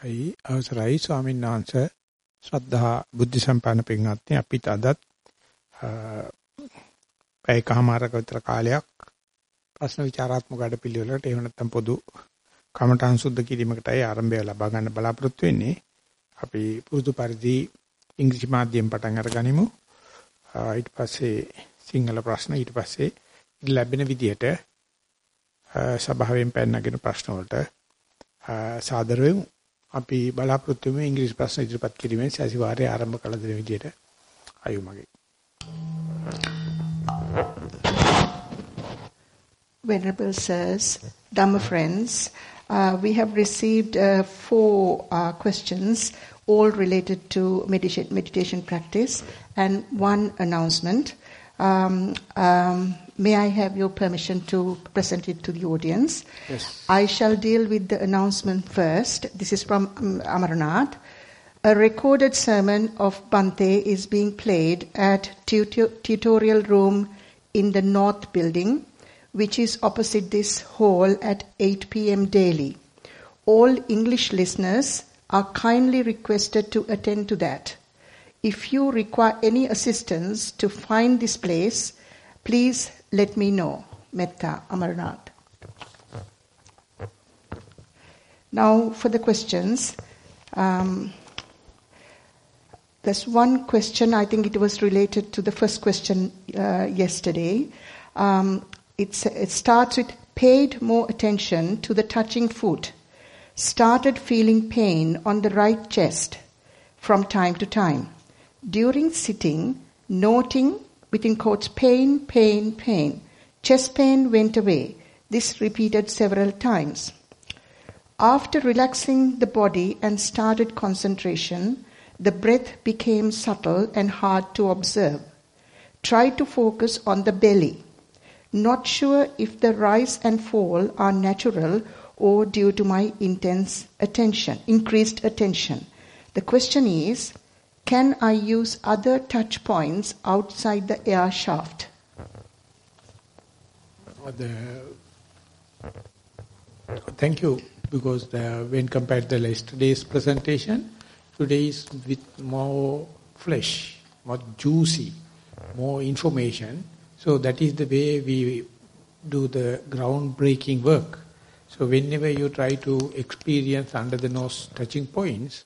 අයි අවසරයි ස්වාමීන් වහන්සේ ශ්‍රද්ධා බුද්ධ සම්පන්න පින්වත්නි අපිට අදත් පැයකමාරක විතර කාලයක් ප්‍රශ්න විචාරාත්මක වැඩපිළිවෙලකට එහෙම නැත්නම් පොදු කමඨං සුද්ධ කිරීමකටයි ආරම්භය ලබා ගන්න බලාපොරොත්තු වෙන්නේ. අපි පුරුදු පරිදි ඉංග්‍රීසි මාධ්‍යයෙන් පටන් අරගනිමු. ඊට පස්සේ සිංහල ප්‍රශ්න ඊට පස්සේ ලැබෙන විදියට සභාවෙන් පැනනගෙන ප්‍රශ්න වලට සාදර වෙමු. අපි බලාපොරොත්තු වෙමු ඉංග්‍රීසි ප්‍රශ්න ඉදිරිපත් කිරීමෙන් සැසිවාරය ආරම්භ කළ දෙන විදියට අයුමගේ. Venerable Sirs, Dhamma friends, uh, we have received uh, four uh, questions, all related to meditation, meditation practice, and one announcement. um, um, may I have your permission to present it to the audience? Yes. I shall deal with the announcement first. This is from um, Amarnath. A recorded sermon of Bante is being played at tutor- tutorial room in the North Building, which is opposite this hall at 8 p.m. daily. All English listeners are kindly requested to attend to that. If you require any assistance to find this place, please let me know. Metta Amarnath. Now for the questions. Um, there's one question, I think it was related to the first question uh, yesterday. Um, it starts with paid more attention to the touching foot. Started feeling pain on the right chest from time to time. During sitting, noting within quotes pain, pain, pain. Chest pain went away. This repeated several times. After relaxing the body and started concentration, the breath became subtle and hard to observe. Try to focus on the belly. Not sure if the rise and fall are natural or due to my intense attention, increased attention. The question is, can I use other touch points outside the air shaft? The, thank you, because the, when compared to yesterday's presentation, today is with more flesh, more juicy, more information. So that is the way we do the groundbreaking work. So whenever you try to experience under the nose touching points,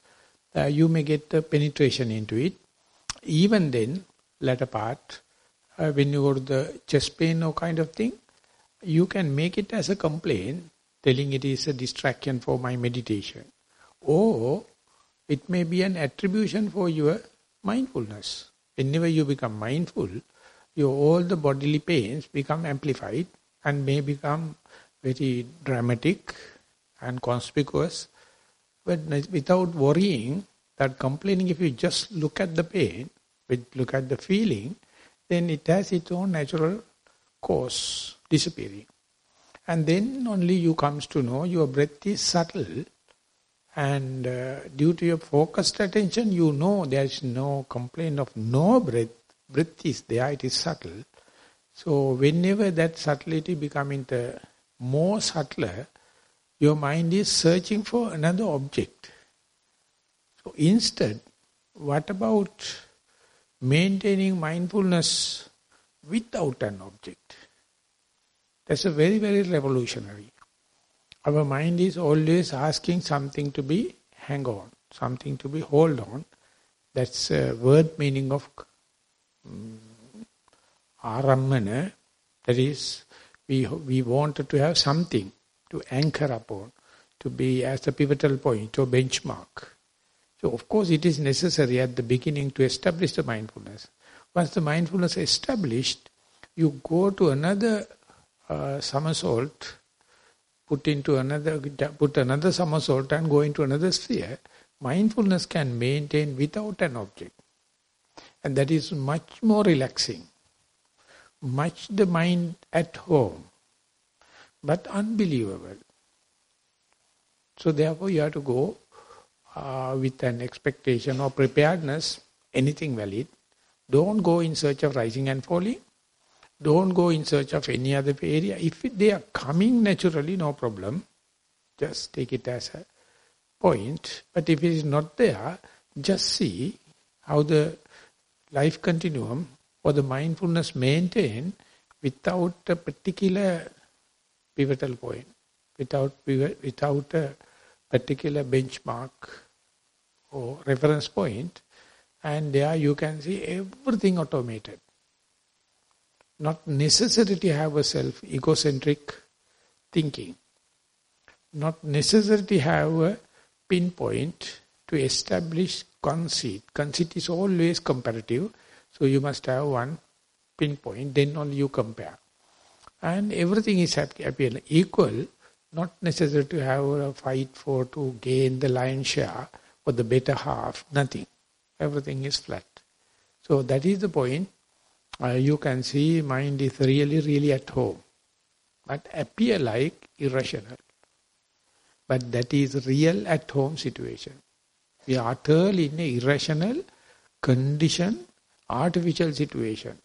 uh, you may get the penetration into it. Even then, latter part, uh, when you go to the chest pain or kind of thing, you can make it as a complaint, telling it is a distraction for my meditation. Or it may be an attribution for your mindfulness. Whenever you become mindful, your all the bodily pains become amplified and may become very dramatic and conspicuous. But without worrying, that complaining, if you just look at the pain, look at the feeling, then it has its own natural course, disappearing. And then only you comes to know your breath is subtle and uh, due to your focused attention, you know there is no complaint of no breath. Breath is there, it is subtle. So whenever that subtlety becoming the more subtler, your mind is searching for another object. So instead, what about maintaining mindfulness without an object? That's a very, very revolutionary. Our mind is always asking something to be hang on, something to be hold on. That's a word meaning of um, arammana. That is, we, we wanted to have something to anchor upon, to be as a pivotal point or benchmark. So of course it is necessary at the beginning to establish the mindfulness. Once the mindfulness is established, you go to another uh, somersault, put into another, put another somersault and go into another sphere. Mindfulness can maintain without an object. And that is much more relaxing. Much the mind at home. But unbelievable. So therefore you have to go uh, with an expectation or preparedness, anything valid. Don't go in search of rising and falling. Don't go in search of any other area. If they are coming naturally, no problem. Just take it as a point. But if it is not there, just see how the life continuum or the mindfulness maintain without a particular pivotal point, without, without a particular benchmark or reference point, and there you can see everything automated. Not necessary to have a self-egocentric thinking. Not necessary to have a pinpoint to establish conceit. Conceit is always comparative, so you must have one pinpoint, then only you compare. And everything is appear equal, not necessary to have a fight for to gain the lion's share or the better half, nothing. Everything is flat. So that is the point. Uh, you can see mind is really, really at home. But appear like irrational. But that is real at home situation. We are utterly in a irrational, condition, artificial situation.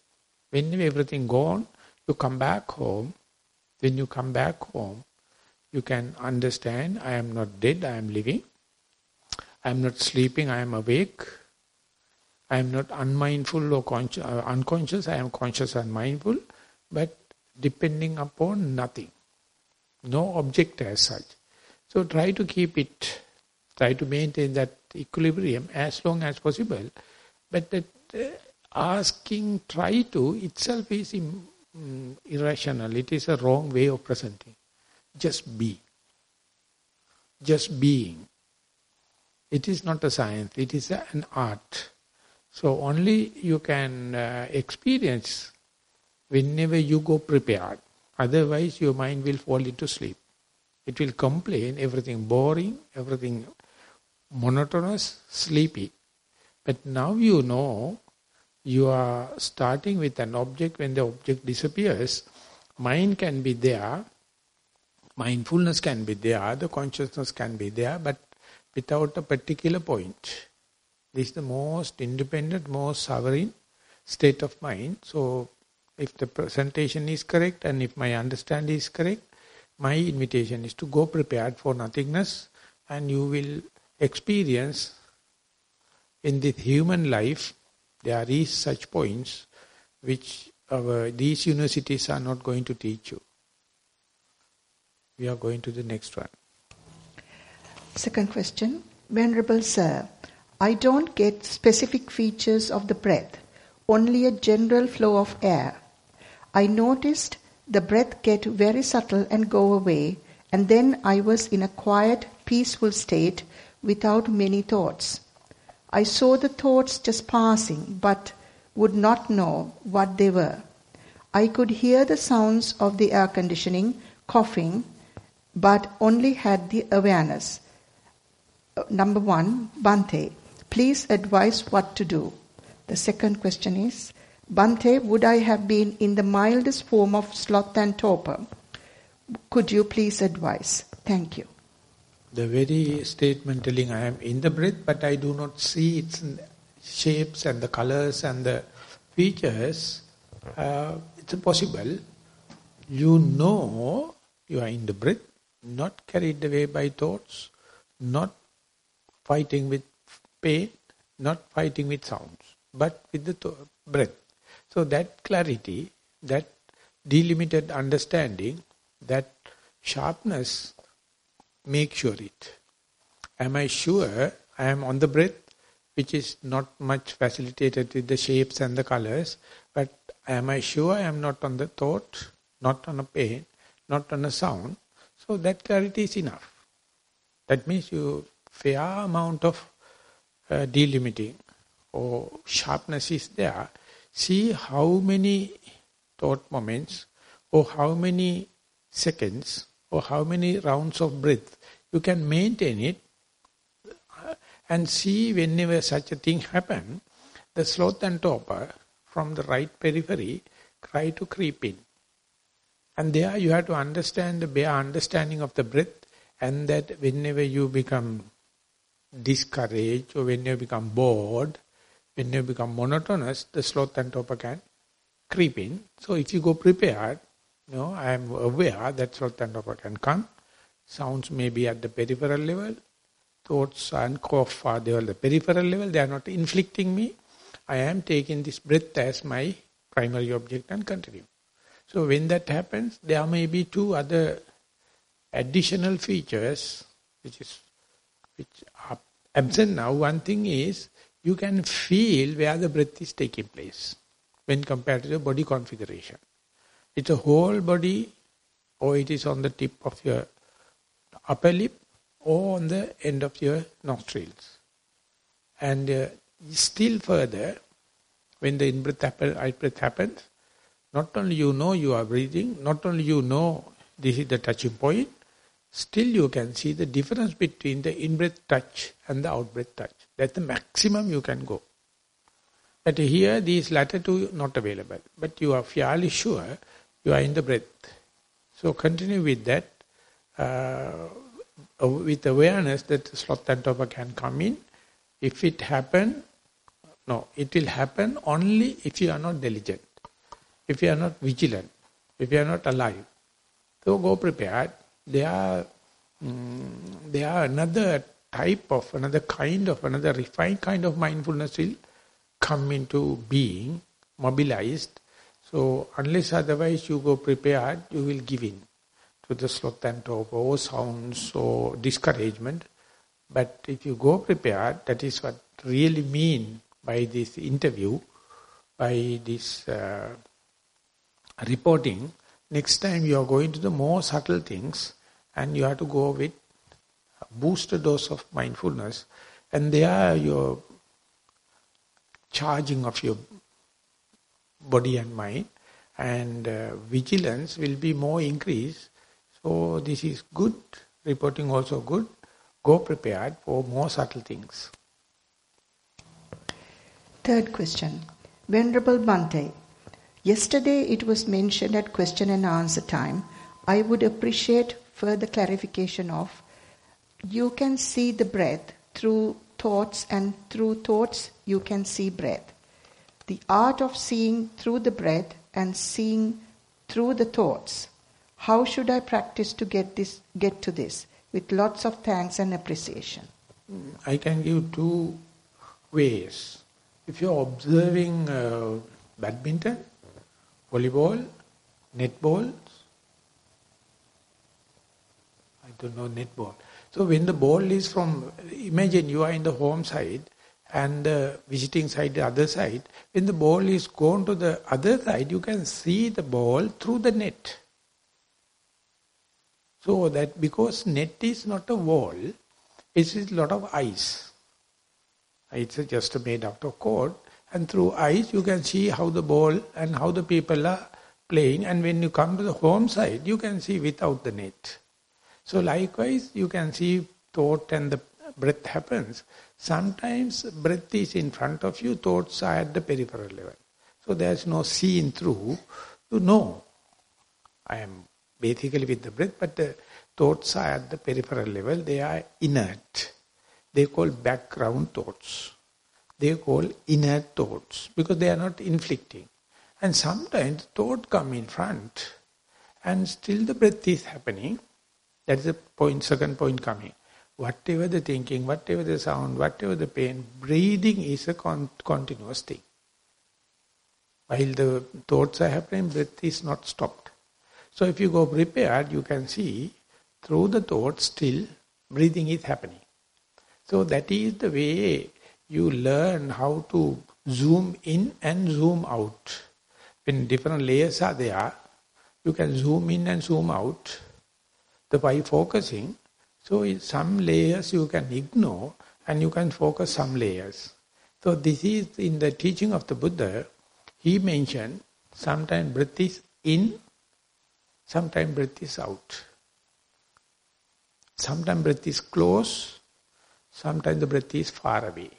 When everything gone, you come back home. When you come back home, you can understand, I am not dead, I am living. I am not sleeping, I am awake. I am not unmindful or uh, unconscious, I am conscious and mindful, but depending upon nothing. No object as such. So try to keep it, try to maintain that equilibrium as long as possible. But that uh, asking, try to, itself is um, irrational. It is a wrong way of presenting. Just be. Just being. It is not a science, it is an art. So only you can uh, experience whenever you go prepared. Otherwise your mind will fall into sleep. It will complain, everything boring, everything monotonous, sleepy. But now you know, you are starting with an object, when the object disappears, mind can be there, mindfulness can be there, the consciousness can be there, but without a particular point. This is the most independent, most sovereign state of mind. So, if the presentation is correct and if my understanding is correct, my invitation is to go prepared for nothingness and you will experience in this human life, there is such points which our, these universities are not going to teach you. We are going to the next one. Second question. Venerable Sir, I don't get specific features of the breath, only a general flow of air. I noticed the breath get very subtle and go away, and then I was in a quiet, peaceful state without many thoughts. I saw the thoughts just passing, but would not know what they were. I could hear the sounds of the air conditioning, coughing, but only had the awareness. Uh, number one, Bante, please advise what to do. The second question is, Bante, would I have been in the mildest form of sloth and torpor? Could you please advise? Thank you. The very statement telling I am in the breath, but I do not see its shapes and the colors and the features, uh, it's possible. You know you are in the breath, not carried away by thoughts, not fighting with pain, not fighting with sounds, but with the breath. So that clarity, that delimited understanding, that sharpness make sure it. Am I sure I am on the breath, which is not much facilitated with the shapes and the colors, but am I sure I am not on the thought, not on a pain, not on a sound? So that clarity is enough. That means you fair amount of uh, delimiting or sharpness is there. See how many thought moments or how many seconds or how many rounds of breath you can maintain it and see whenever such a thing happen, the sloth and torpor from the right periphery try to creep in. And there you have to understand the bare understanding of the breath and that whenever you become discouraged or when you become bored, when you become monotonous, the sloth and torpor can creep in. So if you go prepared, know, I am aware that torpor can come. Sounds may be at the peripheral level, thoughts and cough are there the peripheral level, they are not inflicting me. I am taking this breath as my primary object and continue. So when that happens, there may be two other additional features which is which are absent now. One thing is you can feel where the breath is taking place when compared to the body configuration. It's a whole body or it is on the tip of your upper lip or on the end of your nostrils. And uh, still further, when the in-breath out-breath happens, not only you know you are breathing, not only you know this is the touching point, still you can see the difference between the in-breath touch and the out-breath touch. That's the maximum you can go. But here these latter two not available. But you are fairly sure you are in the breath. So continue with that, uh, with awareness that sloth and torpor can come in. If it happen, no, it will happen only if you are not diligent, if you are not vigilant, if you are not alive. So go prepared. They are, mm, are another type of, another kind of, another refined kind of mindfulness will come into being, mobilized. So unless otherwise you go prepared, you will give in to the sloth and torpor or sounds or discouragement. But if you go prepared, that is what really mean by this interview, by this uh, reporting. Next time you are going to the more subtle things and you have to go with a boosted dose of mindfulness and there your charging of your body and mind and uh, vigilance will be more increased so this is good, reporting also good. Go prepared for more subtle things. Third question. Venerable Bhante, yesterday it was mentioned at question and answer time. I would appreciate further clarification of you can see the breath through thoughts and through thoughts you can see breath. The art of seeing through the breath and seeing through the thoughts how should I practice to get this get to this? With lots of thanks and appreciation. I can give two ways. If you're observing uh, badminton, volleyball, netball, I don't know netball. So when the ball is from, imagine you are in the home side and the visiting side, the other side. When the ball is gone to the other side, you can see the ball through the net. So that because net is not a wall, it is a lot of ice. It's just made out of cord and through ice you can see how the ball and how the people are playing and when you come to the home side you can see without the net. So likewise you can see thought and the breath happens. Sometimes breath is in front of you, thoughts are at the peripheral level. So there is no seeing through to know. I am basically with the breath, but the thoughts are at the peripheral level, they are inert. They call background thoughts. They call inert thoughts because they are not inflicting. And sometimes thought come in front and still the breath is happening. That is the point, second point coming. Whatever the thinking, whatever the sound, whatever the pain, breathing is a con continuous thing. While the thoughts are happening, breath is not stopped. So if you go prepared, you can see through the thoughts still breathing is happening. So that is the way you learn how to zoom in and zoom out. When different layers are there, you can zoom in and zoom out. The by focusing, so some layers you can ignore and you can focus some layers. So this is in the teaching of the Buddha, he mentioned sometimes breath is in Sometimes breath is out. Sometimes breath is close. Sometimes the breath is far away.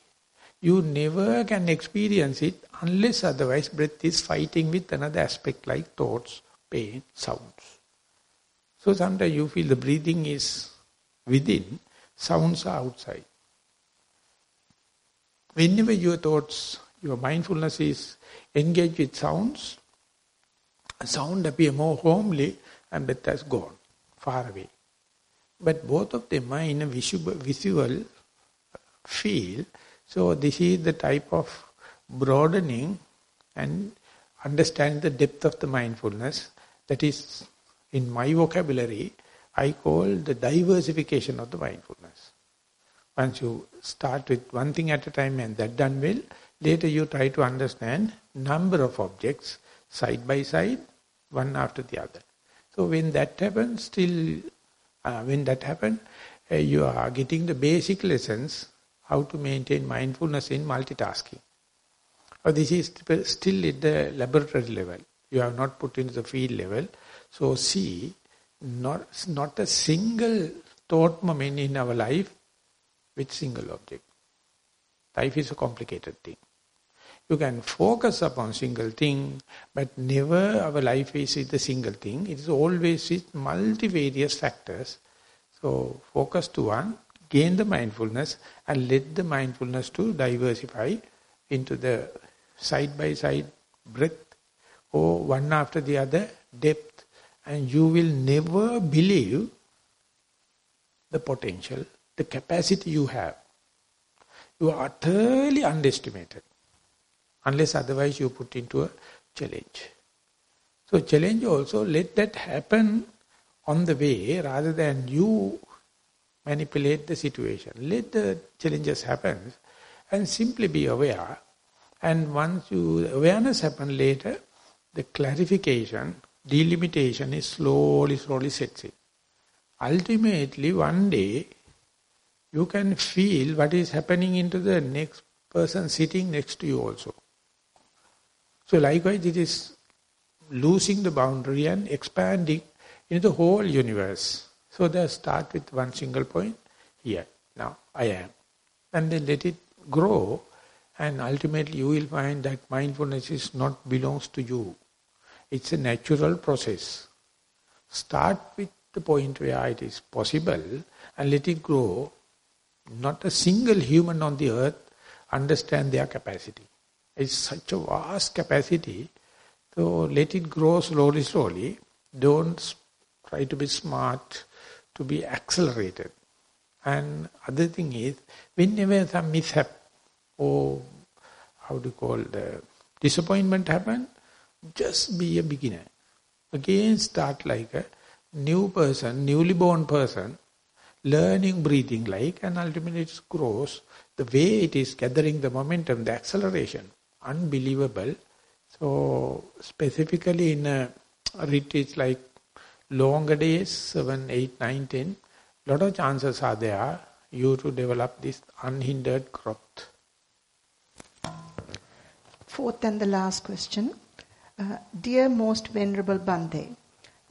You never can experience it unless otherwise breath is fighting with another aspect like thoughts, pain, sounds. So sometimes you feel the breathing is within, sounds are outside. Whenever your thoughts, your mindfulness is engaged with sounds, sound appear more homely and breath has gone, far away. But both of them are in a visual, feel. So this is the type of broadening and understand the depth of the mindfulness. That is, in my vocabulary, I call the diversification of the mindfulness. Once you start with one thing at a time and that done well, later you try to understand number of objects side by side, one after the other. So when that happens, still, uh, when that happens, uh, you are getting the basic lessons how to maintain mindfulness in multitasking. Or this is still at the laboratory level. You have not put into the field level. So see, not, not a single thought moment in our life with single object. Life is a complicated thing. You can focus upon single thing, but never our life is with a single thing. It is always with multivarious factors. So focus to one, gain the mindfulness and let the mindfulness to diversify into the side-by-side -side breath or one after the other depth and you will never believe the potential, the capacity you have. You are utterly underestimated unless otherwise you put into a challenge. So challenge also, let that happen on the way rather than you manipulate the situation. Let the challenges happen and simply be aware. And once you awareness happen later, the clarification, delimitation is slowly, slowly sets in. Ultimately, one day, you can feel what is happening into the next person sitting next to you also. So likewise it is losing the boundary and expanding into the whole universe. So they start with one single point, here, now, I am. And then let it grow and ultimately you will find that mindfulness is not belongs to you. It's a natural process. Start with the point where it is possible and let it grow. Not a single human on the earth understand their capacity. It's such a vast capacity. So let it grow slowly, slowly. Don't try to be smart, to be accelerated. And other thing is, whenever some mishap or how do you call the disappointment happen, just be a beginner. Again start like a new person, newly born person, learning breathing like and ultimately it grows. The way it is gathering the momentum, the acceleration, unbelievable. So specifically in a retreats like longer days, 7, 8, 9, 10, lot of chances are there you to develop this unhindered growth. Fourth and the last question. Uh, dear most venerable Bhante,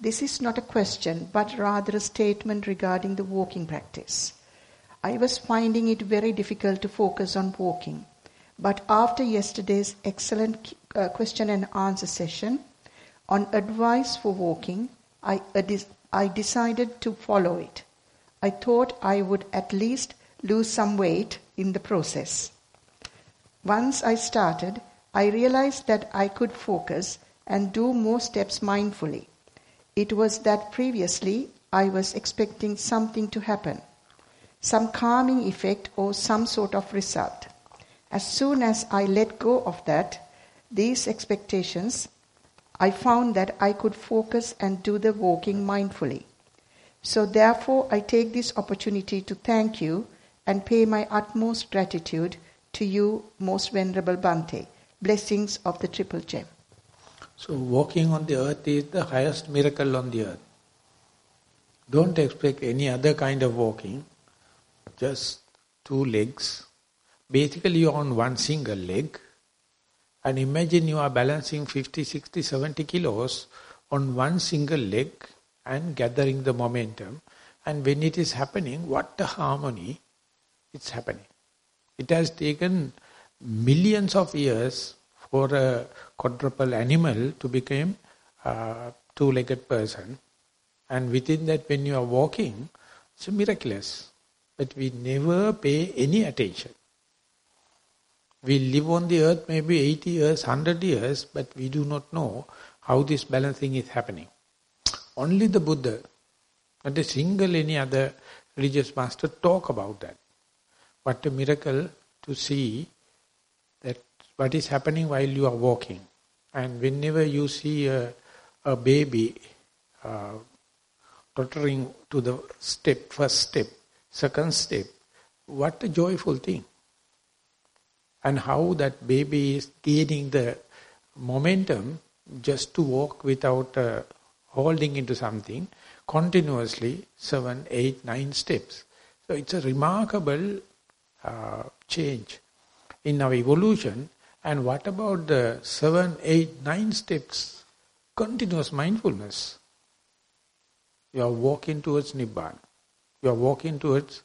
this is not a question but rather a statement regarding the walking practice. I was finding it very difficult to focus on walking. But after yesterday's excellent uh, question and answer session on advice for walking, I, uh, I decided to follow it. I thought I would at least lose some weight in the process. Once I started, I realized that I could focus and do more steps mindfully. It was that previously I was expecting something to happen, some calming effect or some sort of result. As soon as I let go of that, these expectations, I found that I could focus and do the walking mindfully. So therefore, I take this opportunity to thank you and pay my utmost gratitude to you, most venerable Bhante. Blessings of the Triple Gem. So walking on the earth is the highest miracle on the earth. Don't expect any other kind of walking. Just two legs, Basically you are on one single leg and imagine you are balancing 50, 60, 70 kilos on one single leg and gathering the momentum. And when it is happening, what a harmony it's happening. It has taken millions of years for a quadruped animal to become a two-legged person. And within that, when you are walking, it's miraculous. But we never pay any attention. We live on the earth maybe 80 years, 100 years, but we do not know how this balancing is happening. Only the Buddha, not a single any other religious master talk about that. What a miracle to see what is happening while you are walking. And whenever you see a, a baby uh, tottering to the step, first step, second step, what a joyful thing. And how that baby is gaining the momentum just to walk without uh, holding into something continuously, seven, eight, nine steps. So it's a remarkable uh, change in our evolution. And what about the seven, eight, nine steps? Continuous mindfulness. You are walking towards Nibbana. You are walking towards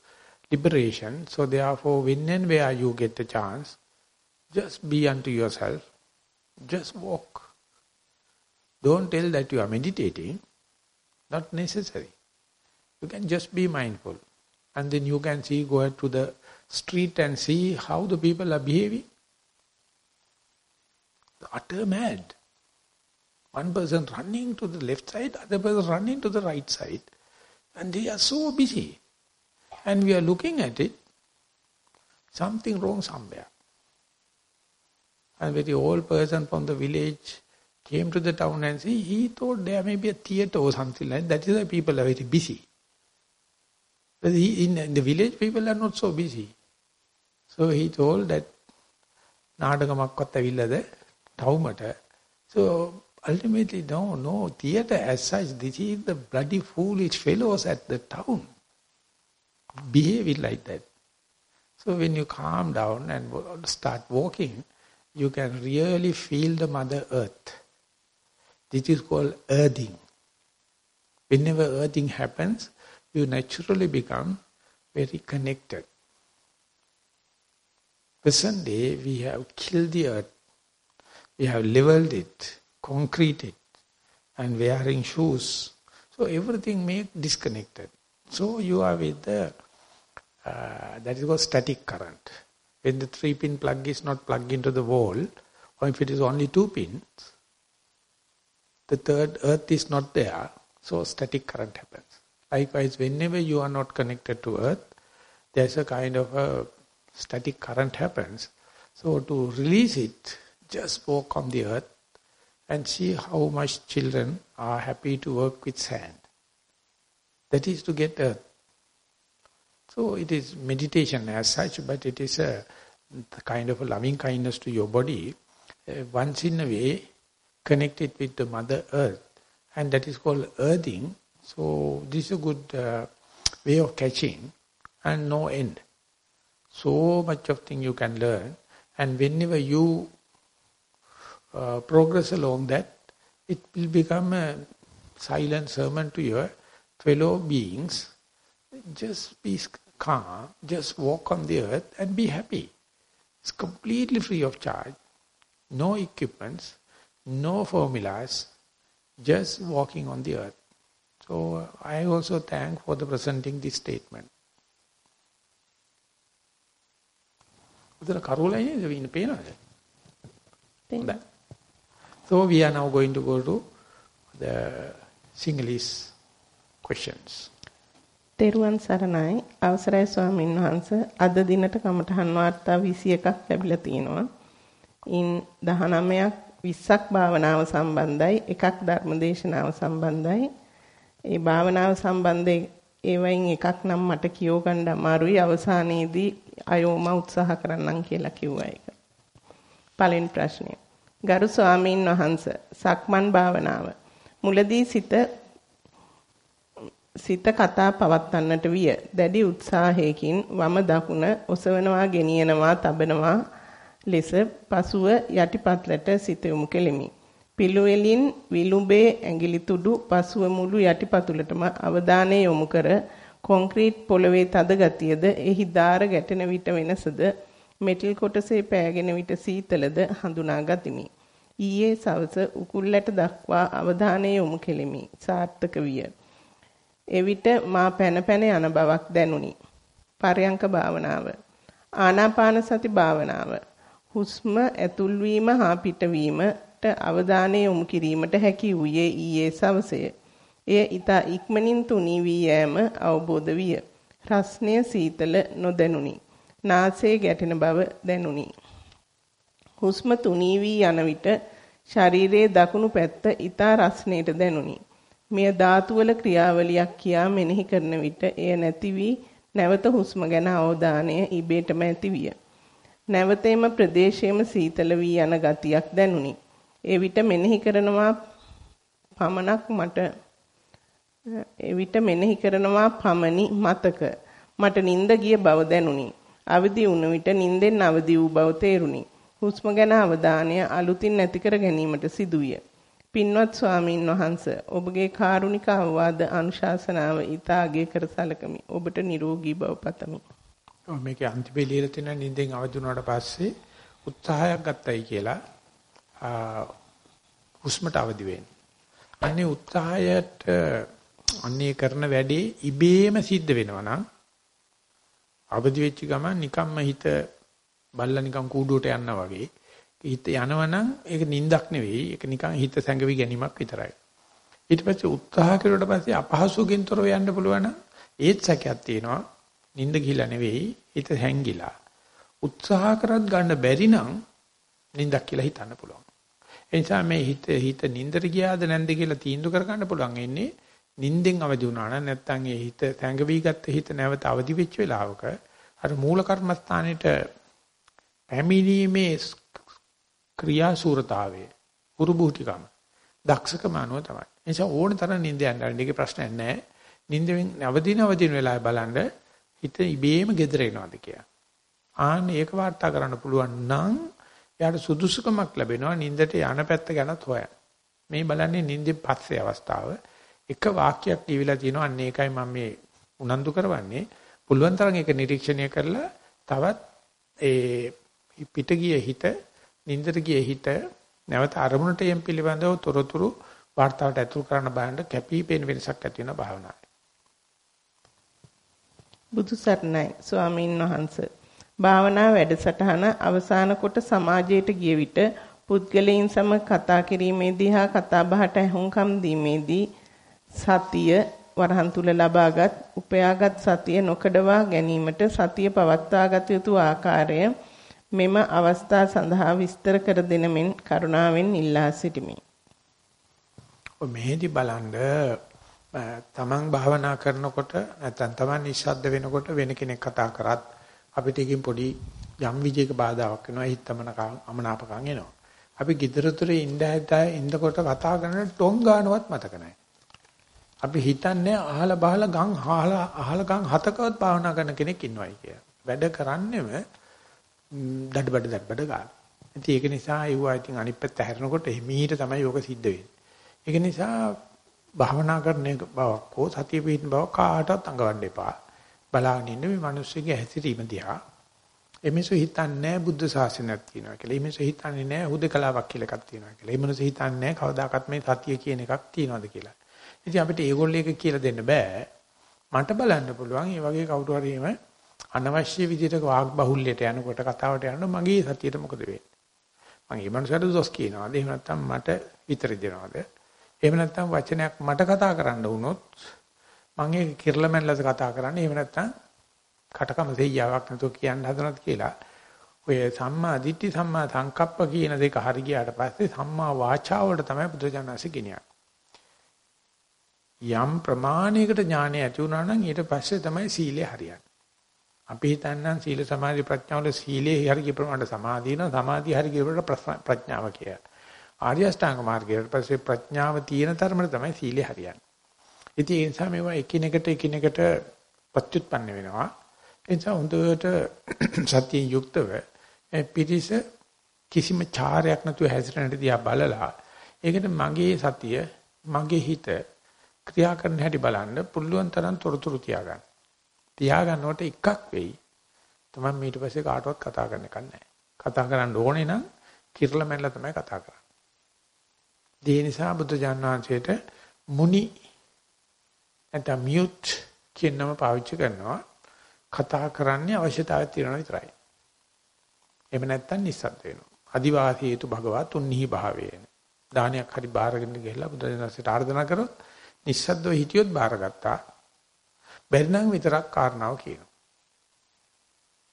liberation. So therefore, when and where you get the chance, just be unto yourself. Just walk. Don't tell that you are meditating. Not necessary. You can just be mindful. And then you can see, go out to the street and see how the people are behaving Utter mad. One person running to the left side, other person running to the right side. And they are so busy. And we are looking at it, something wrong somewhere. And very old person from the village came to the town and see, he thought there may be a theatre or something like that. That is why people are very busy. But he, in, in the village, people are not so busy. So he told that නාඩගමක්වත් ඇවිල්ලාද taumata. So ultimately, no, no, theatre as such, this is the bloody foolish fellows at the town. Behave it like that. So when you calm down and start walking, you can really feel the Mother Earth. This is called earthing. Whenever earthing happens, you naturally become very connected. Present day, we have killed the earth we have leveled it, concrete it, and wearing shoes. So everything make disconnected. So you are with the, uh, that is called static current. When the three-pin plug is not plugged into the wall, or if it is only two pins, the third earth is not there, so static current happens. Likewise, whenever you are not connected to earth, there's a kind of a static current happens. So to release it, just walk on the earth and see how much children are happy to work with sand. That is to get earth. So it is meditation as such, but it is a kind of a loving kindness to your body. Uh, once in a way, connect it with the Mother Earth. And that is called earthing. So this is a good uh, way of catching and no end. So much of thing you can learn. And whenever you uh, progress along that, it will become a silent sermon to your fellow beings. Just be calm, just walk on the earth and be happy. It's completely free of charge. No equipments, no formulas, just walking on the earth. So uh, I also thank for the presenting this statement. So we are now going to go to the Sinhalese questions. තෙරුවන් සරණයි අවසරයි ස්වාමින් වහන්ස අද දිනට කමඨහන් වාර්තා 21ක් ලැබිලා තිනවා. ඉන් 19ක් 20ක් භාවනාව සම්බන්ධයි එකක් ධර්මදේශනාව සම්බන්ධයි ඒ භාවනාව සම්බන්ධයෙන් ඒවයින් එකක් නම් මට කියව ගන්න අමාරුයි අවසානයේදී අයෝම උත්සාහ කරන්නම් කියලා කිව්වා ඒක. පළවෙනි ප්‍රශ්නය. ගරු ස්වාමීන් වහන්ස සක්මන් භාවනාව මුලදී සිත සිත කතා පවත්වන්නට විය. දැඩි උත්සාහයකින් වම දකුණ ඔසවනවා ගෙනියනවා තබනවා ලෙස පසුව යටිපත්ලට සිත යොමු කෙලිමි. පිළුවෙලින් විලුඹේ ඇඟිලි තුඩු පසුව මුළු යටිපතුලටම අවධානය යොමු කර කොන්ක්‍රීට් පොළවේ තද ගතියද එහි දාර ගැටෙන විට වෙනසද මෙටල් කොටසේ පෑගෙන විට සීතලද හඳුනා ගතිමි. ඊයේ සවස උකුල්ලට දක්වා අවධානය යොමු කෙලිමි. සාර්ථක විය. එවිට මා පැන පැන යන බවක් දැනුනි. පරයන්ක භාවනාව. ආනාපාන සති භාවනාව. හුස්ම ඇතුල්වීම හා පිටවීමට අවධානය යොමු කිරීමට හැකි වූයේ ඊයේ සවසේ. එය ඊතා ඉක්මනින් තුනී වී යෑම අවබෝධ විය. රස්නය සීතල නොදැනුනි. නාසයේ ගැටෙන බව දැනුනි. හුස්ම තුනී වී යන විට ශරීරයේ දකුණු පැත්ත ඊතා රස්නේට දැනුනි. මෙය ධාතුවල ක්‍රියාවලියක් කියා මෙනෙහි කරන විට එය නැති වී නැවත හුස්ම ගැන අවධානය ඉබේටම ඇතිවිය. නැවතෙම ප්‍රදේශයේම සීතල වී යන ගතියක් දැනුනි. ඒ විට මෙනෙහි කරනවා පමණක් මට එවිට මෙනෙහි කරනවා පමණි මතක මට නිින්ද ගිය බව දැනුනි. අවදි වුණ විට නිින්දෙන් අවදි වූ බව තේරුණි. හුස්ම ගැන අවධානය අලුතින් නැති කර ගැනීමට සිදුවිය. පින්වත් ස්වාමීන් වහන්ස ඔබගේ කාරුණික අවවාද අනුශාසනාව ඊතාගේ කර සැලකමි. ඔබට නිරෝගී බව පතමි. ඔව් මේකේ අන්තිමේ ලියලා තියෙන නිින්දෙන් අවදි වුණාට පස්සේ උත්සාහයක් ගත්තයි කියලා හුස්මට අවදි වෙන්න. අනේ උත්සාහයට අන්නේ කරන වැඩේ ඉබේම සිද්ධ වෙනවා නම් අවදි වෙච්ච ගමන් නිකම්ම හිත බල්ලා නිකන් කූඩුවට යනවා වගේ. හිත යනවනම් ඒක නිින්දක් නෙවෙයි. ඒක නිකන් හිත සැඟවි ගැනීමක් විතරයි. ඊට පස්සේ උත්සාහ කරුවට පස්සේ අපහසුකින් තොරව යන්න පුළුවන් නම් ඒත් සැකයක් තියෙනවා. නිින්ද ගිහිලා නෙවෙයි. හිත හැංගිලා. උත්සාහ කරත් ගන්න බැරි නම් නිින්දක් කියලා හිතන්න පුළුවන්. ඒ නිසා මේ හිත හිත නිින්දට ගියාද නැන්ද කියලා තීන්දුව කරගන්න පුළුවන්. ඉන්නේ නිින්දෙන් අවදි වුණා නම් නැත්තම් ඒ හිත තැඟවි ගත්ත හිත නැවත අවදි වෙච්ච වෙලාවක අර මූල කර්මස්ථානෙට පැමිණීමේ ක්‍රියාසූරතාවය පුරුබුටිකම දක්ෂකම අනුව තමයි. එනිසා ඕන තරම් නිින්ද යන්න ඒකේ ප්‍රශ්නයක් නැහැ. නිින්දෙන් අවදින අවදින වෙලාවේ බලන්න හිත ඉබේම gedere එනවාද කියලා. ආන්න ඒක වාර්තා කරන්න පුළුවන් නම් එයාට සුදුසුකමක් ලැබෙනවා නිින්දට යන පැත්ත ගැනත් හොයන්න. මේ බලන්නේ නිින්දෙන් පස්සේ අවස්ථාව. එක වාක්‍යයක් කියවිලා තියෙනවා අන්න ඒකයි මම මේ උනන්දු කරවන්නේ. පුළුවන් තරම් ඒක නිරීක්ෂණය කරලා තවත් ඒ පිට ගිය හිත නින්දට ගිය හිත නැවත අරමුණට යම් පිළිබඳව තොරතුරු වார்த்தාවට ඇතුළු කරන්න බලන්න කැපිපෙන වෙනසක් ඇති වෙන භාවනාවයි බුදු සරණයි ස්වාමීන් වහන්සේ. භාවනා වැඩසටහන අවසාන කොට සමාජයට ගිය විට පුද්ගලයන් සමග කතා කිරීමේදී හා කතාබහට ඇහුම්කම් දීමේදී සතිය වරහන් තුල ලබාගත් උපයාගත් සතිය නොකඩවා ගැනීමට සතිය පවත්වාගත යුතු ආකාරය මෙම අවස්ථා සඳහා විස්තර කර දෙන මෙන් කරුණාවෙන් ඉල්ලා සිටිමි. ඔය මෙහෙදි බලන්න තමන් භාවනා කරනකොට නැත්නම් තමන් නිශ්ශබ්ද වෙනකොට වෙන කෙනෙක් කතා කරත් අපිට එකකින් පොඩි යම් විජයක බාධාවක් වෙනවා හිතමන අමනාපකම් එනවා. අපි gidaruture ඉඳ හැදා ඉඳකොට කතා කරන ටොං ගන්නවත් මතක නැහැ. අපි හිතන්නේ අහලා බහලා ගම් අහලා අහලා ගම් හතකවත් භාවනා කරන කෙනෙක් ඉන්නවයි කියලා. වැඩ කරන්නේම දඩබඩ දඩබඩ ගන්න. ඉතින් ඒක නිසා ඒවා ඉතින් අනිත් පැත්ත හැරෙනකොට එමීට තමයි යෝග සිද්ධ වෙන්නේ. ඒක නිසා භාවනා කරන බවක් හෝ සතිය පිහින් බව කාටවත් අඟවන්න එපා. බලාගෙන ඉන්න මේ මිනිස්සුගේ හැසිරීම දිහා. එමිසු හිතන්නේ බුද්ධ ශාසනයක් තියෙනවා කියලා. එමිසු හිතන්නේ නැහැ හුදකලාවක් කියලා එකක් තියෙනවා කියලා. එමිසු හිතන්නේ නැහැ කවදාකවත් මේ සතිය කියන එකක් තියෙනවද කියලා. ඉතින් අපිට ඒගොල්ලෝ එක කියලා දෙන්න බෑ. මට බලන්න පුළුවන් මේ වගේ කවුරු හරි එහෙම අනවශ්‍ය විදිහට වාග් බහුල්‍යයට යනකොට කතාවට යනකොට මගේ සතියට මොකද වෙන්නේ? මම මේ මනුස්සයාට දොස් කියනවාද? එහෙම නැත්නම් මට විතරි දෙනවද? එහෙම නැත්නම් වචනයක් මට කතා කරන්න වුණොත් මම ඒක කිර්ලමෙන්ලස කතා කරන්නේ. එහෙම නැත්නම් කටකම දෙයියාවක් නැතුව කියන්න හදනත් කියලා. ඔය සම්මා දිට්ඨි සම්මා සංකප්ප කියන දෙක හරි ගියාට පස්සේ සම්මා වාචාව වලට තමයි බුදුජානසී ගෙනියන්නේ. යම් ප්‍රමාණයකට ඥානය ඇති වුණා නම් ඊට පස්සේ තමයි සීලය හරියන්නේ. අපි හිතන්නම් සීල සමාධි ප්‍රඥාව වල සීලේ හරිය ප්‍රමාණයට සමාධිය න සමාධිය හරිය ප්‍රඥාව කිය. ආර්ය අෂ්ටාංග මාර්ගයට පස්සේ ප්‍රඥාව තියෙන තරමට තමයි සීලය හරියන්නේ. ඉතින් ඒ නිසා මේවා එකිනෙකට එකිනෙකට ප්‍රත්‍යুৎපන්න වෙනවා. ඒ නිසා හොඳට සතියෙන් යුක්තව පිටිස කිසිම චාරයක් නැතුව හැසිරෙන්න දිහා බලලා ඒකට මගේ සතිය මගේ හිත ක්‍රියා කරන හැටි බලන්න පුළුවන් තරම් තොරතුරු තියාගන්න. තියාගන්නකොට එකක් වෙයි. තමයි ඊට පස්සේ කාටවත් කතා කරන්න එකක් නැහැ. කතා කරන්න ඕනේ නම් කිරලා මැනලා තමයි කතා කරන්නේ. ඒ නිසා බුද්ධ ජානනාංශයට මුනි නැත්නම් මියුට් කියන නම පාවිච්චි කරනවා. කතා කරන්නේ අවශ්‍යතාවය තියෙනවා විතරයි. එහෙම නැත්නම් නිස්සද්ද වෙනවා. අදිවාසීතු භගවත් උන්හි භාවයේන. දානයක් හරි බාරගෙන ගිහලා බුද්ධ ජානනාංශයට ආර්දනා කරොත් නිස්සද්දව හිටියොත් බාරගත්තා. බැරි නම් විතරක් කාරණාව කියනවා.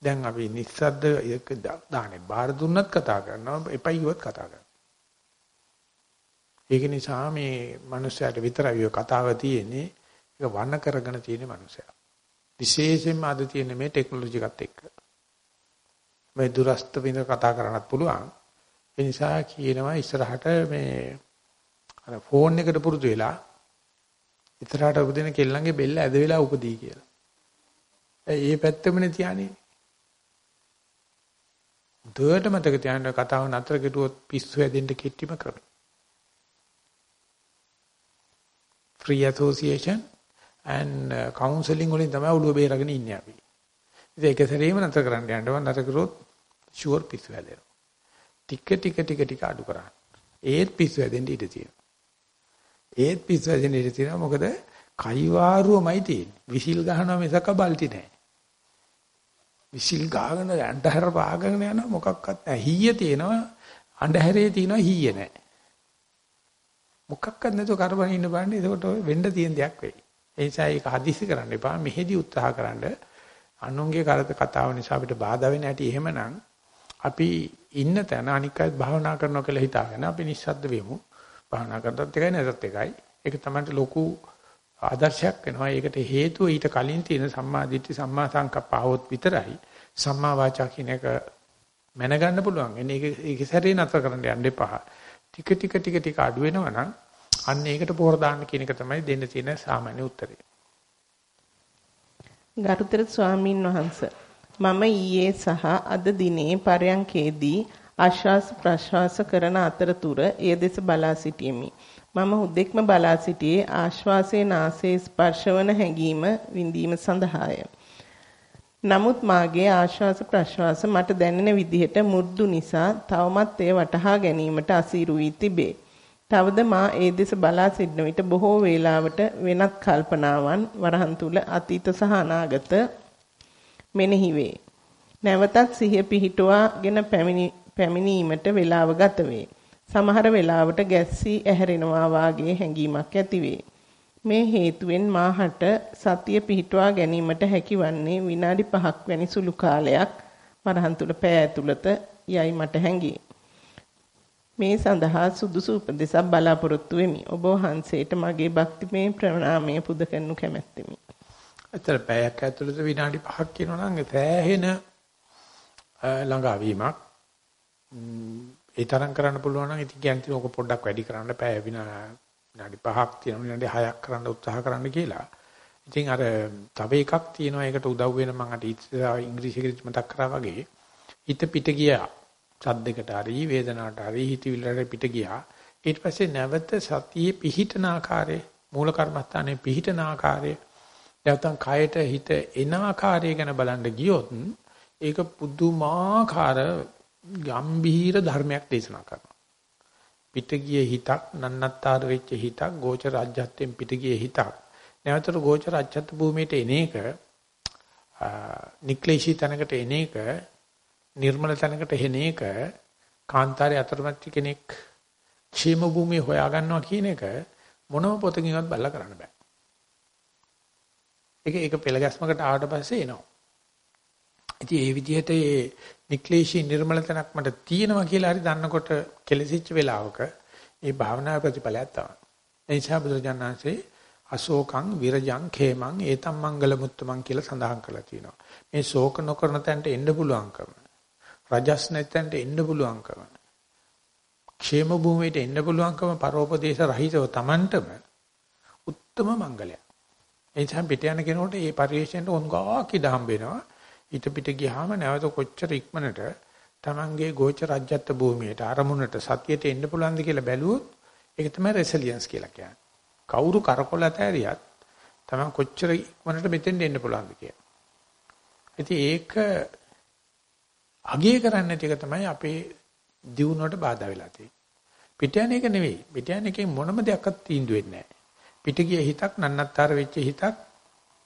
දැන් අපි නිස්සද්ද ඒක දාන්නේ බාර දුන්නත් කතා කරනවා එපයි කිව්වත් කතා කරනවා. ඒක නිසා මේ මනුස්සයාට විතරයි ඔය කතාව තියෙන්නේ. ඒක වර්ණ කරගෙන තියෙන මනුස්සයා. විශේෂයෙන්ම අද තියෙන මේ ටෙක්නොලොජි එකත් එක්ක. මේ දුරස්ත විඳ කතා කරන්නත් පුළුවන්. ඒ නිසා කියනවා ඉස්සරහට මේ අර ෆෝන් එකට පුරුදු වෙලා ඉතරහට උපදින කෙල්ලන්ගේ බෙල්ල ඇද වෙලා උපදී කියලා. ඒ පැත්තෙමනේ තියන්නේ. දුවට මතක තියාගන්න කතාව නතර කෙරුවොත් පිස්සු හැදෙන්න කිට්ටිම ක්‍රමය. free association and uh, counseling වලින් තමයි ඔළුව බේරගෙන ඉන්නේ අපි. ඉතින් ඒක සැරේම නතර කරන්න යනවා නතර කරොත් ෂුවර් පිස්සු හැදෙනවා. ටික ටික ටික ටික අඩු කරා. ඒත් පිස්සු හැදෙන්න ඉඩ තියෙනවා. ඒත් පිස්සු හැදෙන්න ඉඩ තියෙනවා මොකද කයිවාරුවමයි තියෙන්නේ. විසිල් ගහනවා මිසක බල්ටි නැහැ. විසිල් ගාගෙන අන්ධහර පාගගෙන යන මොකක්වත් නැහැ. හීය තියෙනවා අන්ධහරේ තියෙනවා හීය නැහැ. මොකක්වත් නැතුව කරබන ඉන්න බෑනේ. එතකොට වෙන්න තියෙන දෙයක් වෙයි. ඒ නිසා ඒක හදිසි කරන්න එපා. මෙහෙදි උත්සාහ කරන්න. අනුන්ගේ කරත කතාව නිසා අපිට බාධා වෙන හැටි එහෙමනම් අපි ඉන්න තැන අනික් අයත් භාවනා කරනවා කියලා හිතාගෙන අපි නිස්සද්ද වෙමු. භාවනා කරද්දත් එකයි නැතත් එකයි. ඒක තමයි ලොකු ආදර්ශයක් වෙනවා. ඒකට හේතුව ඊට කලින් තියෙන සම්මා දිට්ඨි සම්මා සංකප්ප આવොත් විතරයි සම්මා වාචා කියන එක මැනගන්න පුළුවන්. එන්නේ ඒක ඒක සැරේ නතර කරන්න යන්න එපා. ටික ටික ටික ටික අඩු වෙනවා නම් අන්න ඒකට පොහොර දාන්න කියන එක තමයි දෙන්න තියෙන සාමාන්‍ය උත්තරය. ගරුතර ස්වාමින් වහන්සේ මම ඊයේ සහ අද දිනේ පරයන්කේදී ආශ්වාස ප්‍රශ්වාස කරන අතරතුර ඒ දෙස බලා සිටියෙමි. මම හුදෙක්ම බලා සිටියේ ආශ්වාසයේ නාසයේ ස්පර්ශවන හැඟීම විඳීම සඳහාය. නමුත් මාගේ ආශ්වාස ප්‍රශ්වාස මට දැනෙන විදිහට මු르දු නිසා තවමත් එය වටහා ගැනීමට අසීරු වී තිබේ. තවද මා ඒ දෙස බලා සිටන විට බොහෝ වේලාවට වෙනත් කල්පනාවන් වරහන් තුල අතීත සහ අනාගත මෙනෙහි වේ. නැවතත් සිහිය පිහිටුවාගෙන පැමිණීමට වේලාව ගත වේ. සමහර වෙලාවට ගැස්සී ඇහැරෙනවා වාගේ හැඟීමක් ඇතිවේ. මේ හේතුවෙන් මාහට සතිය පිහිටුවා ගැනීමට හැකිවන්නේ විනාඩි 5ක් වැනි සුළු කාලයක් වරහන් තුල පෑ ඇතුළත යයි මට හැඟේ. මේ සඳහා සුදුසු උපදෙසක් බලාපොරොත්තු වෙමි. ඔබ වහන්සේට මගේ භක්තිමය ප්‍රණාමය පුද කරනු කැමැත්තෙමි. අතර පැයක් ඇතුළත විනාඩි 5ක් කියනවා නම් සෑහෙන ළඟාවීමක් ඒ තරම් කරන්න පුළුවන් නම් ඉතින් කියන්නේ ඕක පොඩ්ඩක් වැඩි කරන්න පැය විනාඩි 5ක් තියෙනවා විනාඩි 6ක් කරන්න උත්සාහ කරන්න කියලා. ඉතින් අර තව එකක් තියෙනවා ඒකට උදව් වෙන මම අර ඉස්සරහ ඉංග්‍රීසියෙන් මතක් කරා වගේ හිත පිට ගියා. සද්දයකට හරි වේදනාවට හරි හිතවිල්ලට පිට ගියා. ඊට පස්සේ නැවත සතියේ පිහිටන ආකාරය මූල කර්මස්ථානයේ පිහිටන ආකාරය නැත්නම් කයට හිත එන ආකාරය ගැන බලන්න ගියොත් ඒක පුදුමාකාර ගම්භීර ධර්මයක් දේශනා කරනවා. පිටගිය හිතක් නන්නත්තර වෙච්ච හිතක් ගෝචර රාජ්‍යත්වයෙන් පිටගිය හිතක් නැවතට ගෝචර රාජ්‍යත්ව භූමියට එන එක නික්ලේශී තැනකට එන එක නිර්මල තැනකට එන එක කාන්තාරයේ අතරමැද කෙනෙක් ക്ഷേම භූමිය හොයා ගන්නවා කියන එක මොනම පොතකින්වත් බලලා කරන්න බෑ. ඒක ඒක පෙළ ගැස්මකට ආවට පස්සේ එනවා. ඉතින් ඒ විදිහට ඒ නික්ලේශී නිර්මල තනක් මට තියෙනවා කියලා හරි දන්නකොට කෙලසිච්ච වෙලාවක ඒ භාවනා ප්‍රතිඵලයක් තමයි. ඒ නිසා බුදුරජාණන්සේ අශෝකං විරජං khemං ඒතම් මංගල මුත්තමං කියලා සඳහන් කරලා තියෙනවා. මේ ශෝක නොකරන තැනට එන්න පුළුවන්කම. රජස් නැතැනට එන්න පුළුවන්කම. ക്ഷേම භූමියට එන්න පුළුවන්කම පරෝපදේශ රහිතව Tamanටම උත්තම මංගලයක්. ඒ නිසා පිට යන කෙනෙකුට මේ පරිශ්‍රයෙන් ඔන්ගාක් ඉඳ හම්බ වෙනවා. හිත පිට ගියාම නැවත කොච්චර ඉක්මනට Tamanගේ ගෝචර රාජ්‍යත්ව භූමියට අරමුණට සතියට එන්න පුළුවන්ද කියලා බැලුවොත් ඒක තමයි රෙසිලියන්ස් කියලා කියන්නේ. කවුරු කරකොල ඇතරියත් Taman කොච්චර ඉක්මනට මෙතෙන් එන්න පුළුවන්ද කියලා. ඉතින් ඒක අගය කරන්නේ නැති එක තමයි අපේ දියුණුවට බාධා වෙලා තියෙන්නේ. පිට යන එක නෙවෙයි. පිට යන එකෙන් මොනම දෙයක්වත් තීන්දුව වෙන්නේ නැහැ. පිට ගිය හිතක් නන්නත්තර වෙච්ච හිතක්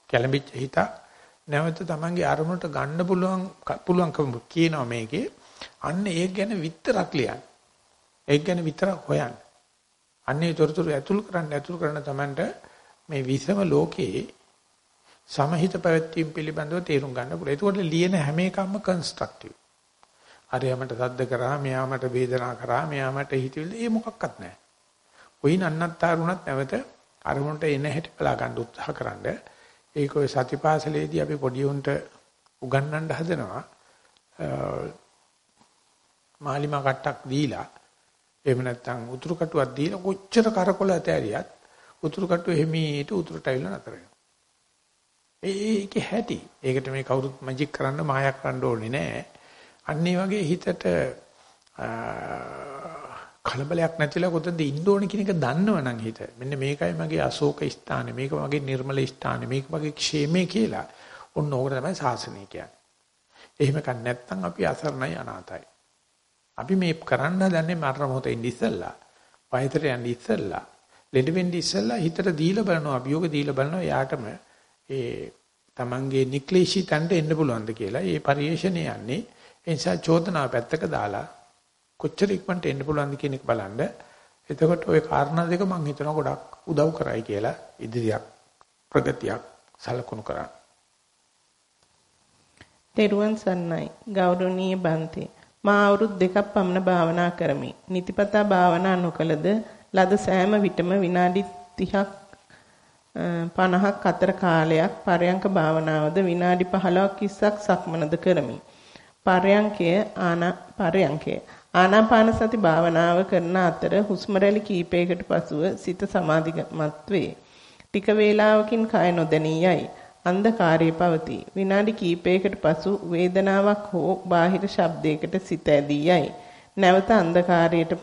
කැළඹිච්ච හිතක් නැවත තමන්ගේ අරමුණට ගන්න පුළුවන් පුළුවන්කම කියනවා මේකේ අන්න ඒක ගැන විතරක් ලියන්න. ඒක ගැන විතරක් හොයන්න. අන්නේ තොරතුරු ඇතුල් කරන්න ඇතුල් කරන තමන්ට මේ විසම ලෝකේ සමහිත පැවැත්වීම පිළිබඳව තේරුම් ගන්න පුළුවන්. ඒකෝට ලියන හැම එකක්ම කන්ස්ට්‍රක්ටිව්. අරයමට සද්ද කරා, මෙයාමට වේදනා කරා, මෙයාමට හිතවිල්ල ඒ මොකක්වත් නැහැ. කොයින් අන්නත්තරුණත් නැවත අරමුණට එන හැටි බලා ගන්න උත්සාහ කරන්න. ඒක ඔය සතිපාසලේදී අපි පොඩි උන්ට උගන්වන්න හදනවා. මාලිමා කට්ටක් දීලා එහෙම නැත්නම් උතුරු කටුවක් දීලා කොච්චර කරකොල ඇතෑරියත් උතුරු කටුව එහිමීට උතුරට ඇවිල්ලා නතර වෙනවා. ඒකේ හැටි. ඒකට මේ කවුරුත් මැජික් කරන්න මායක් කරන්න ඕනේ නෑ. අන්න වගේ හිතට කලබලයක් නැතිලා කොතනද ඉන්න ඕනේ කියන එක දන්නවනම් හිත. මෙන්න මේකයි මගේ අශෝක ස්ථානේ, මේක මගේ නිර්මල ස්ථානේ, මේක මගේ ക്ഷേමේ කියලා. ඔන්න ඕක තමයි සාසනය කියන්නේ. එහෙම කන් නැත්නම් අපි අසරණයි අනාතයි. අපි මේ කරන්න හදන්නේ මරණ මොහොතේ ඉඳ ඉස්සෙල්ලා, වයසට යන්න ඉස්සෙල්ලා, ලෙඩ වෙන්න ඉස්සෙල්ලා හිතට දීලා බලනවා, අභියෝග දීලා බලනවා යාටම ඒ Tamange නික්ලේශී තන්ට එන්න පුළුවන්ද කියලා. ඒ පරිේශණය යන්නේ ඒ නිසා චෝදනාව පැත්තක දාලා කොච්චර ඉක්මනට එන්න පුළුවන්ද කියන එක බලන්න. එතකොට ওই කාරණා දෙක මම හිතනවා ගොඩක් උදව් කරයි කියලා ඉදිරියක් ප්‍රගතියක් සලකුණු කරන්න. තෙරුවන් සන්නයි ගෞරවනීය බන්තේ මා අවුරුදු දෙකක් පමණ භාවනා කරමි. නිතිපතා භාවනා නොකලද ලද සෑම විටම විනාඩි 30ක් 50ක් අතර කාලයක් පරයන්ක භාවනාවද විනාඩි 15ක් 20ක් සක්මනද කරමි. පරයන්කය ආනා පරයන්කය ආනාපාන සති භාවනාව කරන අතර හුස්ම රැලි කීපයකට පසුව සිත සමාධිමත් වේ. ටික වේලාවකින් කය නොදැනී යයි. අන්ධකාරයේ පවතී. විනාඩි කිහිපයකට පසු වේදනාවක් හෝ බාහිර ශබ්දයකට සිත ඇදී යයි. නැවත අන්ධකාරයට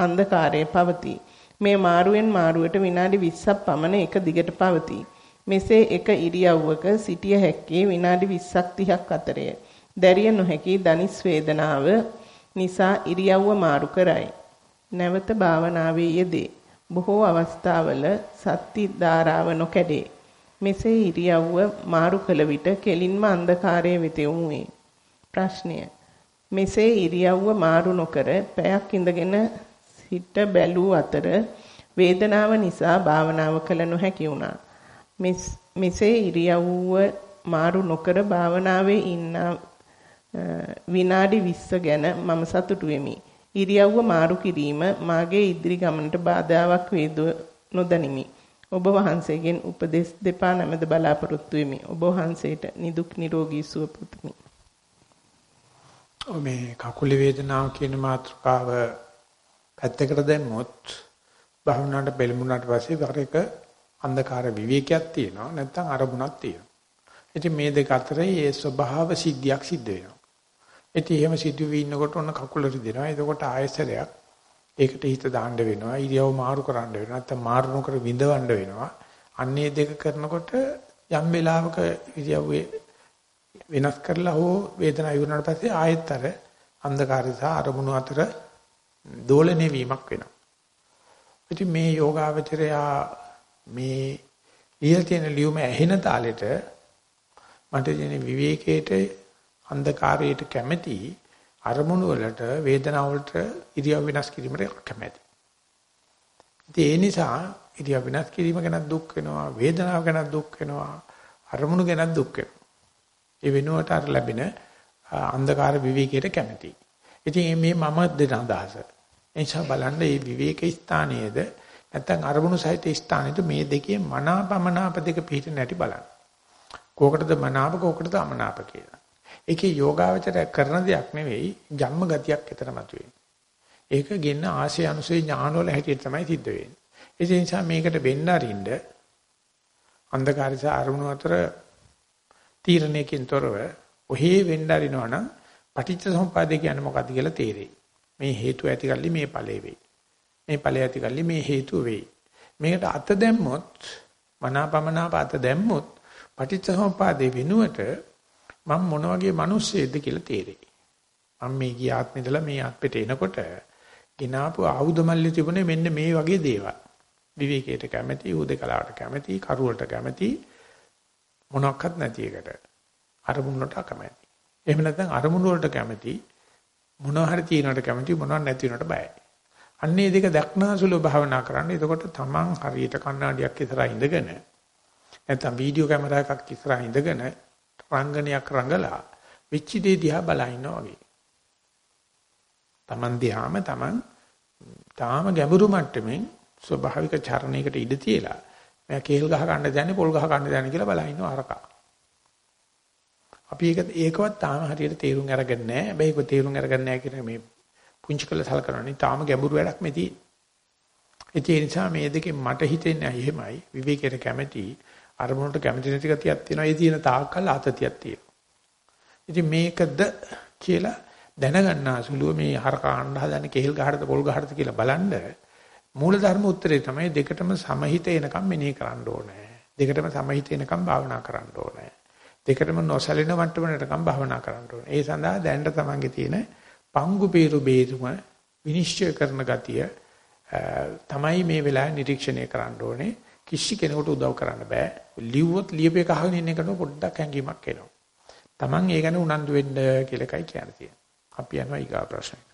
අන්ධකාරයේ පවතී. මේ මාරුවෙන් මාරුවට විනාඩි 20ක් පමණ එක දිගට පවතී. මෙසේ එක ඉරියව්වක සිටිය හැක්කේ විනාඩි 20ක් 30ක් අතරය. දැරිය නොහැකි දනිස් වේදනාව නිසා ඉරියව්ව මාරු කරයි. නැවත භාවනාවේ යෙදේ. බොහෝ අවස්ථාවල සත්‍ති ධාරාව නොකැඩේ. මෙසේ ඉරියව්ව මාරු කළ විට කෙලින්ම අන්ධකාරයේ වෙත යොමු වේ. ප්‍රශ්නය. මෙසේ ඉරියව්ව මාරු නොකර පැයක් ඉඳගෙන සිට බැලූ අතර වේදනාව නිසා භාවනාව කළ නොහැකි වුණා. මෙසේ ඉරියව්ව මාරු නොකර භාවනාවේ ඉන්න විනාඩි 20 ගැන මම සතුටු වෙමි. ඉරියව්ව මාරු කිරීම මාගේ ඉදිරි ගමනට බාධාවක් වේද නොදනිමි. ඔබ වහන්සේගෙන් උපදෙස් දෙපා නැමද බලාපොරොත්තු වෙමි. ඔබ වහන්සේට නිදුක් නිරෝගී සුව පුතුමි. මේ කකුල වේදනාව කියන මාතෘකාව පැත්තකට දැම්මොත් භවනාට බෙලමුණාට පස්සේ වර එක අන්ධකාර විවේකයක් තියෙනවා නැත්නම් අරමුණක් තියෙනවා. ඉතින් මේ දෙක අතරේ ඒ ස්වභාව සිද්ධියක් සිද්ධ වෙනවා. ඉතින් එහෙම සිදු වී ඉන්නකොට ඔන්න කකුල රිදෙනවා. එතකොට ආයසරයක් ඒකට හිත දාන්න වෙනවා. ඉරියව් මාරු කරන්න වෙනවා. නැත්නම් මාරු නොකර විඳවන්න වෙනවා. අන්නේ දෙක කරනකොට යම් වෙලාවක ඉරියව්වේ වෙනස් කරලා හෝ වේදනාව ඉවරනට පස්සේ ආයෙත් අර අන්ධකාරය සහ අරමුණු අතර දෝලණය වීමක් වෙනවා. ඉතින් මේ යෝගාවචරයා මේ ලියලා තියෙන ලියුම ඇහෙන තාලෙට මට තියෙන විවේකයට අන්ධකාරයට කැමැති අරමුණු වලට වේදනාව වලට ඉරියව් වෙනස් කිරීමට කැමැති. ඒ නිසා ඉරියව් වෙනස් කිරීම ගැන දුක් වෙනවා වේදනාව ගැන දුක් වෙනවා අරමුණු ගැන දුක් වෙනවා. ඒ වෙනුවට අර ලැබෙන අන්ධකාර විවේකයට කැමැති. ඉතින් මේ මම දෙන අදහස. එනිසා බලන්න මේ විවේක ස්ථානයේද නැත්නම් අරමුණු සහිත ස්ථානයේද මේ දෙකේ මනාපමනාප දෙක පිහිට නැටි බලන්න. කෝකටද මනාප කෝකටද අමනාප කියලා. ඒකේ යෝගාවචරය කරන දෙයක් නෙවෙයි ජම්ම ගතියක් එතන මතුවේ. ඒක ගෙන්න ආශය අනුසය ඥාන වල හැටියට තමයි සිද්ධ වෙන්නේ. ඒ නිසා මේකට වෙන්න අරින්න අන්ධකාරය සහ අරමුණු අතර තීරණයකින් තොරව ඔහේ වෙන්න අරිනවනම් පටිච්ච සමුප්පාදේ කියන්නේ මොකක්ද කියලා තේරෙයි. මේ හේතු ඇතිකල්ලි මේ ඵලෙ වෙයි. මේ ඵලෙ ඇතිකල්ලි මේ හේතුව වෙයි. මේකට අත දැම්මොත් මනාපමනාප අත දැම්මොත් පටිච්ච සමුප්පාදේ වෙනුවට මම මොන වගේ මිනිස්සෙක්ද කියලා තේරෙයි. මම මේ ගිය ආත්මෙදලා මේ ආත්මෙට එනකොට ගినాපු ආයුධ මල්ලේ තිබුණේ මෙන්න මේ වගේ දේවල්. විවේකයට කැමැති, උදේකලාවට කැමැති, කරුවලට කැමැති මොනක්වත් නැති එකට. අරමුණට කැමැති. එහෙම නැත්නම් අරමුණු වලට කැමැති මොනවා හරි තියනකට කැමැති මොනවා නැති වෙනකට බයයි. අන්නේ දෙක දක්නාසුලව භාවනා කරන්න. එතකොට තමන් හරියට කණ්ණාඩියක් ඉස්සරහා ඉඳගෙන නැත්නම් වීඩියෝ කැමරා එකක් ඉස්සරහා ඉඳගෙන රංගනයක් රංගලා වෙච්ච දේ දිහා බලා ඉන්නවා වගේ. Taman දිහාම Taman තාම ගැඹුරු මට්ටමින් ස්වභාවික චරණයකට ඉඩ තියලා මම කේල් ගහ ගන්න දන්නේ පොල් ගහ ගන්න දන්නේ කියලා බලා ඉන්නවා අරකා. අපි ඒක ඒකවත් තාම හරියට තේරුම් අරගෙන නැහැ. හැබැයි ඒක තේරුම් අරගෙන නැහැ කියන මේ පුංචි කළ සලකනවානේ තාම ගැඹුරු වැඩක් මේ තියෙන්නේ. ඒ නිසා මේ දෙකෙන් මට හිතෙන්නේ එහෙමයි විවේකයට කැමැති අරමුණට කැමැති නැති ගතියක් තියෙනවා. ඒ තියෙන තාක්කල් ආතතියක් තියෙනවා. ඉතින් මේකද කියලා දැනගන්නා සුළුව මේ හරක ආණ්ඩ හදන කෙහෙල් ගහටද පොල් ගහටද කියලා බලන්න මූල ධර්ම උත්තරේ තමයි දෙකටම සමහිත එනකම් මෙනෙහි කරන්න ඕනේ. දෙකටම සමහිත එනකම් භාවනා කරන්න ඕනේ. දෙකටම නොසැලෙන මට්ටමකටකම් භාවනා කරන්න ඕනේ. ඒ සඳහා දැනට තමන්ගේ තියෙන පංගු peeru බේරුම විනිශ්චය කරන ගතිය තමයි මේ වෙලාවේ නිරීක්ෂණය කරන්න ඕනේ. කිසි කෙනෙකුට උදව් කරන්න බෑ. ලිව්වොත් ලියපේ කහගෙන ඉන්න එකට පොඩ්ඩක් හැංගීමක් එනවා. Taman ඒ ගැන උනන්දු වෙන්න කියලා එකයි කියන්න තියෙන්නේ. අපි යනවා ඊගා ප්‍රශ්නයට.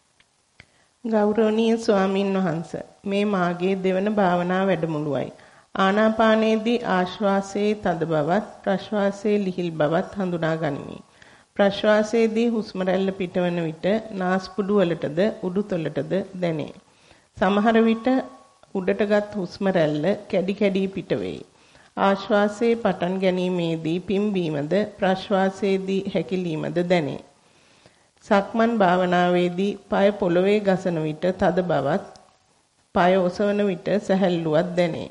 ගෞරවනීය ස්වාමින් වහන්සේ මේ මාගේ දෙවන භාවනා වැඩමුළුවයි. ආනාපානයේදී ආශ්වාසයේ තද බවත් ප්‍රශ්වාසයේ ලිහිල් බවත් හඳුනා ගනිමි. ප්‍රශ්වාසයේදී හුස්ම රැල්ල පිටවන විට නාස්පුඩු වලටද උඩුතොලටද දැනේ. සමහර විට උඩටගත් හුස්ම රැල්ල කැඩි කැඩි පිට වෙයි. ආශ්වාසයේ පටන් ගැනීමේදී පිම්බීමද ප්‍රශ්වාසයේදී හැකිලීමද දැනේ. සක්මන් භාවනාවේදී পায় පොළවේ ගසන විට තද බවත්, পায় ඔසවන විට සැහැල්ලුවක් දැනේ.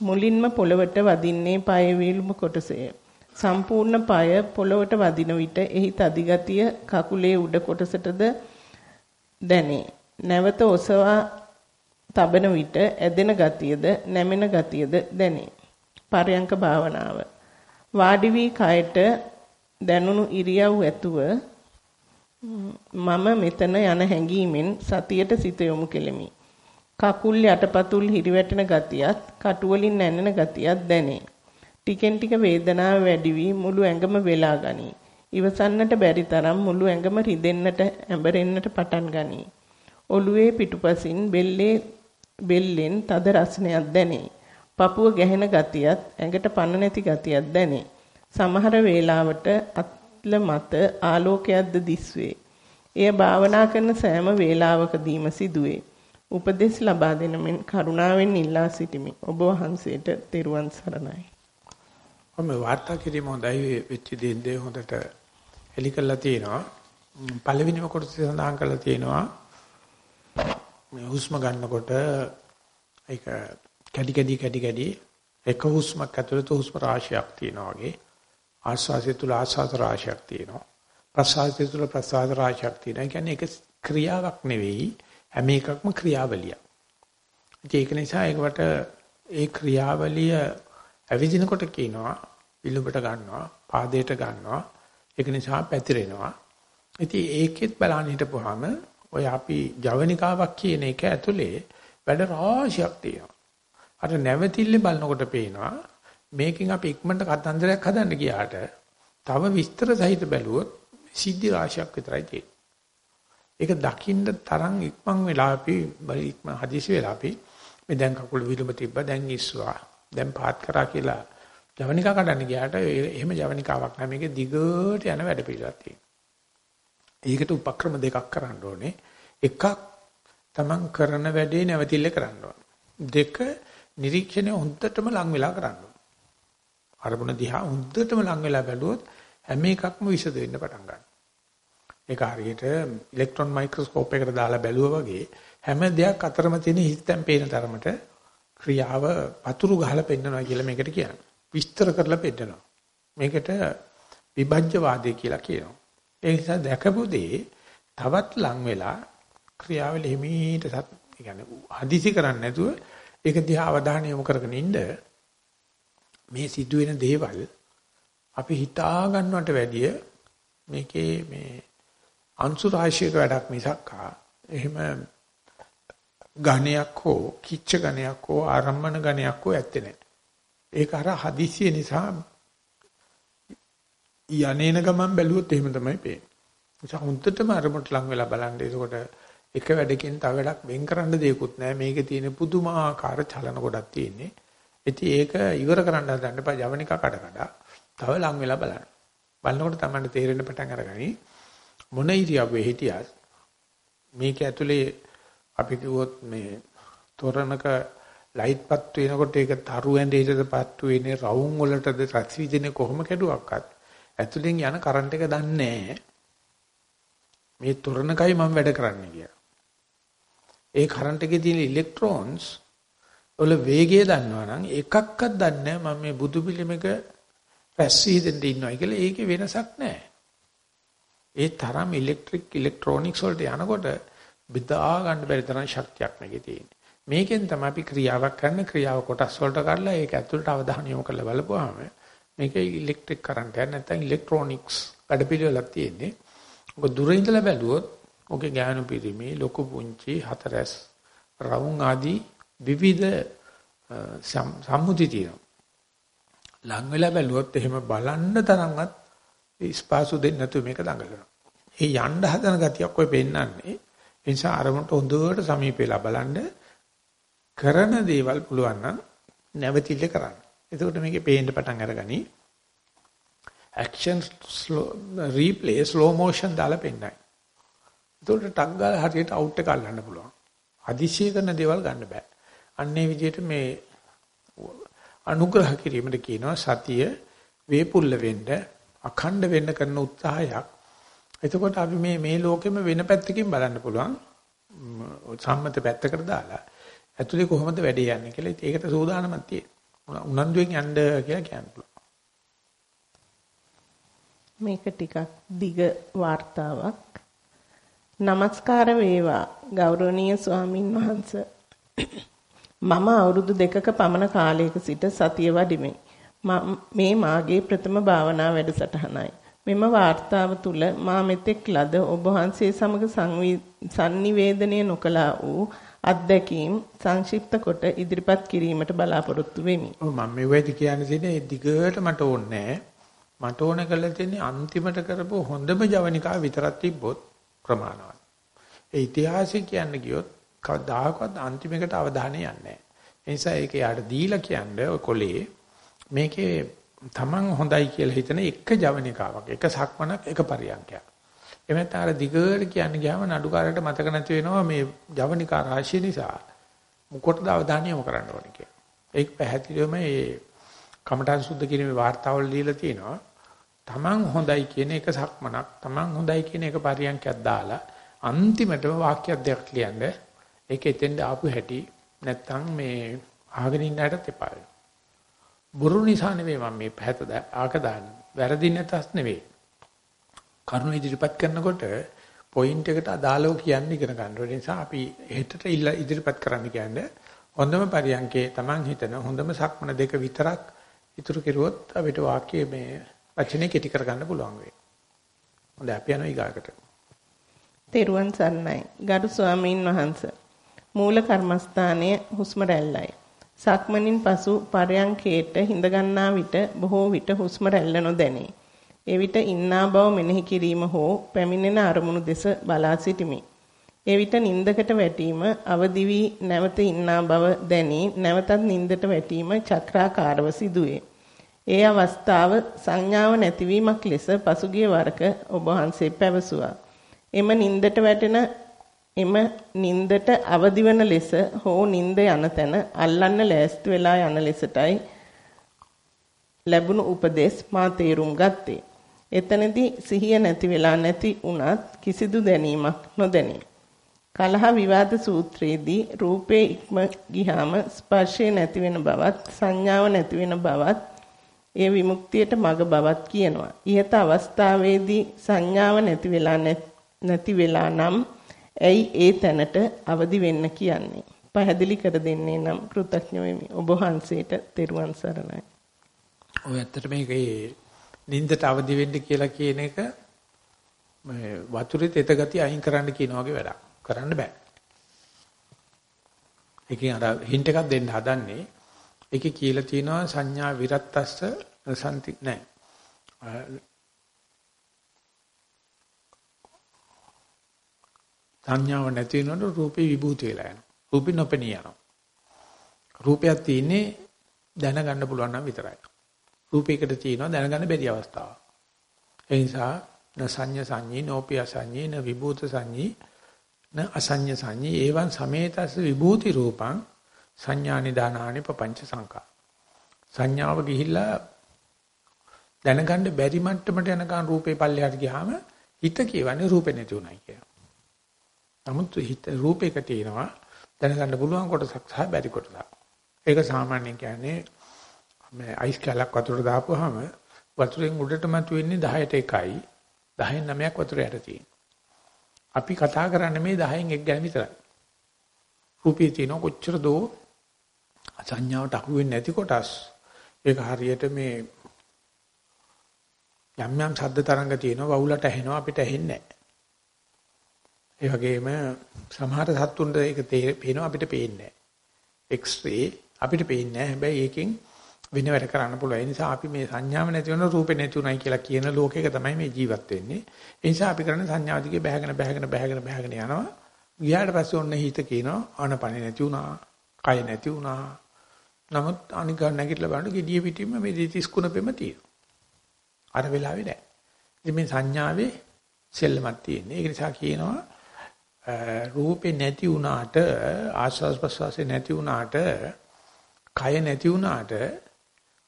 මුලින්ම පොළවට වදින්නේ পায় වීල්ම කොටසය. සම්පූර්ණ পায় පොළවට වදින විට එහි තදි ගතිය කකුලේ උඩ කොටසටද දැනේ. නැවත ඔසවා තබන විට ඇදෙන ගතියද නැමෙන ගතියද දැනේ. පරයන්ක භාවනාව. වාඩි වී කයට දැනුණු ඉරියව් ඇතුව මම මෙතන යන හැඟීමෙන් සතියට සිත යොමු කෙලිමි. කකුල් යටපතුල් හිරිවැටෙන ගතියත්, කටුවලින් ඇනෙන ගතියත් දැනේ. ටිකෙන් ටික වේදනාව වැඩි වී මුළු ඇඟම වෙලා ගනී. ඉවසන්නට බැරි තරම් මුළු ඇඟම රිදෙන්නට, ඇඹරෙන්නට පටන් ගනී. ඔළුවේ පිටුපසින් බෙල්ලේ බෙල්ලෙන් තද රසණයක් දැනේ. පපුව ගැහෙන ගතියත් ඇඟට පණ නැති ගතියක් දැනේ. සමහර වේලාවට අත්ල මත ආලෝකයක්ද දිස්වේ. එය භාවනා කරන සෑම වේලාවකදීම සිදුවේ. උපදෙස් ලබා දෙන මෙන් කරුණාවෙන් ඉල්ලා සිටිමි. ඔබ වහන්සේට තෙරුවන් සරණයි. ඔන්න වාර්තා කිරීම හොඳයි වෙච්ච දෙන්නේ හොඳට එලි කරලා තියෙනවා. පළවෙනිම කොටස සඳහන් කරලා තියෙනවා. මේ හුස්ම ගන්නකොට ඒක කැඩි කැඩි කැඩි කැඩි එක හුස්මක් ඇතුළත හුස්ම රාශියක් තියෙනවා වගේ ආස්වාසය තුල ආස්වාද රාශියක් තියෙනවා ප්‍රසආසය තුල ප්‍රසආද රාශියක් තියෙනවා. ඒ කියන්නේ ඒක ක්‍රියාවක් නෙවෙයි හැම එකක්ම ක්‍රියාවලියක්. ඒක නිසා ඒකට ඒ ක්‍රියාවලිය ඇවිදිනකොට කියනවා විලුඹට ගන්නවා පාදයට ගන්නවා. ඒක නිසා පැතිරෙනවා. ඉතින් ඒකෙත් බලන්න හිටපුවාම ඔය අපි ජවනිකාවක් කියන එක ඇතුලේ වැඩ රාශියක් තියෙනවා අර නැවතිල්ලේ බලනකොට පේනවා මේකෙන් අපි ඉක්මනට කතන්දරයක් හදන්න ගියාට තව විස්තර සහිත බැලුවොත් සිද්ධි රාශියක් විතරයි තියෙන්නේ. ඒක දකින්න තරම් ඉක්මන් වෙලා අපි ඉක්මන් හදිසි වෙලා අපි මේ දැන් කකුල විලුඹ තිබ්බා දැන් ඉස්සුවා දැන් පාත් කරා කියලා ජවනිකා කඩන්න ගියාට එහෙම ජවනිකාවක් නැහැ මේක දිගට යන වැඩ පිළිවෙලක් තියෙනවා. ඒකට උපක්‍රම දෙකක් කරන්න ඕනේ. එකක් තමන් කරන වැඩේ නැවතිල්ල කරන්න ඕනේ. දෙක නිරීක්ෂණය හොඳටම ලං වෙලා කරන්න ඕනේ. අරමුණ දිහා හොඳටම ලං වෙලා බැලුවොත් හැම එකක්ම විසද වෙන්න පටන් ගන්නවා. ඒක හරියට ඉලෙක්ට්‍රෝන මයික්‍රොස්කෝප් එකකට දාලා බැලුවා වගේ හැම දෙයක් අතරම තියෙන හිස්තැන් පේන තරමට ක්‍රියාව පතුරු ගහලා පෙන්නනවා කියලා මේකට කියනවා. විස්තර කරලා පෙන්නනවා. මේකට විභජ්‍යවාදය කියලා කියනවා. ඒ නිසා දැකපු දේ තවත් ලං වෙලා ක්‍රියාවල හිමීට සත් يعني හදිසි කරන්නේ නැතුව ඒක දිහා අවධානය යොමු කරගෙන ඉන්න මේ සිදුවෙන දේවල් අපි හිතා ගන්නවට වැඩිය මේකේ මේ අංශු රාශියක වැඩක් මිසක් එහෙම ඝණයක් හෝ කිච්ච ඝණයක් හෝ ආරම්මන ඝණයක් හෝ ඇත්තේ නැහැ. ඒක අර හදිසිය නිසා යන්නේන ගමන් බැලුවොත් එහෙම තමයි පේන්නේ. ඒ හුන්දටම අරමුණට ලං වෙලා බලන්න. එතකොට එක වැඩකින් තව වැඩක් වෙන් කරන්න දෙයක්වත් නැහැ. මේකේ තියෙන පුදුමාකාර චලන ගොඩක් තියෙන්නේ. ඉතින් ඒක ඉවර කරන්න හදන්න එපා ජවනිකා කඩ කඩ. තව ලං වෙලා බලන්න. බලනකොට තමයි තේරෙන්න පටන් අරගනි. මොන ඉරියව්වේ හිටියත් මේක ඇතුලේ අපි කිව්වොත් මේ තොරණක ලයිට් පත් වෙනකොට ඒක තරු ඇඳේටද පත් වෙන්නේ රවුම් වලටද රත් විදිනේ කොහොම කැඩුවක්වත් ඇතුලෙන් යන කරන්ට් එක දන්නේ මේ තොරණකයි මම වැඩ කරන්නේ කියලා. ඒ කරන්ට් එකේ තියෙන ඉලෙක්ට්‍රෝන්ස් වල වේගය දන්නවා නම් එකක්වත් දන්නේ නැහැ මම මේ බුදු පිළිමක රැස්සී දෙන්න ඉන්නවා කියලා ඒකේ වෙනසක් නැහැ. ඒ තරම් ඉලෙක්ට්‍රික් ඉලෙක්ට්‍රොනික්ස් වලට යනකොට බෙදා ගන්න බැරි තරම් ශක්තියක් මේකේ තියෙන්නේ. මේකෙන් තමයි අපි ක්‍රියාවක් කරන ක්‍රියාව කොටස් වලට කරලා ඒක ඇතුළට අවධානය යොමු කරලා බලපුවාම මේකේ ඉලෙක්ට්‍රික් කරන්ට් එක නැත්නම් ඉලෙක්ට්‍රොනික්ස් වැඩපිළිවෙලක් තියෙන්නේ. ඔක දුර ඉඳලා බැලුවොත් ඔකේ ඥාන පිරිමි ලොකු පුංචි හතරස් රවුම් ආදී විවිධ සම්මුති තියෙනවා. ලං වෙලා බැලුවොත් එහෙම බලන්න තරම්වත් ස්පාසු දෙන්නේ නැතුව මේක දඟලනවා. ඒ යන්න හදන ගතියක් ඔය පෙන්නන්නේ. ඒ නිසා අරමුණට හොඳට සමීප වෙලා බලන්න කරන දේවල් පුළුවන් නම් නැවතිල්ල කරන්න. එතකොට මේකේ පේන්න පටන් අරගනි. action slow replay slow motion දාලා පෙන්නයි. එතකොට ටක් ගාලා හරියට අවුට් එක අල්ලන්න පුළුවන්. අදිශය කරන දේවල් ගන්න බෑ. අන්නේ විදිහට මේ අනුග්‍රහ කිරීමට කියනවා සතිය වේපුල්ල වෙන්න අඛණ්ඩ වෙන්න කරන උත්සාහයක්. එතකොට අපි මේ මේ ලෝකෙම වෙන පැත්තකින් බලන්න පුළුවන්. සම්මත පැත්තකට දාලා ඇතුලේ කොහොමද වැඩේ යන්නේ කියලා ඒකට සූදානමක් තියෙනවා. උනන්දුවෙන් යන්න කියලා කියන්න පුළුවන්. මේක ටිකක් දිග වார்த்தාවක්. নমස්කාර වේවා ගෞරවනීය ස්වාමින් වහන්ස. මම අවුරුදු දෙකක පමණ කාලයක සිට සතිය වඩිමි. මේ මාගේ ප්‍රථම භාවනා වැඩසටහනයි. මෙම වார்த்தාව තුල මා මෙතෙක් ලද ඔබ වහන්සේ සමග සංනිවේදනය නොකලා වූ අත්දැකීම් සංක්ෂිප්ත කොට ඉදිරිපත් කිරීමට බලාපොරොත්තු වෙමි. ඔව් මම මේ වෙයිද කියන්නේ තියෙන්නේ දිගට මට ඕනේ මට ඕන කරලා තියෙන්නේ අන්තිමට කරපු හොඳම ජවනිකා විතරක් තිබ්බොත් ප්‍රමාණවත්. ඒ ඉතිහාසය කියන්න ගියොත් කවදාකවත් අන්තිමකට අවධානය යන්නේ නැහැ. ඒ නිසා ඒක යාට දීලා කියන්නේ ඔය කොලේ මේකේ Taman හොඳයි කියලා හිතන එක ජවනිකාවක් එක සක්මනක් එක පරියන්කයක්. එමෙත් අර දිගට කියන්න ගියාම නඩුකාරයට මතක නැති වෙනවා මේ ජවනිකා රාශිය නිසා මොකටද අවධානය යොමු කරන්න ඕනේ කියලා. ඒක පැහැදිලිවම මේ කමඨාන් සුද්ධ කිරීමේ වාර්තාවල දීලා තියෙනවා. Taman හොඳයි කියන එක සක්මනක්, Taman හොඳයි කියන එක පරියන්කයක් දාලා අන්තිමටම වාක්‍යයක් දෙකක් ලියන්න ඒක එතෙන්ද ආපු හැටි නැත්තම් මේ ආගෙන ඉන්න හැටත් එපා වෙනවා. බුරු නිසා නෙවෙයි මම මේ පැහැත ආක දාන්නේ. වැරදි නැතස් නෙවෙයි. කරුණ ඉදිරිපත් කරනකොට පොයින්ට් එකට අදාළව කියන්න ඉගෙන ගන්න. ඒ නිසා අපි හෙටට ඉදිරිපත් කරන්න කියන්නේ හොඳම පරියන්කේ Taman හිතන හොඳම සක්මන දෙක විතරක් ඉතුරු කෙරුවොත් අපිට වාක්‍යයේ මේ වචනේ කෙටි කරගන්න පුළුවන් වෙයි. හොඳයි අපි යනවා ඊගාකට. තෙරුවන් සරණයි. ගරු ස්වාමීන් වහන්සේ. මූල කර්මස්ථානයේ හුස්ම රැල්ලයි. සක්මනින් පසු පරයන්කේට හිඳ ගන්නා විට බොහෝ විට හුස්ම රැල්ල නොදැනේ. එවිට ඉන්නා බව මෙනෙහි කිරීම හෝ පැමිණෙන අරමුණු දෙස බලා සිටිමි. එවිට නින්දකට වැටීම අවදි වී නැවත ඉන්නා බව දැනී නැවතත් නින්දට වැටීම චක්‍රාකාරව සිදුවේ. ඒ අවස්ථාව සංඥාව නැතිවීමක් ලෙස පසුගිය වරක ඔබ වහන්සේ පැවසුවා. එම නින්දට වැටෙන එම නින්දට අවදිවන ලෙස හෝ නින්ද යන තැන අල්ලන්න ලෑස්ති වෙලා යන ලෙසටයි ලැබුණු උපදෙස් මා තේරුම් ගත්තේ. එතනදී සිහිය නැති වෙලා නැති වුණත් කිසිදු දැනීමක් නොදැනේ. කලහ විවාද සූත්‍රයේදී රූපේ ඉක්ම ගියාම ස්පර්ශය නැති වෙන බවත් සංඥාව නැති වෙන බවත් ඒ විමුක්තියට මඟ බවත් කියනවා. ඊට අවස්ථාවේදී සංඥාව නැති වෙලා නැති වෙලා නම් ඇයි ඒ තැනට අවදි වෙන්න කියන්නේ? පැහැදිලි කර දෙන්නේ නම් කෘතඥ වෙමි. ඔබ වහන්සේට තෙරුවන් සරණයි. ඔය ඇත්තට මේකේ නින්දට අවදි වෙන්න කියලා කියන එක මේ වතුරේ තෙත ගති අයින් කරන්න කියන වගේ වැඩක්. කරන්න බෑ. ඒකෙන් අර හින්ට් එකක් දෙන්න හදන්නේ. ඒකේ කියලා තියෙනවා සංඥා විරත්තස්ස සම්ති නෑ. සංඥාව නැති වෙනකොට රූපේ විභූත වෙලා යනවා. රූපේ නොපෙනී යනවා. රූපයක් තියෙන්නේ දැනගන්න පුළුවන් නම් විතරයි. රූපයකට තියෙනවා දැනගන්න බැරි අවස්ථාව. ඒ නිසා න සංඤ සංඤී නෝපිය සංඤී න විභූත සංඤී න අසඤ්ඤ සංඤී එවං සමේතස් විභූති රූපං සංඥානි දානානි පపంచ සංකා. සංඥාව ගිහිල්ලා දැනගන්න බැරි මට්ටමට යනකන් රූපේ පල්ලෙහාට ගියාම හිත කියවන්නේ රූපේ නැති උනායි කියලා. නමුත් හිත රූපයක තියෙනවා දැනගන්න පුළුවන් කොටසක් සහ බැරි කොටසක්. ඒක සාමාන්‍යයෙන් කියන්නේ මේ අයිස් කැලක් වතුරට දාපුවාම වතුරෙන් උඩට මතුවෙන්නේ 10ට 1යි 10න් 9ක් වතුර යට තියෙනවා. අපි කතා කරන්නේ මේ 10න් 1 ගැන විතරයි. රූපේ තියෙන කොච්චර දෝ සංඥාවට අහු වෙන්නේ නැති කොටස් ඒක හරියට මේ යම් යම් ශබ්ද තරංග තියෙනවා වවුලට ඇහෙනවා අපිට ඇහෙන්නේ නැහැ. ඒ වගේම සමහර සත්තුන්ට ඒක පේනවා අපිට පේන්නේ නැහැ. X-ray අපිට පේන්නේ නැහැ. හැබැයි ඒකෙන් වෙන වැඩ කරන්න පුළුවන්. ඒ නිසා අපි මේ සංඥාව නැති වෙන රූපේ නැති උනායි කියලා කියන ලෝකයක තමයි මේ ජීවත් වෙන්නේ. ඒ නිසා අපි කරන්නේ සංඥාව දිගේ බැහැගෙන බැහැගෙන බැහැගෙන බැහැගෙන යනවා. ගියාට පස්සේ ඔන්න හිත කියනවා ආනපනෙ නැති වුණා. කය නැති වුණා. නමුත් අනික නැගිටලා බලන්න gediya පිටින්ම මේ දිතිස් කුණපෙම තියෙනවා. අර වෙලාවේ නෑ. ඉතින් මේ සංඥාවේ සෙල්ලමක් තියෙන්නේ. ඒක නිසා කියනවා රූපේ නැති වුණාට ආස්වාස් ප්‍රසවාසේ නැති වුණාට කය නැති වුණාට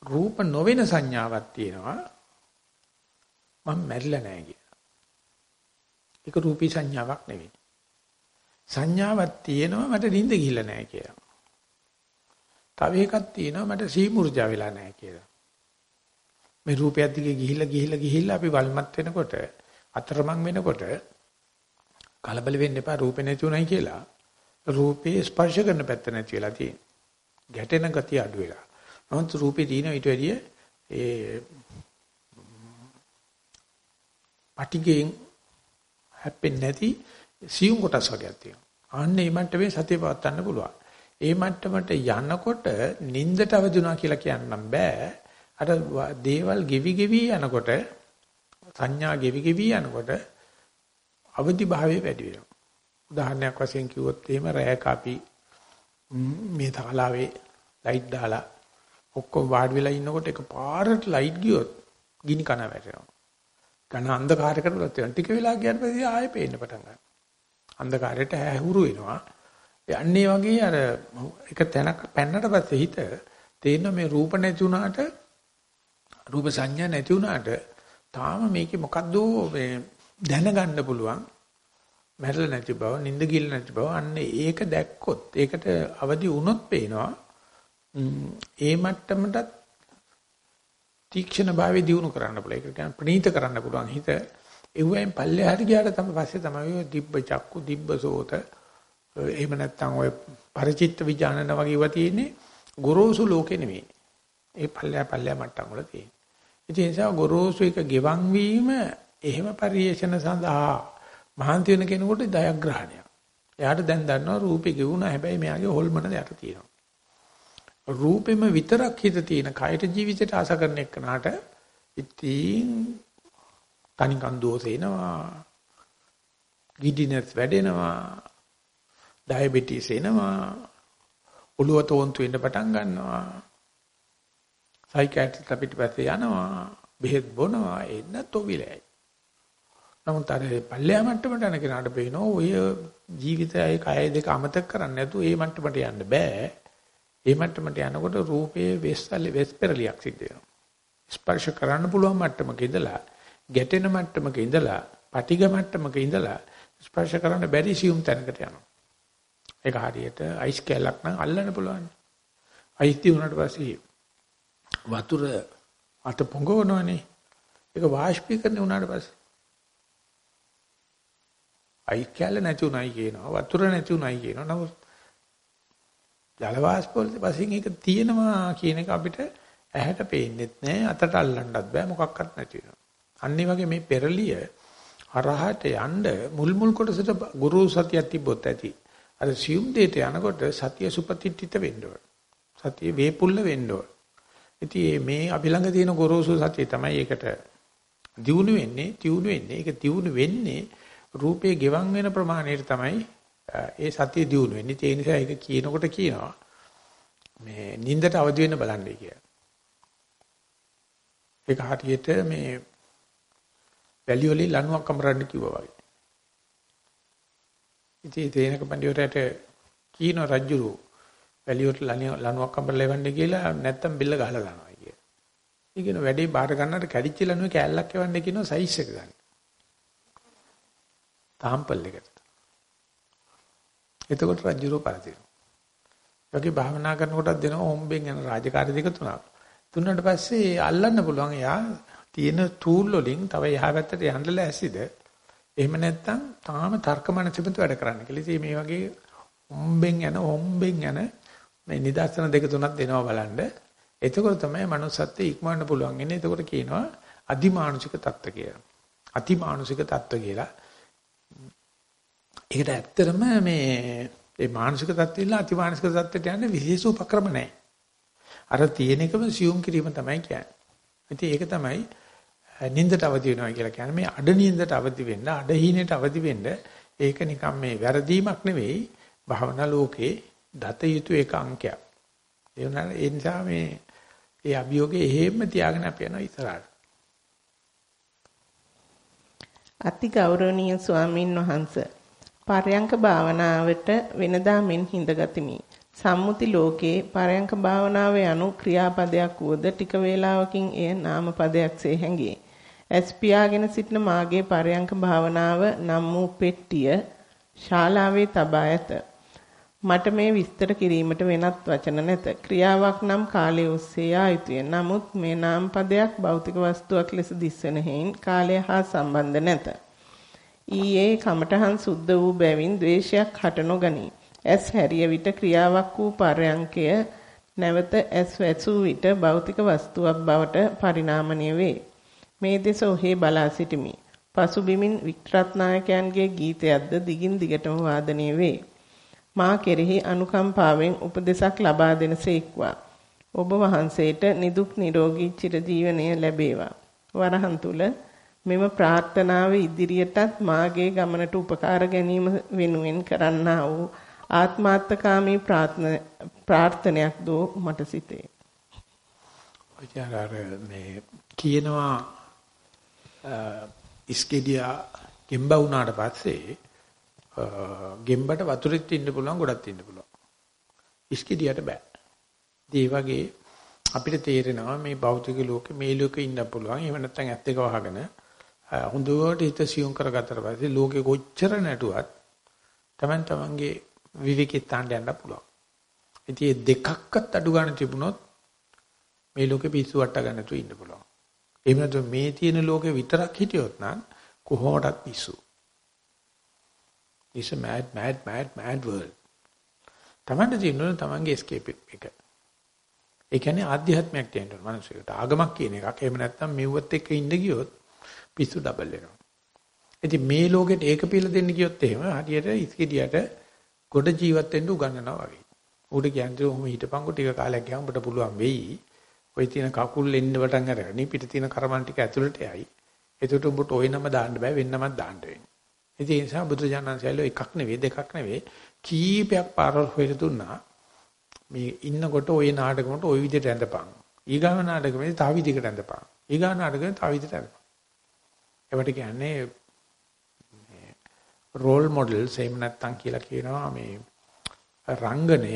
රූප නොවන සංඥාවක් තියෙනවා මම මැරිලා නැහැ කියලා. ඒක රූපී සංඥාවක් නෙවෙයි. සංඥාවක් තියෙනවා මට නිින්ද ගිහිල්ලා නැහැ කියලා. තව එකක් තියෙනවා මට සීමුර්ජා වෙලා නැහැ කියලා. මේ රූපයත් දිගේ ගිහිල්ලා ගිහිල්ලා ගිහිල්ලා අපි වල්මත් වෙනකොට අතරමං වෙනකොට කලබල වෙන්න එපා රූපේ නැති උනායි කියලා. රූපේ ස්පර්ශ කරන පැත්ත නැති වෙලා තියෙනවා. ගැටෙන ගතිය අඩු වෙලා. නමුත් රූපේ තියෙන ඊට වැඩිය ඒ පටිගෙන් හැප්පෙන්නේ නැති සියුම් කොටස් වර්ගයක් තියෙනවා. අන්න ඒ මට්ටමේ සතිය පවත්වන්න පුළුවන්. ඒ මට්ටමට යනකොට නින්දට අවදුනා කියලා කියන්නම් බෑ. අර දේවල් ගෙවි ගෙවි යනකොට සංඥා ගෙවි ගෙවි යනකොට අවදි භාවය වැඩි වෙනවා. උදාහරණයක් වශයෙන් කිව්වොත් එහෙම රැයක අපි මේ තාලාවේ ලයිට් දාලා ඔක්කොම වාඩි වෙලා ඉන්නකොට එක පාරට ලයිට් ගියොත් ගිනි කන වැටෙනවා. ඝන අන්ධකාරයකට වලත් වෙනවා. ටික වෙලා ගියාට පස්සේ ආයෙ පේන්න පටන් ගන්නවා. අන්ධකාරයට ඇහුරු වෙනවා. යන්නේ වගේ අර එක තැනක පැන්නට පස්සේ හිත තේින්න මේ රූප නැති වුණාට රූප සංඥා නැති වුණාට තාම මේකේ මොකද්ද මේ දැනගන්න පුළුවන් මැරෙලා නැති බව, නිින්ද ගිල්ල නැති බව අන්න ඒක දැක්කොත් ඒකට අවදි වුණොත් පේනවා ඒ මට්ටමටත් තීක්ෂණ භාවය දිනු කරන්න පුළුවන්. ඒක කියන්නේ ප්‍රනීත කරන්න පුළුවන් හිත. එව්වෙන් පල්ලෙහාට ගියාට තමයි පස්සේ තමයි ඔය දිබ්බ චක්කු දිබ්බ සෝත එහෙම නැත්නම් ඔය ಪರಿචිත්ත විඥානන වගේ ඒවා තියෙන්නේ ගොරෝසු ලෝකේ නෙමෙයි. ඒ පල්ලෙහා පල්ලෙහා මට්ටම් වල තියෙන්නේ. ඒ නිසා ගොරෝසු එක ගෙවන් වීම එහෙම පරිේශන සඳහා මහන්ති වෙන කෙනෙකුට දයග්‍රහණයක්. එයාට දැන් දන්නවා රූපේ ගෙවුණා හැබැයි මෙයාගේ හොල්මන යට තියෙනවා. රූපෙම විතරක් හිත තියෙන කයට ජීවිතයට ආස කරන එකනට ඉතින් තනිකන් දෝෂ එනවා. ගිඩිනස් වැඩෙනවා. ඩයබටිස් එනවා. ඔළුව තෝන්තු වෙන්න පටන් ගන්නවා. සයිකියාට්‍රිස්ට් අපිට පස්සේ යනවා. බෙහෙත් බොනවා එන්න තොවිලයි. නමුත් අර පල්ලෙහා මට්ටමට යන කෙනාට පේනවා ඔය ජීවිතයයි කයයි දෙක අමතක කරන්නේ නැතුව ඒ මට්ටමට යන්න බෑ. ඒ මට්ටමට යනකොට රූපයේ වෙස්සල් වෙස්පරලියක් සිද්ධ වෙනවා. ස්පර්ශ කරන්න පුළුවන් මට්ටමක ඉඳලා ගැටෙන මට්ටමක ඉඳලා පටිග මට්ටමක ඉඳලා ස්පර්ශ කරන්න බැරි සියුම් තැනකට යනවා. ඒක හරියට අයිස් කැලක් නම් අල්ලන්න පුළුවන්. අයිස් තියුණාට පස්සේ වතුර අත පොඟවනවනේ. ඒක වාෂ්පීකරණය වුණාට පස්සේ අයිස් කැල නැති උනායි කියනවා. වතුර නැති උනායි කියනවා. නමුත් ජල වාෂ්ප වල පස්සේ ඒක තියෙනවා කියන එක අපිට ඇහැට පේන්නෙත් නෑ අතට අල්ලන්නත් බෑ මොකක්වත් නැති වෙනවා. අනිත් වගේ මේ පෙරලිය හරහට යන්න මුල් මුල් කොටසට ගුරු සතියක් තිබ්බොත් ඇති. අර සියුම් දෙයට යනකොට සතිය සුපතිට්ඨිත වෙන්න ඕන. සතිය වේපුල්ල වෙන්න ඕන. ඉතින් මේ අපි ළඟ තියෙන ගොරෝසු සතිය තමයි ඒකට දියුණු වෙන්නේ, තියුණු වෙන්නේ. ඒක දියුණු වෙන්නේ රූපේ ගෙවන් වෙන ප්‍රමාණයට තමයි ඒ සතිය දියුණු වෙන්නේ. ඒ නිසා ඒක කියනකොට කියනවා මේ නින්දට අවදි වෙන්න බලන්නේ කියලා. ඒක හරියට මේ වැලි වලින් ලණුවක් අමරන්න කිව්වා වගේ. ඉතින් තේනක පඬිවරට කීන රජුරු වැලි වලට ලණුවක් අමරලා එවන්නේ කියලා නැත්තම් බෙල්ල ගහලා දානවා කිය. ඒ කියන වැඩේ බාර ගන්නට කැඩිච්ච ලණුවේ කෑල්ලක් එවන්නේ කියනවා සයිස් එක ගන්න. තාම්පල් එකට. එතකොට රජුරෝ පරදිනවා. ඒකේ භාවනා කරනකොටත් දෙනවා හොම්බෙන් යන රාජකාරී දෙක තුනක්. තුනට පස්සේ අල්ලන්න පුළුවන් එයා තියෙන තූල් වලින් තව එහා පැත්තට යන්න ලැහැසිද? එහෙම නැත්නම් තාම තර්කමන තිබුණත් වැඩ කරන්න කියලා. ඉතින් මේ වගේ හොම්බෙන් යන හොම්බෙන් යන මේ නිදර්ශන දෙක තුනක් දෙනවා බලන්න. එතකොට තමයි manussත්ත්වය ඉක්මවන්න පුළුවන් වෙන්නේ. එතකොට කියනවා අදිමානුෂික தত্ত্ব කියලා. අතිමානුෂික தত্ত্ব කියලා. ඒකට ඇත්තටම මේ ඒ මානසික தත්ත්වෙilla අතිමානසික தත්ත්වයට යන්නේ විශේෂ උපක්‍රම නැහැ. අර තියෙන එකම සියුම් කිරීම තමයි කියන්නේ. ඉතින් ඒක තමයි නින්දට අවදි වෙනවා කියලා කියන්නේ මේ අඩ නින්දට අවදි වෙන්න අඩ හීනට අවදි වෙන්න ඒක නිකම් මේ වැරදීමක් නෙවෙයි භවනා ලෝකේ දත යුතු එක අංකයක්. ඒ වුණාට ඒ නිසා මේ ඒ අභියෝගේ එහෙම තියාගෙන අපි යනවා ඉස්සරහට. අති ගෞරවනීය ස්වාමින් වහන්සේ පරයන්ක භාවනාවට වෙනදා මෙන් හිඳගතිමි. සම්මුති ලෝකයේ පරයන්ක භාවනාව යනු ක්‍රියාපදයක් වුවද ටික වේලාවකින් එය නාමපදයක්සේ හැඟේ. ඇස් පියාගෙන සිටින මාගේ පරයන්ක භාවනාව නම් වූ පෙට්ටිය ශාලාවේ තබා ඇත. මට මේ විස්තර කිරීමට වෙනත් වචන නැත. ක්‍රියාවක් නම් කාලය ඔස්සේ යා යුතුය. නමුත් මේ නාමපදයක් භෞතික වස්තුවක් ලෙස දිස්වන හේයින් කාලය හා සම්බන්ධ නැත. ඊයේ කමඨහන් සුද්ධ වූ බැවින් ද්වේෂයක් හට නොගනී. ඇස් හැරිය විට ක්‍රියාවක් වූ පරයන්කය නැවත ඇස් වැසූ විට භෞතික වස්තුවක් බවට පරිණාමණය වේ. මේ දෙස ඔහේ බලා සිටිමි. පසුබිමින් වික්‍රත්නායකයන්ගේ ගීතයක්ද දිගින් දිගටම වාදනය වේ. මා කෙරෙහි අනුකම්පාවෙන් උපදෙසක් ලබා දෙනසේක්වා. ඔබ වහන්සේට නිදුක් නිරෝගී චිරජීවනය ලැබේවා. වරහන් තුල මෙම ප්‍රාර්ථනාව ඉදිරියටත් මාගේ ගමනට උපකාර ගැනීම වෙනුවෙන් කරන්නා වූ ආත්මාර්ථකාමී ප්‍රාර්ථනයක් දෝ මට සිතේ. ඔයාලා මේ කියනවා ඉස්කෙඩියා ගෙම්බ වුණාට පස්සේ ගෙම්බට වතුරෙත් ඉන්න පුළුවන් ගොඩක් ඉන්න පුළුවන්. ඉස්කෙඩියට බෑ. ඒ වගේ අපිට තේරෙනවා මේ භෞතික ලෝකේ මේ ලෝකේ ඉන්න පුළුවන්. එහෙම නැත්නම් ඇත්ත එක වහගෙන හොඳට හිත සියුම් කරගත්තට පස්සේ ලෝකේ කොච්චර නැටුවත් Taman tamanගේ විවිකේ තාන්න යන්න පුළුවන්. ඉතින් මේ දෙකක්වත් අඩු ගන්න තිබුණොත් මේ ලෝකේ පිස්සු වට ගන්න තු ඉන්න පුළුවන්. එහෙම නැත්නම් මේ තියෙන ලෝකේ විතරක් හිටියොත් නම් කොහොමඩත් පිස්සු. It's a mad mad mad mad world. Taman තියෙනවා tamanගේ escape එක. ඒ කියන්නේ ආධ්‍යාත්මයක් තියෙනවා මනුස්සයෙකුට. ආගමක් කියන එකක්. එහෙම නැත්නම් මෙව්වත් එක්ක ඉඳ ගියොත් පිස්සු ඩබල් වෙනවා. ඉතින් මේ ලෝකෙට ඒක පිළ දෙන්න කියොත් එහෙම හරියට ඉස්කෙඩියට ගොඩ ජීවත් වෙන්න උගන්වනවා වගේ. උඩ කියන්නේ ඔහොම හිටපන්කො ටික කාලයක් ගියාම ඔබට පුළුවන් වෙයි. ඔය තියෙන කකුල් එන්න වටන් අරගෙන පිට තියෙන කර්මන් ටික ඇතුළට යයි. එතකොට ඔබට ওই නම දාන්න බෑ වෙන්නමක් දාන්න වෙන්නේ. ඉතින් ඒ නිසා බුදුජානන්සයලෝ එකක් නෙවෙයි දෙකක් නෙවෙයි කීපයක් පාරවල් හොයලා දුන්නා. මේ ඉන්නකොට ওই නාටකමට ওই විදිහට ඇඳපන්. ඊගාව නාටකෙදී තව විදිහකට ඇඳපන්. ඊගාව නාටකෙදී තව විදිහට ඇඳපන්. ඒවට කියන්නේ රෝල් මොඩල්ස් එහෙම නැත්තම් කියලා කියනවා මේ රංගනය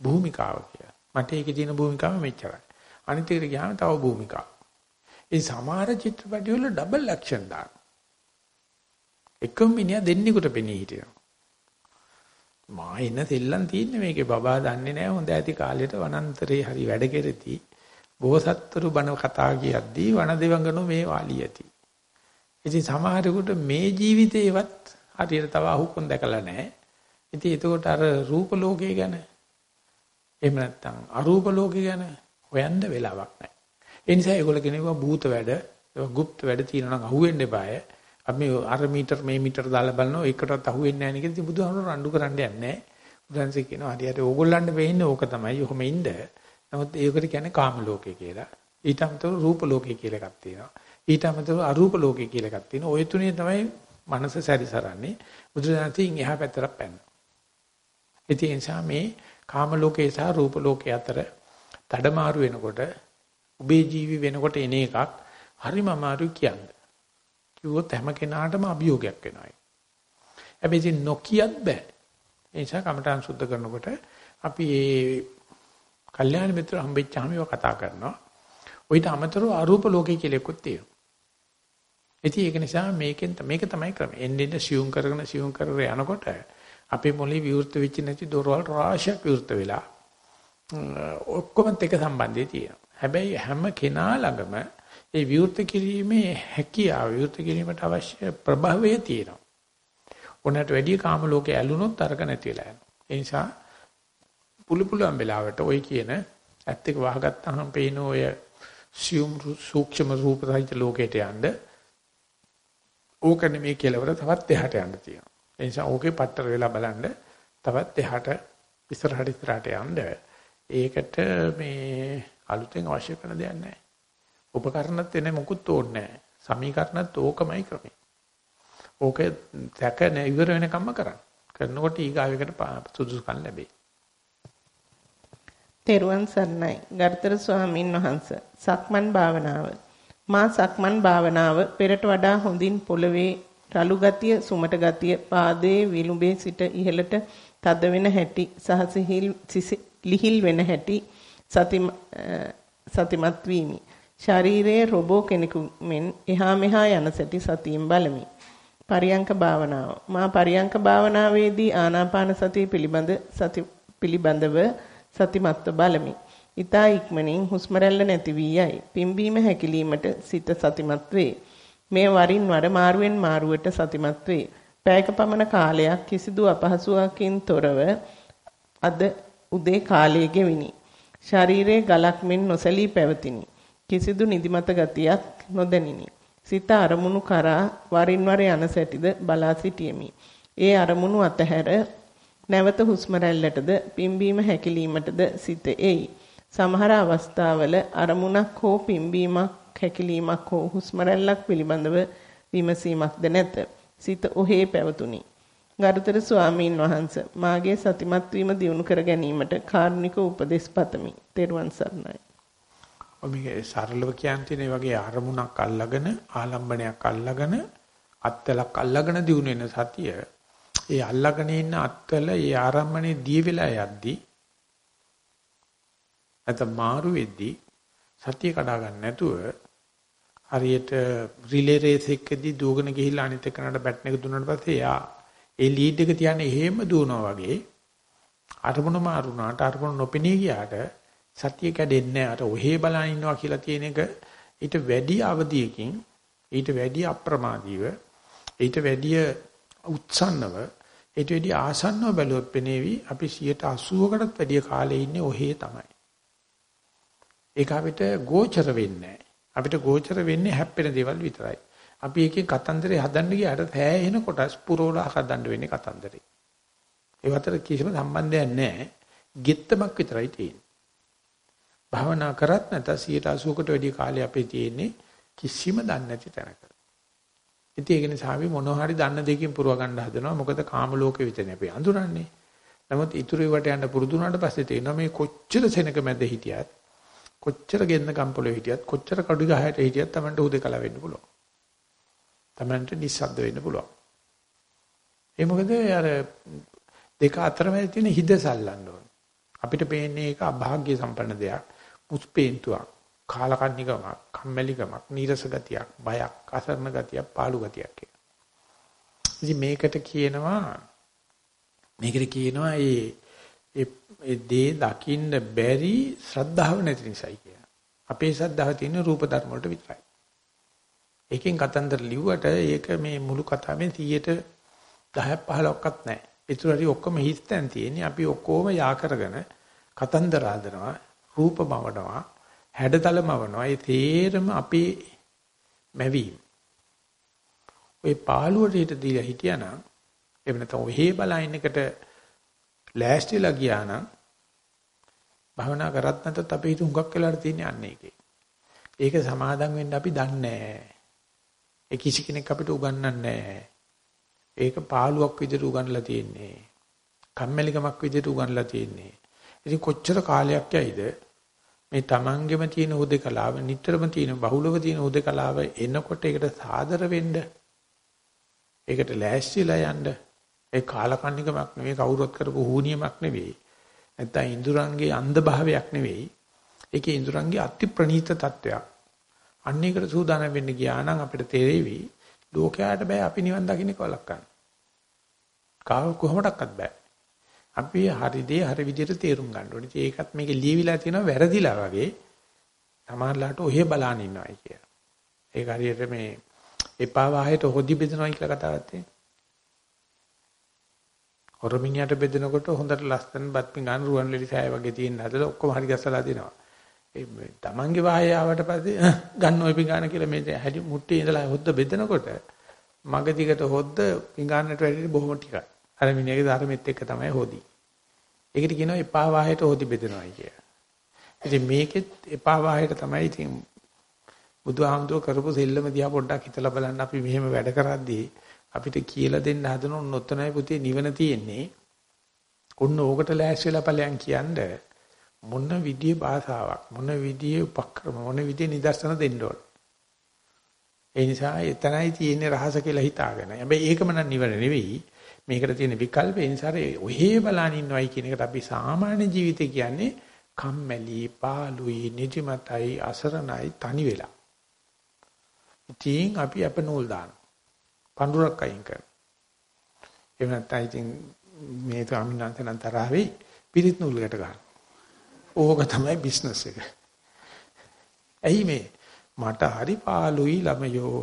භූමිකාව කියලා. මට ඒකේ තියෙන භූමිකාව මෙච්චරයි. අනිත් එකට ගියාම තව භූමිකාව. ඒ සමහර චිත්‍රපටි වල ඩබල් ඇක්ෂන් දාන. එකම මිනිහා දෙන්නෙකුට පෙනී හිටිනවා. මා ඉන්න සෙල්ලම් තියෙන්නේ මේකේ බබා දන්නේ නැහැ හොඳ ඇති කාලෙට වනාන්තරේ හරි වැඩ කෙරෙති. බෝසත්තුරු බණ කතා කියද්දී වන දෙවඟනෝ මේ වාලිය ඇති. ඉතින් සමහරෙකුට මේ ජීවිතේවත් හරියට තව අහුකොන් දැකලා නැහැ. ඉතින් එතකොට අර රූප ලෝකේ ගැන එහෙම නැත්නම් අරූප ලෝකේ ගැන හොයන්න වෙලාවක් නැහැ. ඒ නිසා ඒගොල්ලෝ කියනවා භූත වැඩ, গুপ্ত වැඩ තියෙනවා නම් අහුවෙන්න එපාය. අපි අර මීටර මේ මීටර දාලා බලනවා ඒකටවත් අහුවෙන්නේ නැහැ නේද? ඉතින් බුදුහාමුදුරුවෝ රණ්ඩු කරන්න යන්නේ නැහැ. බුදුන්සේ කියනවා හරියට ඕගොල්ලන්ට වෙන්නේ ඕක තමයි. ඔහොම ඉන්න. නමුත් ඒකට කියන්නේ කාම ලෝකේ කියලා. ඊට අමතරව රූප ලෝකේ කියලා එකක් තියෙනවා. ඊට අමතරව අරූප ලෝකය කියලා එකක් තියෙනවා. ওই තුනේ තමයි මනස සැරිසරන්නේ. බුදුසසුනින් එහා පැත්තට පැනනවා. ඒ නිසා මේ කාම ලෝකේ සහ රූප ලෝකේ අතර මාරු වෙනකොට උබේ ජීවි වෙනකොට එන එකක් හරිම අමාරු කියන්නේ. කිව්වොත් හැම කෙනාටම අභියෝගයක් වෙනවා. හැබැයි ඉතින් නොකියත් බෑ. ඒ නිසා කමඨාන් සුද්ධ කරනකොට අපි මේ කල්යාණ මිත්‍ර හම්බෙච්චාම ඒවා කතා කරනවා. ඔయిత අමතරව අරූප ලෝකේ කියලා එකක් තියෙනවා. ඉතින් ඒක නිසා මේකෙන් මේක තමයි ක්‍රමය. එන්නේ සියුම් කරගෙන සියුම් කරගෙන යනකොට අපේ මොළේ විවෘත වෙච්ච නැති දොරවල් රාශියක් විවෘත වෙලා ඔක්කොම එක සම්බන්ධය තියෙනවා. හැබැයි හැම කෙනා ළඟම ඒ විවෘත කිරීමේ හැකියාව විවෘත කිරීමට අවශ්‍ය ප්‍රභවය තියෙනවා. උනට වැඩි කාම ලෝකේ ඇලුනොත් අරක නැති වෙලා යනවා. ඒ නිසා පුළු පුළුවන් වෙලාවට ওই කියන ඇත්ත එක වහගත්තාම පේන ඔය සියුම් සූක්ෂම රූප සහිත ලෝකයට යන්න ඕක නෙමෙයි කෙලවර තවත් එහාට යන්න තියෙනවා. ඒ නිසා ඕකේ පත්තර වෙලා බලන්න තවත් එහාට ඉස්සරහට ඉස්සරහට යන්න ඒකට මේ අලුතෙන් අවශ්‍ය කරන දෙයක් නැහැ. උපකරණත් එන්නේ මොකුත් ඕනේ නැහැ. සමීකරණත් ඕකමයි ක්‍රමය. ඕක තැක ඉවර වෙනකම්ම කරන්න. කරනකොට ඊගාවෙකට සුදුසුකම් ලැබේ. තෙරුවන් සරණයි. ගරුතර ස්වාමින් වහන්සේ. සක්මන් භාවනාව. මා සක්මන් භාවනාව පෙරට වඩා හොඳින් පොළවේ රළු ගතිය, සුමට ගතිය, පාදයේ විලුඹේ සිට ඉහළට තද වෙන හැටි සහ ලිහිල් වෙන හැටි සතිමත් වීමි. ශරීරයේ රොබෝ කෙනෙකු මෙන් එහා මෙහා යන සැටි සතියෙන් බලමි. පරියංක භාවනාව. මා පරියංක භාවනාවේදී ආනාපාන සතිය පිළිබඳ සති පිළිබඳව සතිමත්ව බලමි. ඊතා ඉක්මනින් හුස්ම රැල්ල නැති වී යයි. පිම්බීම හැකිලීමට සිත සතිමත් වේ. මේ වරින් වර මාරුවෙන් මාරුවට සතිමත් වේ. පැයක පමණ කාලයක් කිසිදු අපහසුවකින් තොරව අද උදේ කාලයේ ගෙවිනි. ශරීරයේ ගලක් මෙන් නොසලී පැවතිනි. කිසිදු නිදිමත ගතියක් නොදැනිනි. සිත අරමුණු කරා වරින් වර යන සැටිද බලා සිටියෙමි. ඒ අරමුණු අතහැර නැවත හුස්ම රැල්ලටද පිම්බීම හැකිලීමටද සිත එයි. සමහර අවස්ථාවල අරමුණක් හෝ පිම්බීමක් හැකිලීමක් හෝ හුස්ම රැල්ලක් පිළිබඳව විමසීමක්ද නැත. සිත ඔහේ පැවතුනි. ගරුතර ස්වාමීන් වහන්ස මාගේ සතිමත් වීම දියුණු කර ගැනීමට කාරුණික උපදෙස් පතමි. තෙරුවන් සරණයි. ඔමේ සරලව කියන්නේ වගේ අරමුණක් අල්ලගෙන ආලම්බණයක් අල්ලගෙන අත්වලක් අල්ලගෙන දිනු වෙන සතිය ඒ අල්ලගෙන ඉන්න අත්වල ඒ ආරම්මනේ දී වෙලා යද්දී නැත්නම් මාරු වෙද්දී සතිය කඩා ගන්න නැතුව හරියට රිලේ රේස් එකකදී දුවගෙන ගිහිල්ලා අනිත් එකනට බැට් එක දුන්නාට පස්සේ යා ඒ ලීඩ් එක තියන්නේ එහෙම දුවනවා වගේ අරමුණ මාරුණාට අරමුණ නොපෙනී ගියාට සතිය කැඩෙන්නේ අර ඔහේ බලන් ඉන්නවා කියලා තියෙන එක ඊට වැඩි අවධියකින් ඊට වැඩි අප්‍රමාදීව ඊට වැඩි උත්සන්නව ඊට වැඩි ආසන්නව බැලුවොත් පෙනේවි අපි 80කටත් වැඩි කාලේ ඉන්නේ ඔහේ තමයි. ඒක අපිට ගෝචර වෙන්නේ අපිට ගෝචර වෙන්නේ හැප්පෙන දේවල් විතරයි අපි එකේ කතන්දරේ හදන්න ගියාට සෑහෙන කොටස් පුරවලා හදන්න වෙන්නේ කතන්දරේ. ඒ අතර කිසිම සම්බන්ධයක් නැහැ. ගෙත්තමක් විතරයි තියෙන්නේ. භාවනා කරත් නැත 180කට වැඩි කාලය අපේ තියෙන්නේ කිසිම දන්නේ නැති තැනක. ඉතින් ඒක නිසා අපි මොනවා හරි දන්න දෙකින් පුරව ගන්න හදනවා. මොකද කාම ලෝකෙ විතරනේ අපි අඳුරන්නේ. නමුත් ඉතුරු ඒවට යන්න පුරුදු වුණාට පස්සේ තේරෙනවා මේ කොච්චර සෙනක මැද හිටියත් කොච්චර ගෙන්න කම්පලෙ හිටියත් කොච්චර කඩු ගහයට හිටියත් Tamanට උදේකලා වෙන්න පුළුවන්. Tamanට නිස්සද්ද වෙන්න පුළුවන්. ඒ මොකද අර දෙක අතරමැද තියෙන හිද සල්ලන්න ඕන. අපිට පේන්නේ ඒක අභාග්‍ය සම්පන්න දෙයක්. මුස්පේන්තුවක්, කාලකන්නිකමක්, කම්මැලිකමක්, නීරස ගතියක්, බයක්, අසරණ ගතියක්, පාළු ගතියක් කියලා. ඉතින් මේකට කියනවා මේකට කියනවා ඒ ඒ දේ දකින්න බැරි ශ්‍රද්ධාව නැති නිසායි කියලා. අපේ ශ්‍රද්ධාව තියෙන රූප ධර්ම වලට විතරයි. එකෙන් කතන්දර ලිව්වට ඒක මේ මුළු කතාවෙන් 100ට 10ක් 15ක්වත් නැහැ. ඒතර හරි ඔක්කොම හිස්තැන් තියෙන්නේ අපි ඔක්කොම යා කරගෙන කතන්දර හදනවා, රූප බවනවා, හැඩතල මවනවා. ඒ තේරම අපේ මැවීම. ওই පාළුවට හිට දීලා හිටියානම් එහෙම නැත්නම් ඔහේ බලන එකට ලෑස්තිලා ගියා නම් භවනා කරත් නැත්නම් අපේ හිත හුඟක් වෙලාට තියෙන්නේ අන්න ඒකේ. ඒක සමාදම් වෙන්න අපි දන්නේ නැහැ. ඒ කිසි කෙනෙක් අපිට උගන්වන්නේ නැහැ. ඒක පාළුවක් විදිහට උගන්ලා තියෙන්නේ. කම්මැලිකමක් විදිහට උගන්ලා තියෙන්නේ. ඉතින් කොච්චර කාලයක් යයිද මේ තමන්ගෙම තියෙන හුදේකලාව නිතරම තියෙන බහුලව තියෙන හුදේකලාව එනකොට ඒකට සාදර වෙන්න ඒකට ලෑස්තිලා යන්න ඒ කාලකන්නිකමක් නෙවෙයි කවුරුත් කරපු හුනියමක් නෙවෙයි නැත්නම් ඉඳුරංගේ අන්ධ භාවයක් නෙවෙයි ඒකේ ඉඳුරංගේ අති ප්‍රනීත තත්වයක් අන්න ඒකට සූදානම් වෙන්න ගියා නම් අපිට තේරෙවි ලෝකයට බෑ අපි නිවන් දකින්න කවලක් ගන්න. කාව කොහොමඩක්වත් බෑ. අපි හරි දේ හරි විදිහට තේරුම් ගන්න ඕනේ. ඒකත් මේකේ ලියවිලා තියෙනවා වැරදිලා වගේ. සමහරලාට ඔහෙ බලන් ඉන්නවයි කිය. ඒක හරියට මේ එපා වාහයට හොදි බෙදනවා කියලා කතාවක් තියෙනවා. හොරමිනියට බෙදනකොට හොඳට ලස්සන බත් පිඟාන රුවන්වැලි සෑය වගේ තියෙන හදලා ඔක්කොම හරි ගස්සලා දෙනවා. ඒ තමන්ගේ වාහය ආවට පස්සේ ගන්න ওই පිඟාන කියලා මේ හැදි මුට්ටියේ ඉඳලා හොද්ද බෙදනකොට මග දිගට හොද්ද පිඟානට වැඩි බොහොම ටිකයි. අර මිනිහගේ ධර්මෙත් එක්ක තමයි හොදි. ඒකට කියනවා එපා වාහයට හොදි බෙදනවායි කියලා. ඉතින් මේකෙත් එපා වාහයට තමයි ඉතින් බුදුහාමුදුර කරපු සෙල්ලම දිහා පොඩ්ඩක් හිතලා බලන්න අපි මෙහෙම වැඩ කරද්දී අපිට කියලා දෙන්න හදන නොතනයි පුතේ නිවන තියෙන්නේ. ඔන්න ඕකට ලෑස්ති වෙලා ඵලයන් කියන්නේ මොන විදිහේ භාෂාවක් මොන විදිහේ උපක්‍රම මොන විදිහේ නිදර්ශන දෙන්න ඕන. ඒ නිසා එතනයි තියෙන්නේ රහස කියලා හිතාගෙන. හැබැයි ඒකම නම් නිවන නෙවෙයි. මේකට තියෙන විකල්ප ඒ නිසා ඔහේ බලන් ඉන්නවයි කියන එකට අපි සාමාන්‍ය ජීවිතේ කියන්නේ කම්මැලි, පාළුයි, නිදිමතයි, අසරණයි, තනි වෙලා. ඉතින් අපි අප නූල් දානවා. පඳුරක් අයින් කරනවා. එහෙම නැත්නම් ඉතින් මේ ස්වාමීන් වහන්සේ නම් තරහ වෙයි පිරිත් නූලකට ගන්න. ඕක තමයි බිස්නස් එක. ඇයි මේ මට හරි පාළුයි ළමයෝ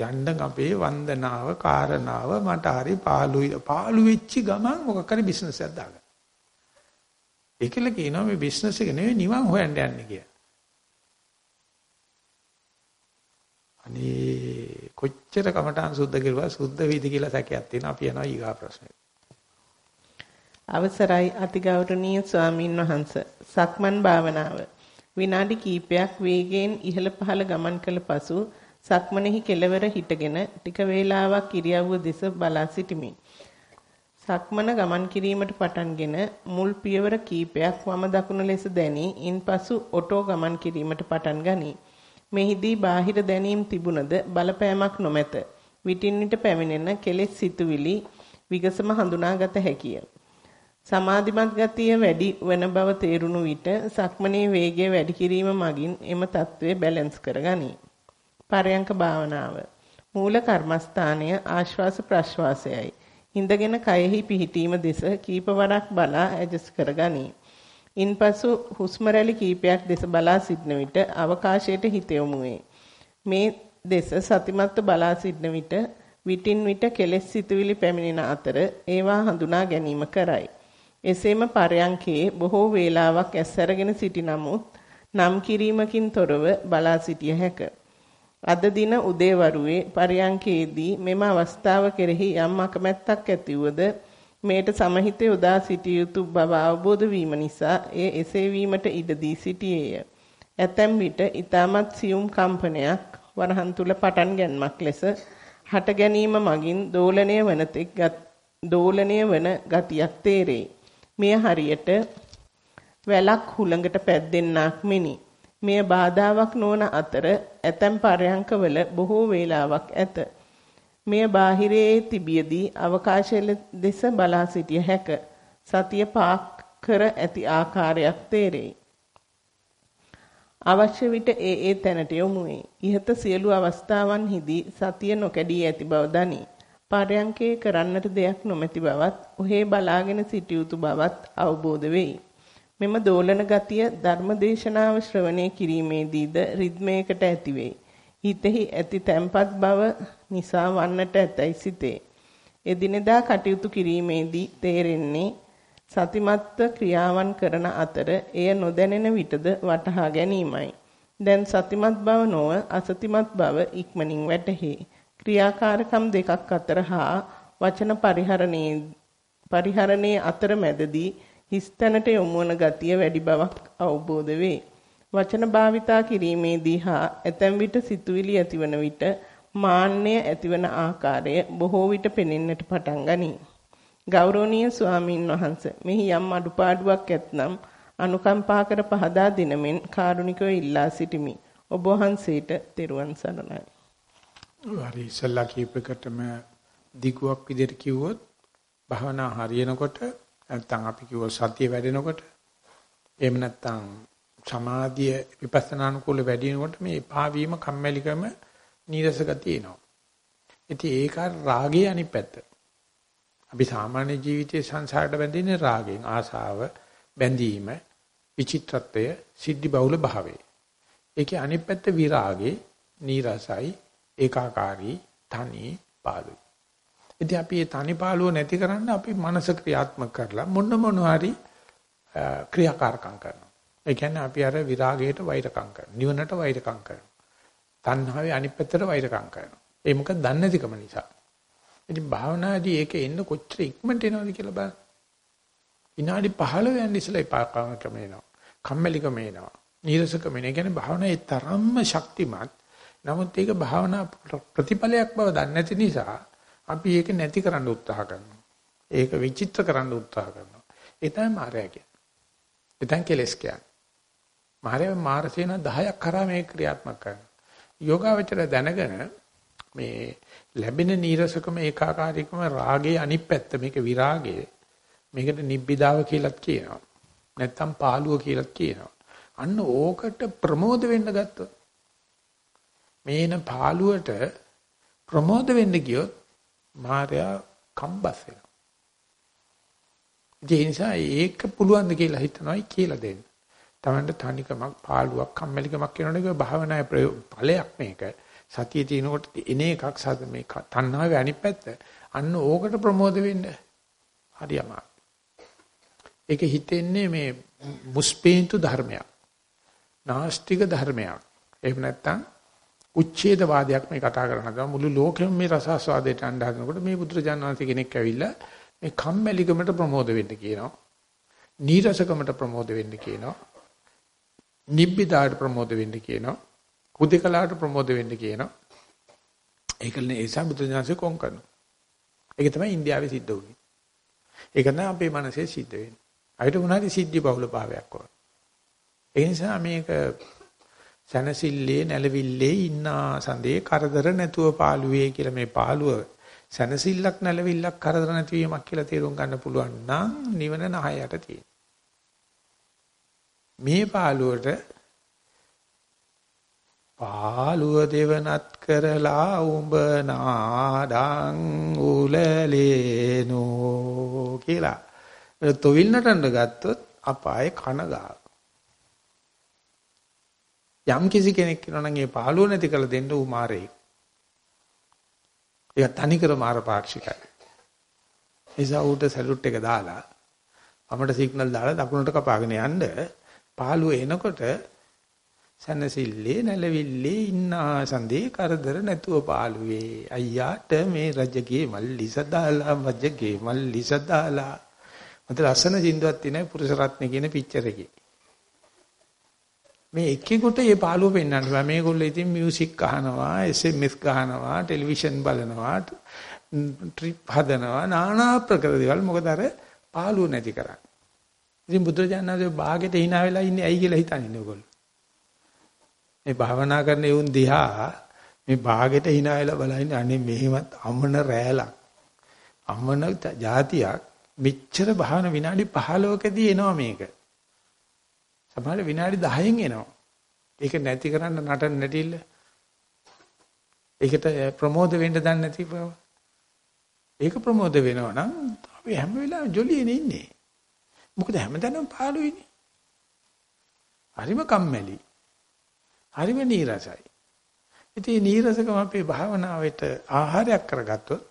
යන්න අපේ වන්දනාව කාරණාව මට හරි පාළුයි පාළු වෙච්ච ගමන් මොකක් හරි බිස්නස් එකක් දාගන්න. ඒකල කියනවා මේ බිස්නස් එක නෙවෙයි නිවන් හොයන්න යන්නේ කියලා. අනේ කොච්චර කමටහන් සුද්ධ කෙරුවා සුද්ධ වේද කියලා සැකයක් තියෙනවා අපි යනවා ඊගා ප්‍රශ්නෙට. අවසරයි අතිගෞරවනීය ස්වාමින් වහන්සේ සක්මන් භාවනාව විනාඩි කිහිපයක් වේගයෙන් ඉහළ පහළ ගමන් කළ පසු සක්මනෙහි කෙළවර හිටගෙන ටික වේලාවක් ඉරියව්ව දෙස බලා සිටිමි. සක්මන ගමන් කිරීමට පටන්ගෙන මුල් පියවර කීපයක් වම දකුණ ලෙස දැනි ඉන්පසු ඔටෝ ගමන් කිරීමට පටන් ගනී. මෙහිදී බාහිර දැනීම් තිබුණද බලපෑමක් නොමැත. විටින් විට පැමිණෙන කෙලෙස් සිතුවිලි විගසම හඳුනාගත හැකිය. සමාධිමත් ගතිය වැඩි වන බව තේරුණු විට සක්මනේ වේගය වැඩි කිරීම මගින් එම తත්වය බැලන්ස් කරගනී. පරයන්ක භාවනාව. මූල කර්මස්ථානය ආශ්වාස ප්‍රශ්වාසයයි. හිඳගෙන කයෙහි පිහිටීම දෙස කීපවරක් බලා ඇජස් කරගනී. ඉන්පසු හුස්ම රැලි කීපයක් දෙස බලා සිටන විට අවකාශයට හිත යොමු මේ දෙස සතිමත්ව බලා සිටන විට විටින් විට කෙලෙස් සිතුවිලි පැමිණෙන අතර ඒවා හඳුනා ගැනීම කරයි. එසේම පරයන්කේ බොහෝ වේලාවක් ඇස්සරගෙන සිටි නමුත් නම් කිරීමකින් තොරව බලා සිටිය හැක. අද දින උදේවරුේ පරයන්කේදී මෙම අවස්ථාව කෙරෙහි යම් අකමැත්තක් ඇතිවද මේට සමහිත යොදා සිටිය යුතු බව අවබෝධ වීම නිසා එය එසේ වීමට ඉඩ දී සිටියේය. ඇතැම් විට ඊටමත් සියුම් කම්පනයක් වරහන් තුල පටන් ගැනීමක් ලෙස හට ගැනීම මගින් දෝලණය වන තෙක් දෝලණය වන ගතියක් තේරේ. මෙය හරියට වැලක් හුළඟට පැද්දෙන්නක් මෙනි. මෙය බාධාවක් නොවන අතර ඇතැම් පරයන්කවල බොහෝ වේලාවක් ඇත. මෙය බාහිරයේ තිබියදී අවකාශය දෙස බලා සිටිය හැක. සතිය පාක් කර ඇති ආකාරයක් තේරෙයි. අවශ්‍ය විට ඒ ඒ තැනට යොමු වේ. ইহත සියලු අවස්ථාවන්හිදී සතිය නොකැඩී ඇති බව දනී. පරයන්කේ කරන්නට දෙයක් නොමැති බවත්, ඔහේ බලාගෙන සිටිය යුතු බවත් අවබෝධ වෙයි. මෙම දෝලන ගතිය ධර්මදේශනාව ශ්‍රවණය කිරීමේදීද රිද්මයකට ඇති වෙයි. හිතෙහි ඇති තැම්පත් බව නිසා වන්නට ඇතැයි සිතේ. එදිනෙදා කටයුතු කිරීමේදී තේරෙන්නේ සතිමත්ව ක්‍රියාවන් කරන අතර එය නොදැනෙන විටද වටහා ගැනීමයි. දැන් සතිමත් බව නොව අසතිමත් බව ඉක්මනින් වැටහේ. ක්‍රියාකාරකම් දෙකක් අතර හා වචන පරිහරණයේ පරිහරණයේ අතර මැදදී හිස්තැනට යොමු වන ගතිය වැඩි බවක් අවබෝධ වේ. වචන භාවිතා කිරීමේදී හා ඇතැම් විට සිතුවිලි ඇතිවන විට මාන්නය ඇතිවන ආකාරය බොහෝ විට පෙනෙන්නට පටන් ගනී. ගෞරවනීය ස්වාමින් වහන්සේ මෙහි යම් අඩුපාඩුවක් ඇතනම් අනුකම්පා කර පහදා දිනමින් කාරුණිකව ඉල්ලා සිටිමි. ඔබ වහන්සේට තෙරුවන් සරණයි. හරි ඉස්සල්ලා කීපකටම දිගුවක් විදිහට කිව්වොත් භවනා හරියනකොට නැත්නම් අපි කිව්ව සතිය වැඩෙනකොට එහෙම නැත්නම් සමාධිය විපස්සනානුකූල වැඩි වෙනකොට මේ පාවීම කම්මැලිකම නීරස ගතිය එනවා. ඉතින් ඒක රාගයේ අනිත් පැත්ත. අපි සාමාන්‍ය ජීවිතයේ සංසාරයට බැඳෙන්නේ රාගයෙන් ආසාව බැඳීම විචිත්‍රත්වය සිද්ධි බහුල භාවය. ඒකේ අනිත් පැත්ත විරාගේ නීරසයි ඒකාකාරී තනි පාළුයි. ඉතින් අපි මේ තනි පාළුව නැති කරන්න අපි මනස ක්‍රියාත්මක කරලා මොන මොන හරි ක්‍රියාකාරකම් කරනවා. ඒ කියන්නේ අපි අර විරාගයට වෛරකම් කරනවා. නිවනට වෛරකම් කරනවා. තණ්හාවේ අනිත් පැත්තට වෛරකම් කරනවා. ඒ මොකද දන්නේ නැතිකම නිසා. ඉතින් භාවනාදී ඒක එන්න කොච්චර ඉක්මනට එනවද කියලා බලන්න. විනාඩි 15 යන ඉස්සලා එපාකම එනවා. කම්මැලිකම එනවා. නීරසකම එනවා. ඒ කියන්නේ භාවනාවේ තරම්ම ශක්තිමත්. නමුත් ඒක භාවනා ප්‍රතිඵලයක් බව දන්නේ නැති නිසා අපි ඒක නැති කරන්න උත්සාහ කරනවා. ඒක විචිත්‍ර කරන්න උත්සාහ කරනවා. ඒ තමයි මායя කියන්නේ. ඒ තමයි කෙලස් කියන්නේ. මායя මාරසේන 10ක් කරා මේ ක්‍රියාත්මක කරනවා. යෝගාවචර දැනගෙන මේ ලැබෙන නීරසකම ඒකාකාරීකම රාගයේ අනිත් පැත්ත මේක විරාගය මේකට නිබ්බිදාව කියලාත් කියනවා. නැත්තම් පාළුව කියලාත් කියනවා. අන්න ඕකට ප්‍රමෝද වෙන්න ගත්තොත් මේන පාළුවට ප්‍රමෝද වෙන්න ගියොත් මාර්යා කම්බස් වෙනවා. ඒ නිසා ඒක පුළුවන් ද කියලා හිතනවායි කියලා දෙන්න. තමන්ට තනිකමක් පාළුවක් කම්මැලිකමක් කියනකොට භාවනාවේ ඵලයක් මේක. සතියේ තියෙනකොට එන එකක් සද මේ තණ්හාවේ අනිත් පැත්ත. අන්න ඕකට ප්‍රමෝද වෙන්න හරි අමාරු. ඒක හිතෙන්නේ මේ මුස්පේන්තු ධර්මයක්. නාස්තික ධර්මයක්. එහෙම නැත්නම් උච්ඡේදවාදයක් මේ කතා කරනවා. මුළු ලෝකෙම මේ රසාස්වාදයට අඬ හදනකොට මේ බුදුරජාණන් වහන්සේ කෙනෙක් ඇවිල්ලා මේ කම්මැලිකමට ප්‍රමෝද වෙන්න කියනවා. නීරසකමට ප්‍රමෝද වෙන්න කියනවා. නිබ්බිදාට ප්‍රමෝද වෙන්න කියනවා. හුදේකලාට ප්‍රමෝද වෙන්න කියනවා. ඒකල්නේ ඒ සම්බුදුජානසේ කොන් කරනවා. ඒක තමයි ඉන්දියාවේ සිද්ධ වුනේ. ඒක තමයි අපේ මනසේ සිද්ධ වෙන්නේ. අයිට මොනවාරි සිද්ධි බහුල භාවයක් වගේ. ඒ නිසා මේක සනසිල්ලේ නැලවිල්ලේ ඉන්න සඳේ කරදර නැතුව පාළුවේ කියලා මේ පාළුව සනසිල්ලක් නැලවිල්ලක් කරදර නැතිවීමක් කියලා තේරුම් ගන්න පුළුවන් නම් නිවන නහයට තියෙන. මේ පාළුවට පාළුව දෙවනත් කරලා උඹ නාඩං උලලේනෝ කියලා. තොවිල් නටන්න ගත්තොත් අපායේ කන ගාව. යම් කිසි කෙනෙක් කියනවා නම් ඒ පාළුව නැති කළ දෙන්න උ මාරේ. ඒක තනිකර මාර පාක්ෂිකයි. එසා උට සැලුට් එක දාලා අපමණ සිග්නල් දාලා දකුණට කපාගෙන යන්න පාළුව එනකොට සනසිල්ලේ නැලවිල්ලේ ඉන්නා සඳේ කරදර නැතුව පාළුවේ. අයියාට මේ රජගේ මල්ලි සදාලා වජගේ මල්ලි සදාලා. මත ලස්සන සින්දුවක් තියෙනවා පුරුෂ රත්නේ කියන පික්චර් එකේ. මේ එක්කෙකුට මේ පාළුව පෙන්වන්න බෑ. මේගොල්ලෝ ඉතින් මියුසික් අහනවා SMS ගහනවා ටෙලිවිෂන් බලනවා ට්‍රිප් හදනවා নানা ප්‍රකාර දේවල්. මොකද අර පාළුව නැති කරන්නේ. ඉතින් බුදුරජාණන් වහන්සේ භාගෙට hina වෙලා ඉන්නේ ඇයි කියලා හිතන්නේ ඔයගොල්ලෝ. මේ භාවනා කරන යුන් දිහා මේ භාගෙට hina වෙලා බලන්නේ අනේ මෙහෙමත් අමන රෑලක්. අමන જાතියක් මෙච්චර භාවන විනාඩි 15කදී එනවා මේක. සමහර විනාඩි 10න් එනවා. ඒක නැති කරන්න නටන්න නැටිල්ල. ඒකට ප්‍රමෝද වෙන්න දන්නේ නැති බව. ඒක ප්‍රමෝද වෙනවා නම් අපි හැම වෙලාවෙම ජොලියනේ ඉන්නේ. මොකද හැමදාම පාළුයිනේ හරිම කම්මැලි හරිම නීරසයි. ඉතින් නීරසකම අපේ භාවනාවට ආහාරයක් කරගත්තොත්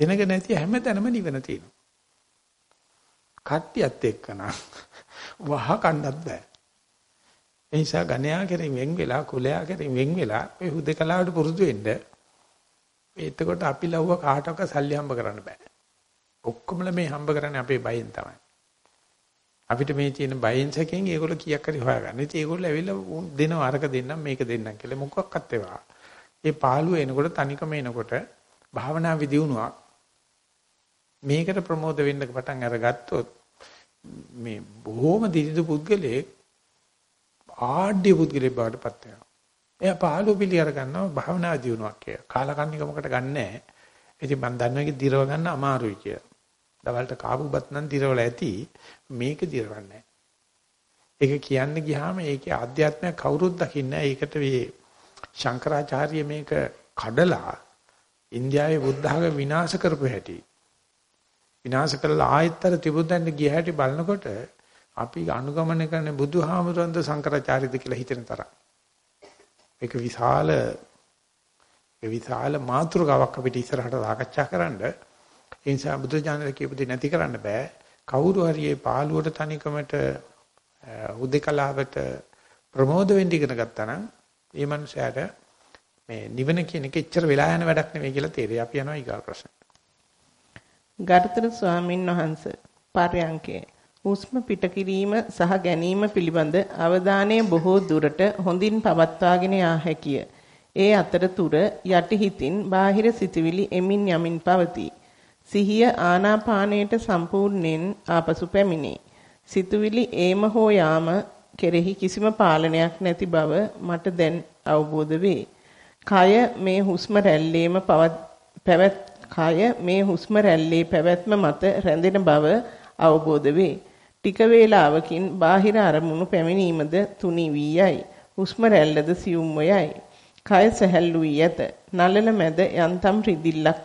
සෙනග නැති හැමතැනම නිවන තියෙනවා. කට්ටියත් එක්කන වහ කණ්ඩත් බෑ. ඒ නිසා ගණයා කෙරෙන් වෙන් වෙලා කුලයා කෙරෙන් වෙන් වෙලා ඔය හුදකලාවට පුරුදු වෙන්න එතකොට අපි ලව්ව කාටවත් සල්ලි හම්බ කරන්න බෑ. ඔක්කොමල මේ හම්බ කරන්නේ අපේ බයෙන් තමයි. අපිට මේ තියෙන බයෙන් සැකෙන් ඒගොල්ලෝ කීයක් හරි හොයාගන්න. ඉතින් ඒගොල්ලෝ ඇවිල්ලා දෙනවා අරක දෙන්නම් මේක දෙන්නම් කියලා මොකක්වත් ඒවා. ඒ පාළුව එනකොට තනිකම එනකොට භාවනා විදියුණුවක් මේකට ප්‍රමෝද වෙන්න පටන් අරගත්තොත් මේ බොහොම දිරිදු පුද්ගලයෙක් ආඩ්‍ය පුද්ගලයෙක් බවට පත් වෙනවා. එයා පාළු පිළි අර ගන්නවා භාවනා දියුණුවක් කියලා. කාලකන්නිකමකට ගන්නෑ. ඉතින් මම දන්නවා ඒක දිරව ගන්න අමාරුයි කියලා. දවල්ට කාපු බත් නම් දිරවල ඇති මේක දිරවන්නේ ඒක කියන්න ගියාම ඒකේ ආධ්‍යාත්මයක් කවුරුත් දකින්නේ ඒකට මේ ශංකරාචාර්ය මේක කඩලා ඉන්දියාවේ බුද්ධ ආගම විනාශ කරපු හැටි විනාශ කරලා ආයතර තිබුද්දන්න ගිය හැටි බලනකොට අපි අනුගමනය කරන බුදුහාමුදුරන්ද සංකරාචාර්යද කියලා හිතෙන තරම්. ඒක විශාල ඒ විශාල මාතෘකාවක් අපිට ඉස්සරහට සාකච්ඡා කරන්න. ඒ නිසා බුදුජානක කියපු දෙ නැති කරන්න බෑ. කවුරු හරි ඒ පාළුවට තනිකමට උදේකලාවට ප්‍රමෝද වෙන්න ඉගෙන ගත්තා නම් ඒ මනුස්සයාට මේ නිවන කියන එක එච්චර වෙලා යන වැඩක් නෙවෙයි කියලා තේරෙයි. අපි යනවා ඊගා ප්‍රශ්න. ගරුතර ස්වාමින් වහන්සේ පර්යංකේ හුස්ම පිට කිරීම සහ ගැනීම පිළිබඳ අවධානය බොහෝ දුරට හොඳින් පවත්වාගෙන යා හැකිය. ඒ අතරතුර යටිහිතින් බාහිර සිතුවිලි එමින් යමින් පවතී. සිහිය ආනාපානයට සම්පූර්ණයෙන් ආපසු පැමිණේ. සිතුවිලි ඒම හෝ යාම කෙරෙහි කිසිම පාලනයක් නැති බව මට දැන් අවබෝධ වේ. කය මේ හුස්ම රැල්ලේම පැවැත් කය මේ හුස්ම රැල්ලේ පැවැත්ම මත රැඳෙන බව අවබෝධ වේ. ටික වේලාවකින් බාහිර අරමුණු පැමිණීමද තුනී වී යයි. හුස්ම රැල්ලද සියුම්ව යයි. කය සැහැල්ලු වී ඇත. නළල මැද යන්තම් රිදිල්ලක්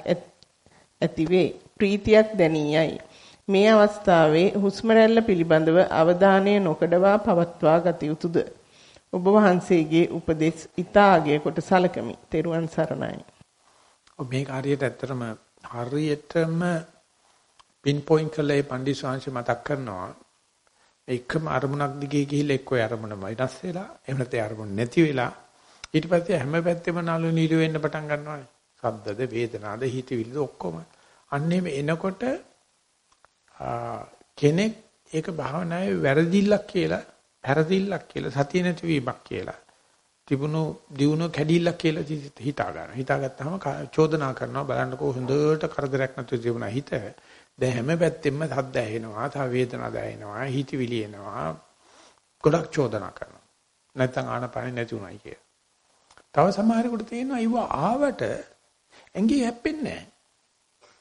ඇතිවේ. ප්‍රීතියක් දැනී යයි. මේ අවස්ථාවේ හුස්ම රැල්ල පිළිබඳව අවධානය නොකඩවා පවත්වා ගත යුතුයද? ඔබ වහන්සේගේ උපදෙස් ඊතා අගය කොට සලකමි. තෙරුවන් සරණයි. මේ කාර්යයට ඇත්තටම හරියටම පින් පොයින්ට් කරලා ඒ පණ්ඩිත ශාංශ මතක් කරනවා එකම අරමුණක් දිගේ ගිහිල්ලා එක්ක ඒ අරමුණ වෙනස් වෙලා එහෙම නැත්නම් අරමුණ නැති වෙලා ඊට පස්සේ හැම පැත්තෙම නළු නිලු වෙන්න පටන් ගන්නවානේ. ශබ්දද වේදනාද හිතවිලිද ඔක්කොම. අන්නේම එනකොට කෙනෙක් ඒක භාවනාවේ වැරදිල්ලක් කියලා, පෙරදිල්ලක් කියලා, සතිය නැතිවීමක් කියලා. තිබුණු දියුණු කැඩිල්ලක් කියලා හිතා ගන්න. හිතාගත්තාම චෝදනා කරනවා බලන්නකෝ හොඳට කරදරයක් නැතුව තිබුණා හිත. දැන් හැම පැත්තෙම සද්ද ඇහෙනවා, තව වේදනා දැනෙනවා, හිතවිලි එනවා. ගොඩක් චෝදනා කරනවා. නැත්තම් ආනපනෙ නැති උනායි කිය. තව සමහරෙකුට තියෙනවා අයව ආවට ඇඟේ හැප්පෙන්නේ නැහැ.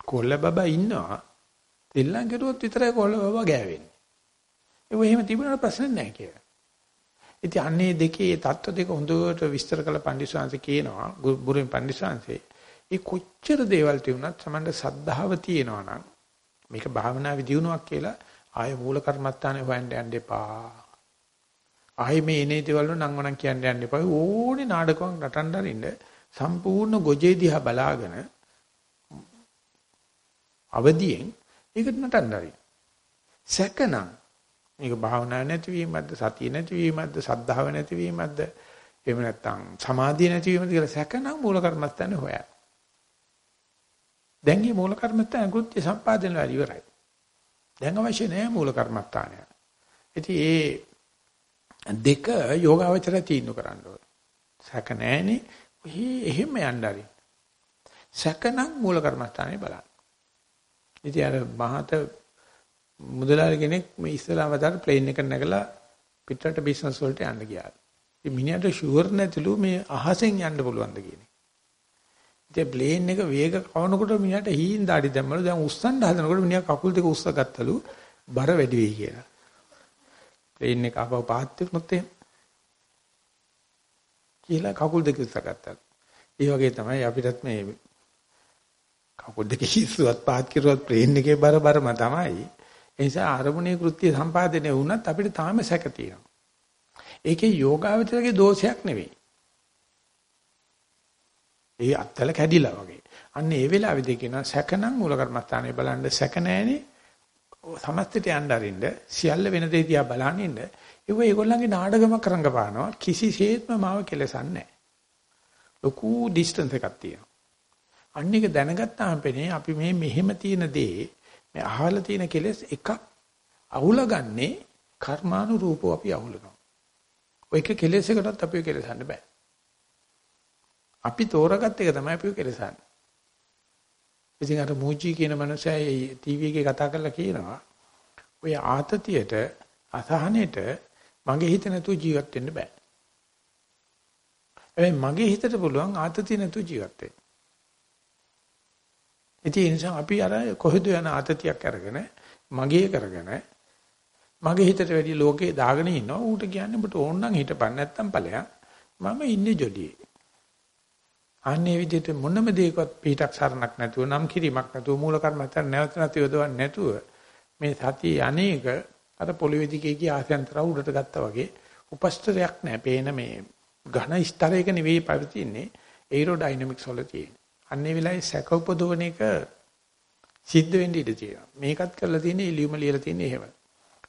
කොල්ල බබා ඉන්නවා. තෙල්ලන් කැඩුවොත් විතරයි කොල්ල බබා ගෑවෙන්නේ. ඒක එහෙම තිබුණාට ප්‍රශ්න නැහැ කියලා. ඉතින් අන්නේ දෙකේ தত্ত্ব දෙක හොඳට විස්තර කළ පඬිස්සංශ කියනවා ගුරුන් පඬිස්සංශේ. ඒ කොච්චර දේවල් තිබුණත් සමහර සද්ධාව තියෙනවා නම් මේක භාවනා විදිනුවක් කියලා ආය මූල කර්මත්තානේ හොයන්න යන්න එපා. ආයේ මේ එනේ දේවල් නම් නංවනම් කියන්න යන්න එපා. ඕනේ නාඩකමක් නටන්න අරින්න සම්පූර්ණ ගොජේ දිහා බලාගෙන අවදියෙන් ඒකට නටන්න අරින්න. සැකනම් මේක භාවනා නැතිවීමක්ද සතිය නැතිවීමක්ද සද්ධාව නැතිවීමක්ද එහෙම නැත්නම් සමාධිය නැතිවීමද කියලා සැකනම් මූල කර්මස්ථානේ හොයන්න. දැන් මේ මූල කර්මස්ථාන කෘත්‍ය සම්පාදනය වල ඉවරයි. දැන් අවශ්‍ය නැහැ මූල කර්මස්ථානය. ඉතින් ඒ දෙක යෝගාවචරය තීන්දුව කරන්න ඕන. සැක නැහැනේ. ඔහි එහෙම යන්න හරි. සැකනම් මූල කර්මස්ථානේ බලන්න. ඉතින් අර මහත මුදලාලි කෙනෙක් මේ ඉස්සලාම දාට ප්ලේන් එක නැගලා පිටරට බිස්නස් වලට යන්න ගියා. ඉතින් මිනිහට ෂුවර් නැතිලු මේ අහසෙන් යන්න පුළුවන්ද කියන එක. ඉතින් ප්ලේන් එක වේග කවනකොට මිනිහට හීන් දාඩි දැම්මලු දැන් උස්සන්න හදනකොට මිනිහා කකුල් දෙක උස්ස ගත්තලු බර වැඩි වෙයි කියලා. ප්ලේන් එක ආපහු පාත් වුණොත් එහෙම. කියලා කකුල් දෙක උස්ස ගත්තා. ඒ වගේ තමයි අපිටත් මේ කකුල් දෙක හිස්සුවත් පාත් කිරුවත් ප්ලේන් එකේ බර බරම තමයි. ඒ නිසා අරමුණේ කෘත්‍ය සම්පාදනය වුණත් අපිට තාම සැක තියෙනවා. ඒකේ යෝගාවචරයේ දෝෂයක් නෙවෙයි. ඒ අත්තල කැඩිලා වගේ. අන්න ඒ වෙලාවේදී කියනවා සැකනම් මූල කර්මස්ථානේ බලන්න සැක නැහෙනේ. සමස්තයට යන්න අරින්න සියල්ල වෙන දේ දිහා බලන්න ඉන්න. ඒව ඒගොල්ලන්ගේ නාඩගම කරංගපානවා කිසිසේත්ම මාව කෙලසන්නේ නැහැ. ලොකු ඩිස්ටන්ස් එකක් තියෙනවා. අන්න එක දැනගත්තාම පෙනේ අපි මේ මෙහෙම තියෙන දේ මේ අහලා තියෙන කෙලෙස් එකක් අහුලගන්නේ කර්මානුරූපව අපි අහුලනවා. ඔය එක කෙලෙසකටත් අපිව කෙලසන්න බෑ. අපි තෝරගත්ත එක තමයි අපිව කෙලසන්නේ. ඉතින් අර මූචි කියන මනුස්සයා ටීවී එකේ කතා කරලා කියනවා ඔය ආතතියට අසහනෙට මගේ හිත නැතුව ජීවත් වෙන්න බෑ. ඒ මගේ හිතට පුළුවන් ආතතිය නැතුව ජීවත් වෙන්න. ඒ නිසා අපි අර කොහෙද යන ආතතියක් අරගෙන මගේ කරගෙන මගේ හිතට වැඩි ලෝකේ දාගෙන ඉන්නවා ඌට කියන්නේ ඔබට ඕන නම් හිටපන් නැත්තම් ඵලයක් මම ඉන්නේ ජොලියේ අන්නේ විදිහට මොනම දෙයකවත් පිටක් සරණක් නැතුව නම් කිරීමක් නැතුව මූල කර්මත්තර නැවත නැති යොදවන්නේ නැතුව මේ සතිය අනේක අර පොළොවේ දිගේ ගිය ආසයන්තර උඩට ගත්තා වගේ උපස්තරයක් නැහැ පේන මේ ඝන ස්තරයක නෙවෙයි පවතින්නේ ඒරෝඩයිනමික්ස් වල තියෙන. අන්නේ වෙලාවේ සැක උපදවන එක සිද්ධ වෙන්න ඉඩ තියෙනවා. මේකත් කරලා තියෙන්නේ ඉලියුම ලියලා තියෙන්නේ එහෙම.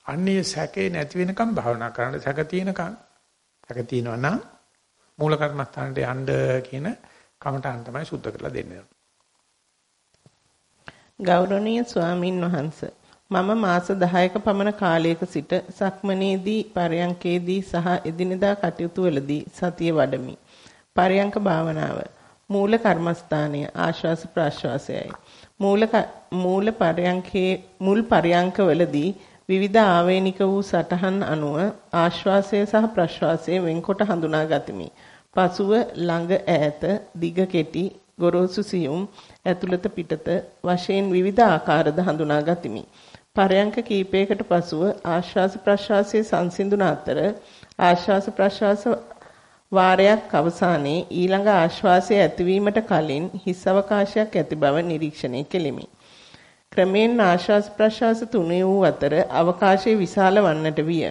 අන්නේ සැකේ නැති වෙනකම් භාවනා කරන්න සැක තියෙනකම් සැක තියෙනවා නම් මූල කර්මස්ථානට යන්න කියන කමටහන් තමයි සුද්ධ කරලා දෙන්නේ. ගෞරවනීය ස්වාමින් වහන්සේ මම මාස 10ක පමණ කාලයක සිට සක්මනේදී පරයන්කේදී සහ එදිනෙදා කටයුතු වලදී සතිය වඩමි. පරයන්ක භාවනාව මූල කර්මස්ථානය ආශ්වාස ප්‍රාශ්වාසයයි. මූල මූල පරයන්කේ මුල් පරයන්කවලදී විවිධ ආවේනික වූ සටහන් අනුව ආශ්වාසය සහ ප්‍රශ්වාසය වෙන්කොට හඳුනා ගතිමි. පසුව ළඟ ඈත දිග කෙටි ගොරෝසු සියුම් ඇතුළත පිටත වශයෙන් විවිධ ආකාරද හඳුනා ගතිමි. පරයන්ක කීපයකට පසුව ආශ්වාස ප්‍රශ්වාසයේ සංසිඳුන අතර ආශ්වාස ප්‍රශ්වාස වාරයක් අවසානයේ ඊළඟ ආශ්වාසය ඇතිවීමට කලින් හිස් අවකාශයක් ඇති බව නිරීක්ෂණය කෙලිමි. ක්‍රමෙන් ආශ්වාස ප්‍රශ්වාස තුනේ වූ අතර අවකාශය විශාල වන්නට විය.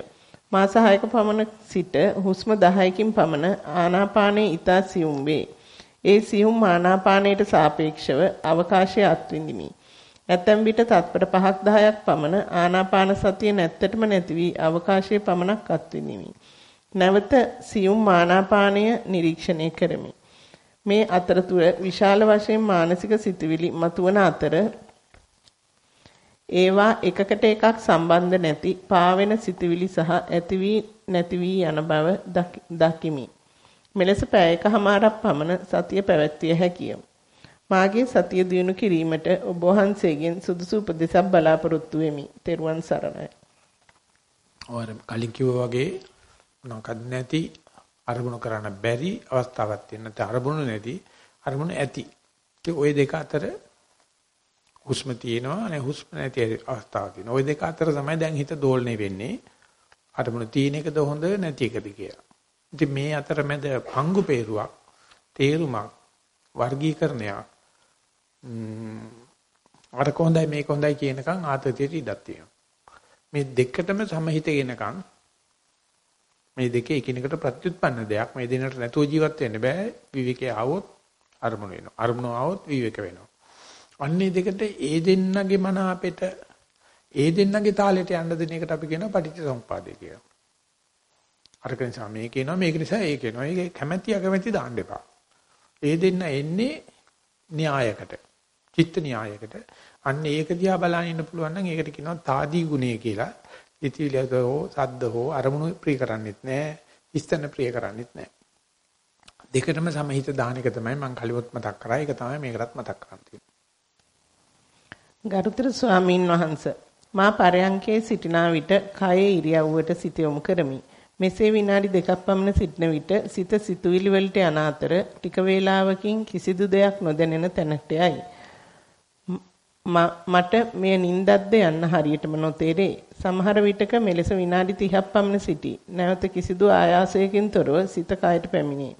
මාස 6ක පමණ සිට හුස්ම 10කින් පමණ ආනාපානයේ ඊතා සියුම් වේ. ඒ සියුම් ආනාපානයට සාපේක්ෂව අවකාශය අත්විඳිමි. ඇතැම් විට තත්පර 5ක් 10ක් පමණ ආනාපාන සතිය නැත්තටම නැති වී අවකාශයේ පමණක් අත්විඳිමි. නැවත සියුම් ආනාපානය නිරීක්ෂණය කරමි. මේ අතරතුර විශාල වශයෙන් මානසික සිතුවිලි මතුවන අතර ඒවා එකකට එකක් සම්බන්ධ නැති පාවෙන සිතුවිලි සහ ඇති වී නැති වී යන බව දකිමි. මෙලෙස පැයකමාරක් පමණ සතිය පැවැත්විය හැකිය. මාගේ සතිය දියුණු කිරීමට ඔබ වහන්සේගෙන් සුදුසු උපදෙසක් බලාපොරොත්තු වෙමි. ත්වන් සරණයි. ඔර කලින් කිව්වා වගේ මොනකද නැති අරමුණු කරන්න බැරි අවස්ථාවක් තියෙන. අරමුණු නැති අරමුණු ඇති. ඔය දෙක අතර හුස්ම තියෙනවා නේ හුස්ම නැති අවස්ථාවක් තියෙනවා. ওই දෙක අතර තමයි දැන් හිත දෝලණය වෙන්නේ. අරමුණු තියෙන එකද හොඳ නැති එකද කියලා. ඉතින් මේ අතරමැද පංගු peerුවක් තේරුමක් වර්ගීකරණයක් අර කොහොඳයි මේක හොඳයි කියනකම් ආතතියට ඉඩක් තියෙනවා. මේ දෙකටම සමහිතගෙනකම් මේ දෙකේ එකිනෙකට ප්‍රත්‍යুৎපන්න දෙයක්. මේ දිනට නැතුව ජීවත් වෙන්න බෑ. විවිකේ ආවොත් අරමුණ වෙනවා. අරමුණ ආවොත් විවික වෙනවා. අන්නේ දෙකට ඒ දෙන්නගේ මන අපෙට ඒ දෙන්නගේ තාලෙට යන්න දෙන එකට අපි කියනවා පටිච්චසමුපාදය කියලා. අරක නිසා මේ කියනවා මේක නිසා ඒ කියනවා. ඒක කැමැති අකමැති දාන්න එපා. ඒ දෙන්න එන්නේ න්‍යායකට. චිත්ත න්‍යායකට අන්න ඒක දිහා බලන්න ඉන්න පුළුවන් නම් ඒකට කියනවා తాදී ගුණය කියලා ඉතිවිලද හෝ සද්ද හෝ අරමුණු ප්‍රිය කරන්නේත් නැහැ. ඉස්තන ප්‍රිය කරන්නේත් නැහැ. දෙකටම සමහිත දාන එක තමයි මම කලියොත් මතක් කරා. ඒක තමයි මේකටත් මතක් කරන්නේ. ගරුතර ස්වාමීන් වහන්ස මා පරයන්කේ සිටිනා විට කයේ ඉරියව්වට සිත යොමු කරමි. මෙසේ විනාඩි දෙකක් පමණ සිටන විට සිත සිතුවිලි වලට යන අතර ටික වේලාවකින් කිසිදු දෙයක් නොදැනෙන තැනට යයි. මට මෙය නින්දක්ද යන්න හරියටම නොතේරේ. සමහර විටක මෙලෙස විනාඩි 30ක් පමණ සිටි. නැවත කිසිදු ආයාසයකින් තොරව සිත කයට පැමිණේ.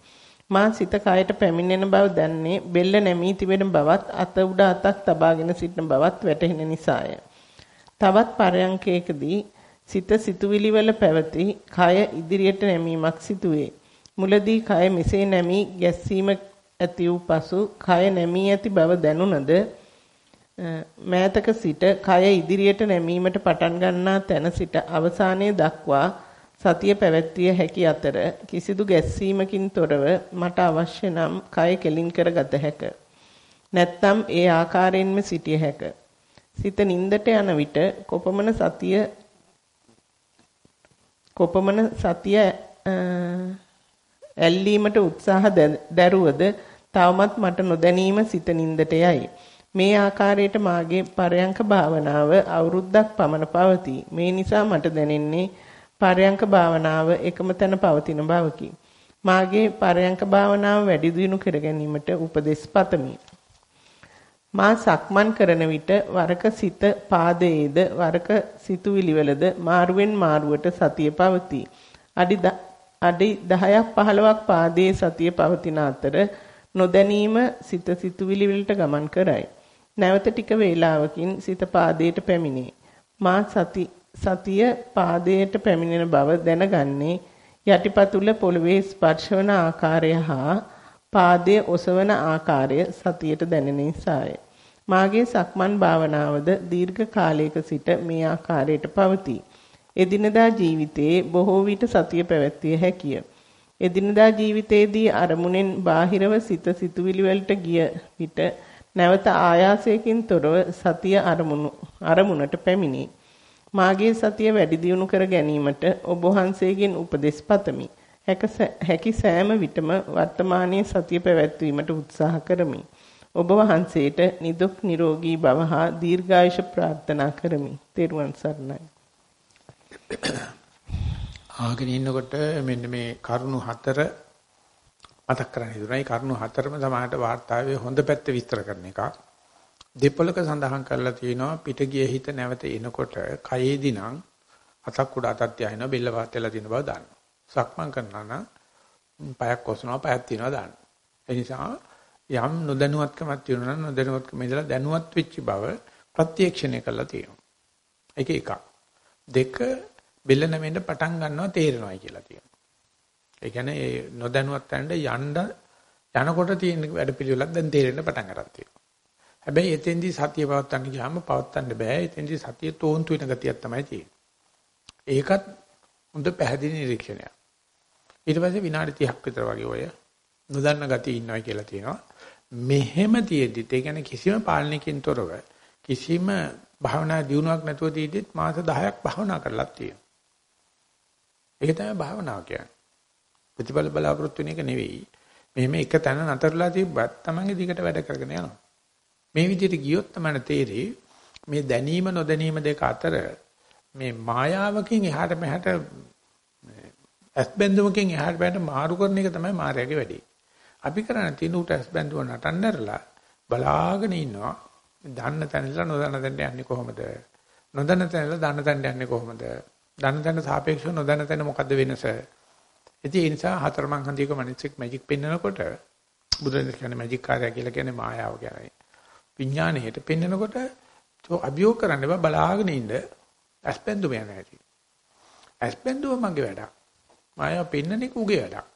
මා සිත කයට පැමිණෙන බව දැන්නේ බෙල්ල නැමී තිබෙන බවත් අත උඩ අතක් තබාගෙන සිටින බවත් වැටහෙන නිසාය. තවත් පරයන්කයකදී සිත සිතුවිලි වල පැවති කය ඉදිරියට නැමීමක් සිදුවේ. මුලදී කය මෙසේ නැමී ගැස්සීම ඇති වූ පසු කය නැමී ඇති බව දැනුණද මෑතක සිට කය ඉදිරියට නැමීමට පටන් ගන්නා තැන සිට අවසානයේ දක්වා සතිය පැවැත්විය හැකි අතර කිසිදු ගැස්සීමකින් තොරව මට අවශ්‍ය නම් කය කෙලින් කරගත හැක. නැත්නම් ඒ ආකාරයෙන්ම සිටිය හැක. සිත නින්දට යන විට කොපමණ සතිය කොපමණ සතිය ඇල්ලීමට උත්සාහ දැරුවද තවමත් මට නොදැනීම සිත නින්දට යයි. මේ ආකාරයට මාගේ පරයන්ක භාවනාව අවුරුද්දක් පමණ පවතී. මේ නිසා මට දැනෙන්නේ පරයන්ක භාවනාව එකම තැන පවතින බවකි. මාගේ පරයන්ක භාවනාව වැඩි දියුණු කර ගැනීමට උපදෙස් පතමි. මා සක්මන් කරන විට වරක සිත පාදයේද වරක සිතුවිලිවලද මාරුවෙන් මාරුවට සතිය පවතී. අඩි අඩි 10ක් 15ක් පාදයේ සතිය පවතින අතර නොදැනීම සිත සිතුවිලි වලට ගමන් කරයි. නැවත ටික වේලාවකින් සිත පාදයට පැමිණේ. මා සති සතිය පාදයට පැමිණෙන බව දැනගන්නේ යටිපතුල පොළවේ ස්පර්ශවන ආකාරය හා පාදයේ ඔසවන ආකාරය සතියට දැනෙන නිසාය. මාගේ සක්මන් භාවනාවද දීර්ඝ කාලයක සිට මේ ආකාරයට පවතී. එදිනදා ජීවිතයේ බොහෝ විට සතිය පැවැත්විය හැකිය. එදිනදා ජීවිතයේදී අරමුණෙන් බාහිරව සිත සිතුවිලි වලට ගිය විට නැවත ආයාසයකින් තොරව සතිය අරමුණු අරමුණට පැමිණේ. මාගේ සතිය වැඩි දියුණු කර ගැනීමට ඔබ වහන්සේගෙන් උපදෙස් පතමි. හැකි සෑම විටම වර්තමානයේ සතිය පැවැත්වීමට උත්සාහ කරමි. ඔබ වහන්සේට නිදුක් නිරෝගී භව හා දීර්ඝායුෂ ප්‍රාර්ථනා කරමි. තෙරුවන් සරණයි. ආගෙන ඉන්නකොට මෙන්න මේ කරුණු හතර මතක් කරගෙන ඉදුණා. මේ කරුණු හතරම සමාහට වාර්තාවේ හොඳ පැත්ත විස්තර කරන එකක්. දෙපොලක සඳහන් කරලා තියෙනවා පිට ගිය හිත නැවත එනකොට කයේදී නම් අතක් උඩ අතක් තියාගෙන බෙල්ල වත් වෙලා තියෙන බව දාන්න. සක්මන් කරනවා නම් පයක් ඔසනවා පයක් තියනවා දාන්න. ඒ නිසා යම් නොදැනුවත්කමක් තියෙනවා නම් නොදැනුවත්කම ඉඳලා දැනුවත් වෙච්ච බව ප්‍රත්‍යක්ෂණය කරලා තියෙනවා. ඒක එකක්. දෙක බෙල්ල නැමෙන්න පටන් ගන්නවා තේරෙනවායි කියලා තියෙනවා. ඒ කියන්නේ ඒ නොදැනුවත් තැනට යන්න යනකොට තියෙන වැඩ පිළිවෙලක් දැන් තේරෙන්න පටන් ගන්නවා තියෙනවා. හැබැයි එතෙන්දී සතිය පවත්වන්න ගියාම පවත්වන්න බෑ. එතෙන්දී සතිය තෝන්තු වෙන ගතියක් තමයි තියෙන්නේ. ඒකත් හොඳ පැහැදිලි නිරීක්ෂණයක්. ඊට පස්සේ විනාඩි 30ක් විතර වගේ ඔය නොදන්න ගතිය ඉන්නවා කියලා තියෙනවා. මෙහෙම තියෙද්දිත් ඒ කියන්නේ කිසිම පාලනයකින් තොරව කිසිම භාවනා දියුණුවක් නැතුව තියෙද්දිත් මාස 10ක් භාවනා කරලා තියෙනවා. ඒක තමයි භාවනාව කියන්නේ. ප්‍රතිඵල බලාපොරොත්තු වෙන එක නෙවෙයි. මෙහෙම එක තැන නතරලා තිබ්බත් Tamange දිගට වැඩ කරගෙන යනවා. මේ විදිහට ගියොත් තමයි තේරෙයි මේ දැනීම නොදැනීම දෙක අතර මේ මායාවකින් එහාට මෙහාට ඇස්බැඳුමකින් එහාට මෙහාට මාරු කරන එක තමයි මායාවේ වැඩේ. අපි කරන්නේ තියෙන උට ඇස්බැඳුව නටන්නරලා බලාගෙන ඉන්නවා. දන්න තැනilla නොදන්න තැනට යන්නේ කොහොමද? නොදන්න තැනilla දන්න තැනට යන්නේ කොහොමද? දන්න තැන සාපේක්ෂව නොදන්න තැන මොකද්ද වෙනස? ඉතින් ඒ නිසා හතරමං හන්දියක මනිට්‍රික් මැජික් පෙන්නකොට බුදුරජාණන් කියන්නේ මැජික් කාර්යය කියලා කියන්නේ මායාව කියන්නේ. විඥාණයට පෙන්නකොට අභියෝග කරන්න බෑ බලාගෙන ඉන්න ඇස්පෙන්දුම යන හැටි. ඇස්පෙන්දුව මගේ වැඩක්. මායාව පෙන්නන්නේ උගේ වැඩක්.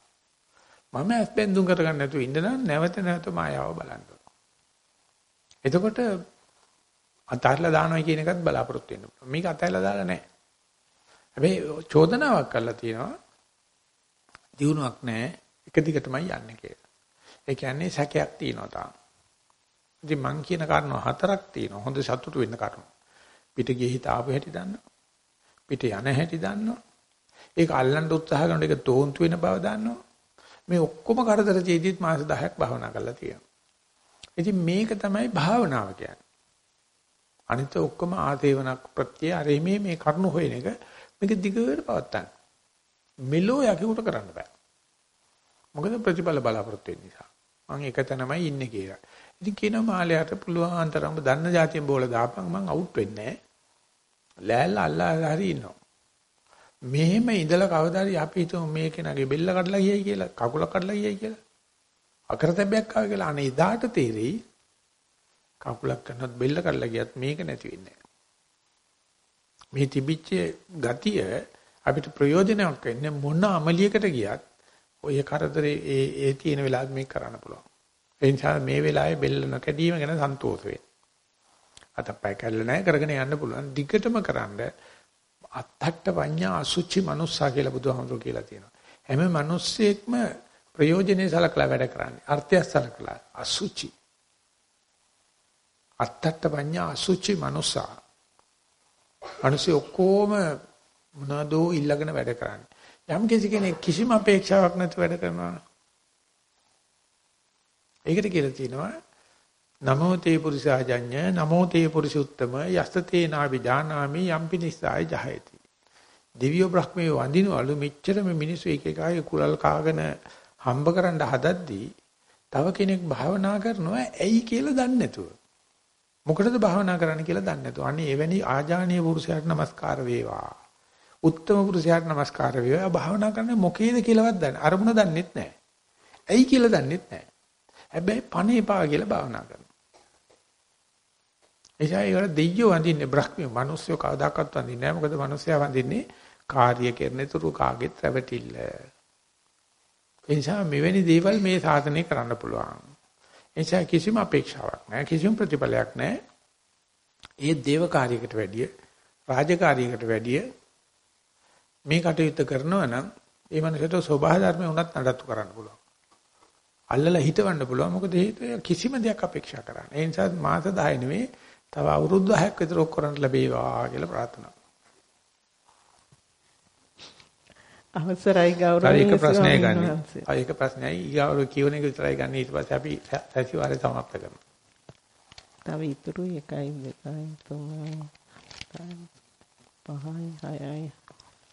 මම ඇස්පෙන්දුම් කරගන්න නැතුව ඉන්න නම් නැවත නැවත මායාව බලන්න එතකොට අතහැරලා දානවා කියන එකත් බලාපොරොත්තු වෙන්න පුළුවන්. මේක අතහැරලා දාලා නැහැ. හැබැයි චෝදනාවක් කරලා තියෙනවා දිනුවක් නැහැ එක දිගටමයි යන්නේ කියලා. ඒ කියන්නේ සැකයක් තියෙනවා තාම. ඉතින් මං කියන කාරණා හතරක් තියෙනවා. හොඳ සතුටු වෙන්න කාරණා. පිට ගියේ හිත ආපු හැටි දන්නවා. පිට යන හැටි දන්නවා. ඒක අල්ලන්න උත්සාහ කරනකොට ඒක තෝන්තු වෙන බව දන්නවා. මේ ඔක්කොම කරදර චේදිත් මාස 10ක් භාවනා කරලා තියෙනවා. ඉතින් මේක තමයි භාවනාව කියන්නේ. අනිත ඔක්කොම ආතේවනක් ප්‍රත්‍ය අරෙමේ මේ කරුණු හොයන එක මේක දිගට පවත්තන්න. මෙලෝ යකෙකුට කරන්න බෑ. මොකද ප්‍රතිඵල බලාපොරොත්තු වෙන නිසා. මම එක තැනමයි ඉන්නේ කියලා. ඉතින් කියනවා මාලයට පුළුවන් තරම් දන්න જાතියෙන් බෝල දාපන් මං අවුට් වෙන්නේ නැහැ. ලෑල්ල අල්ලා හරි ඉන්නවා. මෙහෙම ඉඳලා කවදාද අපි හිතමු මේ කෙනාගේ බෙල්ල කඩලා ගියයි කියලා කකුල කඩලා ගියයි කියලා. අකරතැබ්බයක් ආව කියලා අනේ එදාට තේරෙයි කකුලක් කරනත් බෙල්ල කඩලා ගියත් මේක නැති වෙන්නේ මේ තිබිච්ච ගතිය අපිට ප්‍රයෝජනයක් වෙන්නේ මොන අමලියකට ගියත් ඔය කරදරේ ඒ ඒ තියෙන වෙලාවෙත් මේක කරන්න පුළුවන්. ඒ නිසා මේ වෙලාවේ බෙල්ල නොකැඩීම ගැන සන්තෝෂ වෙන්න. අතපය කැල්ල නැහැ කරගෙන යන්න පුළුවන්. දිගටම කරන්න අත්තට්ඨ පඤ්ඤා අසුචි මනුස්සා කියලා බුදුහාමුදුරුවෝ කියලා තියෙනවා. හැම මිනිස්සෙක්ම ප්‍රයෝජනේ සලකලා වැඩ කරන්නේ. අර්ථය සලකලා අසුචි. අත්තට්ඨ පඤ්ඤා අසුචි මනුස්සා. මිනිස්සු ඔක්කොම මොනවදෝ ඉල්ලගෙන වැඩ කරන්නේ. යම් කිසි කෙනෙක් කිසිම අපේක්ෂාවක් නැතුව වැඩ කරනවා. ඒකට කියලා තියෙනවා නමෝ තේ පුරිසාජඤ්ඤ නමෝ තේ පුරිසුත්තම යස්තේ නාවිජානාමි යම්පි නිස්සාය ජහයති. දිව්‍ය බ්‍රහ්මයේ වඳිනවලු මෙච්චර මේ මිනිස්සු එක එක අය කුලල් කාගෙන හම්බ කරන්න හදද්දී තව කෙනෙක් භාවනා කරනවා ඇයි කියලා දන්නේ නැතුව. මොකටද භාවනා කරන්න කියලා දන්නේ නැතුව. අනේ එවැනි ආජානීය පුරුෂයාට নমස්කාර වේවා. උත්තම පුරුෂයාට নমස්කාර වේවා. භාවනා කරන්නේ මොකේද කියලාවත් දන්නේ. අරමුණ දන්නෙත් නැහැ. ඇයි කියලා දන්නෙත් නැහැ. හැබැයි පණ එපා කියලා භාවනා කරනවා. එයා ඒකට දෙයියෝ වඳින්නේ බ්‍රහ්මිය මිනිස්සු කවදාකවත් වඳින්නේ නැහැ. මොකද මිනිස්සයා වඳින්නේ කාර්ය කරන තුරු කාගෙත් රැවටිල්ල. ඒ නිසා මෙවැනි දේවල් මේ සාධනය කරන්න පුළුවන්. ඒ නිසා කිසිම අපේක්ෂාවක් නැහැ. කිසිම ප්‍රතිඵලයක් නැහැ. ඒ දේව කාර්යයකට වැඩිය රාජකාරියකට වැඩිය මේ කටයුත්ත කරනවා නම් ඒ මනසට සෝභා ධර්මේ උනත් නඩත්තු කරන්න පුළුවන්. අල්ලලා හිටවන්න පුළුවන්. මොකද හේතුව කිසිම දෙයක් අපේක්ෂා කරන්නේ. ඒ නිසා මාස 10 නෙවෙයි තව අවුරුදු 10ක් විතර ඔක් කරන්න ලැබේවා කියලා ප්‍රාර්ථනා අවසරයි ගෞරවනීය ඒක ප්‍රශ්නය ගන්න. ආ ඒක ප්‍රශ්නයයි ඊගාවර කියවන එක විතරයි ගන්න ඊට පස්සේ අපි සතිವಾರේ සමාප්ත කරනවා. තව ඉතුරු 1යි 2යි 3යි 5යි 6යි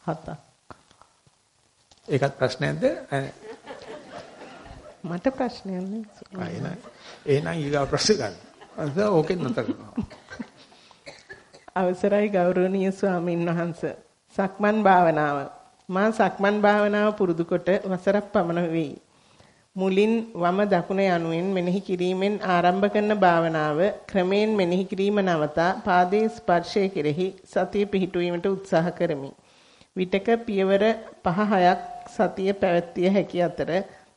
7ක්. ඒකත් ප්‍රශ්නයක්ද? මට ප්‍රශ්නයක් නෑ. එහෙනම් එහෙනම් ඊගා ප්‍රශ්න ගන්න. අද ඕකෙන් නතර කරනවා. අවසරයි ගෞරවනීය ස්වාමින් වහන්සේ. සක්මන් භාවනාව. මා සක්මන් භාවනාව පුරුදු කොට වසරක් පමණ වෙයි. මුලින් වම දකුණ යනුවෙන් මෙනෙහි කිරීමෙන් ආරම්භ කරන භාවනාව ක්‍රමයෙන් මෙනෙහි කිරීම නවතා පාදයේ ස්පර්ශය කෙරෙහි සතිය පිහිටුවීමට උත්සාහ කරමි. විටක පියවර 5-6ක් සතිය පැවැත්විය හැකි අතර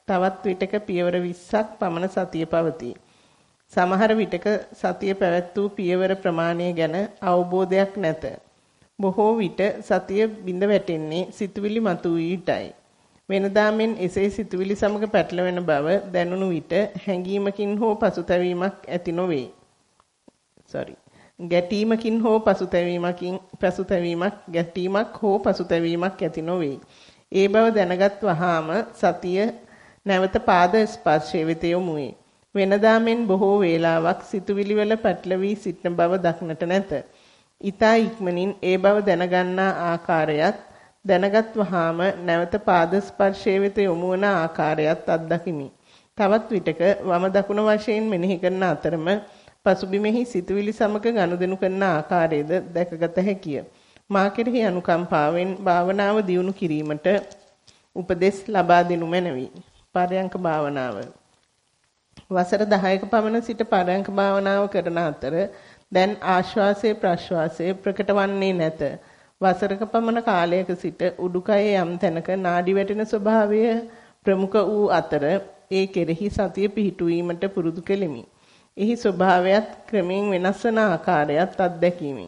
තවත් විටක පියවර 20ක් පමණ සතිය පවතී. සමහර විටක සතිය පැවැත් වූ පියවර ප්‍රමාණය ගැන අවබෝධයක් නැත. බොහෝ විට සතිය බිඳ වැටෙන්නේ සිතුවිලි මතුවීටයි. වෙනදා මෙන් එසේ සිතුවිලි සමග පැටලෙන බව දැනුණු විට හැඟීමකින් හෝ පසුතැවීමක් ඇති නොවේ. sorry. ගැටීමකින් හෝ පසුතැවීමකින් පසුතැවීමක් ගැටීමක් හෝ පසුතැවීමක් ඇති නොවේ. ඒ බව දැනගත් වහාම සතිය නැවත පාද ස්පර්ශය වෙත යොමු වේ. වෙනදා මෙන් බොහෝ වේලාවක් සිතුවිලි වල පැටලවි සිටින බව දක්නට නැත. ඊතා ඉක්මනින් ඒ බව දැනගන්නා ආකාරයත් දැනගත් වහාම නැවත පාද ස්පර්ශයේ වෙත යොමු වන ආකාරයත් අත්දකිමි. තවත් විටක වම දකුණ වශයෙන් මෙනෙහි කරන අතරම පසුබිමෙහි සිතුවිලි සමග ගනුදෙනු කරන ආකාරයද දැකගත හැකිය. මා කෙරෙහි අනුකම්පාවෙන් භාවනාව දියුණු කිරීමට උපදෙස් ලබා දෙනු මැනවි. පරයන්ක භාවනාව වසර 10ක පමණ සිට පරයන්ක භාවනාව කරන අතර දැන් ආශ්වාසයේ ප්‍රශ්වාසයේ ප්‍රකට වන්නේ නැත. වසරක පමණ කාලයක සිට උඩුකයේ යම් තැනක නාඩි වැටෙන ස්වභාවය ප්‍රමුඛ වූ අතර ඒ කෙරෙහි සතිය පිහිටුවීමට පුරුදු කෙලිමි. එහි ස්වභාවයත් ක්‍රමයෙන් වෙනස් වන ආකාරයත් අත්දැකීමි.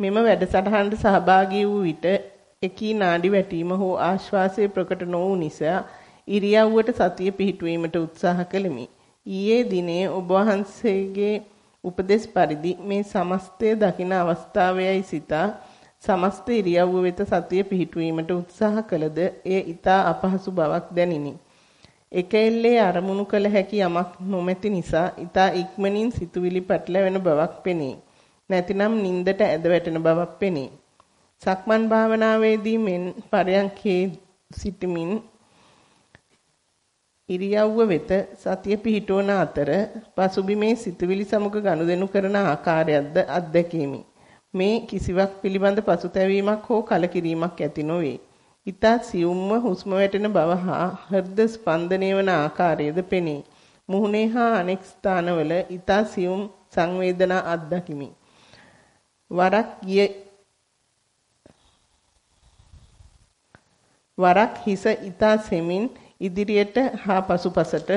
මෙම වැඩසටහනට සහභාගී වූ විට එකී නාඩි වැටීම හෝ ආශ්වාසයේ ප්‍රකට නොවු නිසා ඉරියව්වට සතිය පිහිටුවීමට උත්සාහ කළෙමි. ඊයේ දිනේ ඔබ වහන්සේගේ උපදේශ පරිදි මේ සමස්තය දකින අවස්ථාවයයි සිතා සමස්ත ඉරියව්ව වෙත සතිය පිහිටුවීමට උත්සාහ කළද එය ඊතා අපහසු බවක් දැනිනි. එකෙල්ලේ අරමුණු කළ හැකි යමක් නොමැති නිසා ඊතා ඉක්මනින් සිතුවිලි පැටලෙන බවක් පෙනේ. නැතිනම් නින්දට ඇද වැටෙන බවක් පෙනේ. සක්මන් භාවනාවේදී මෙන් පරයන්කේ සිටමින් ඉරියව්ව වෙත සතිය පිහිටවන අතර පසුබිමේ සිතුවිලි සමුග ගනුදෙනු කරන ආකාරයක්ද අත්දැකීමි. මේ කිසිවක් පිළිබඳ පසුතැවීමක් හෝ කලකිරීමක් ඇති නොවේ. ඊතා සියුම්ව හුස්ම වැටෙන බව හා හෘද ස්පන්දනය වන ආකාරයද පෙනේ. මුහුණේ හා අනෙක් ස්ථානවල ඊතා සියුම් සංවේදනා අත්දකිමි. වරක් ගිය වරක් හිස ඊතා සෙමින් ඉදිරියට හා පසුපසට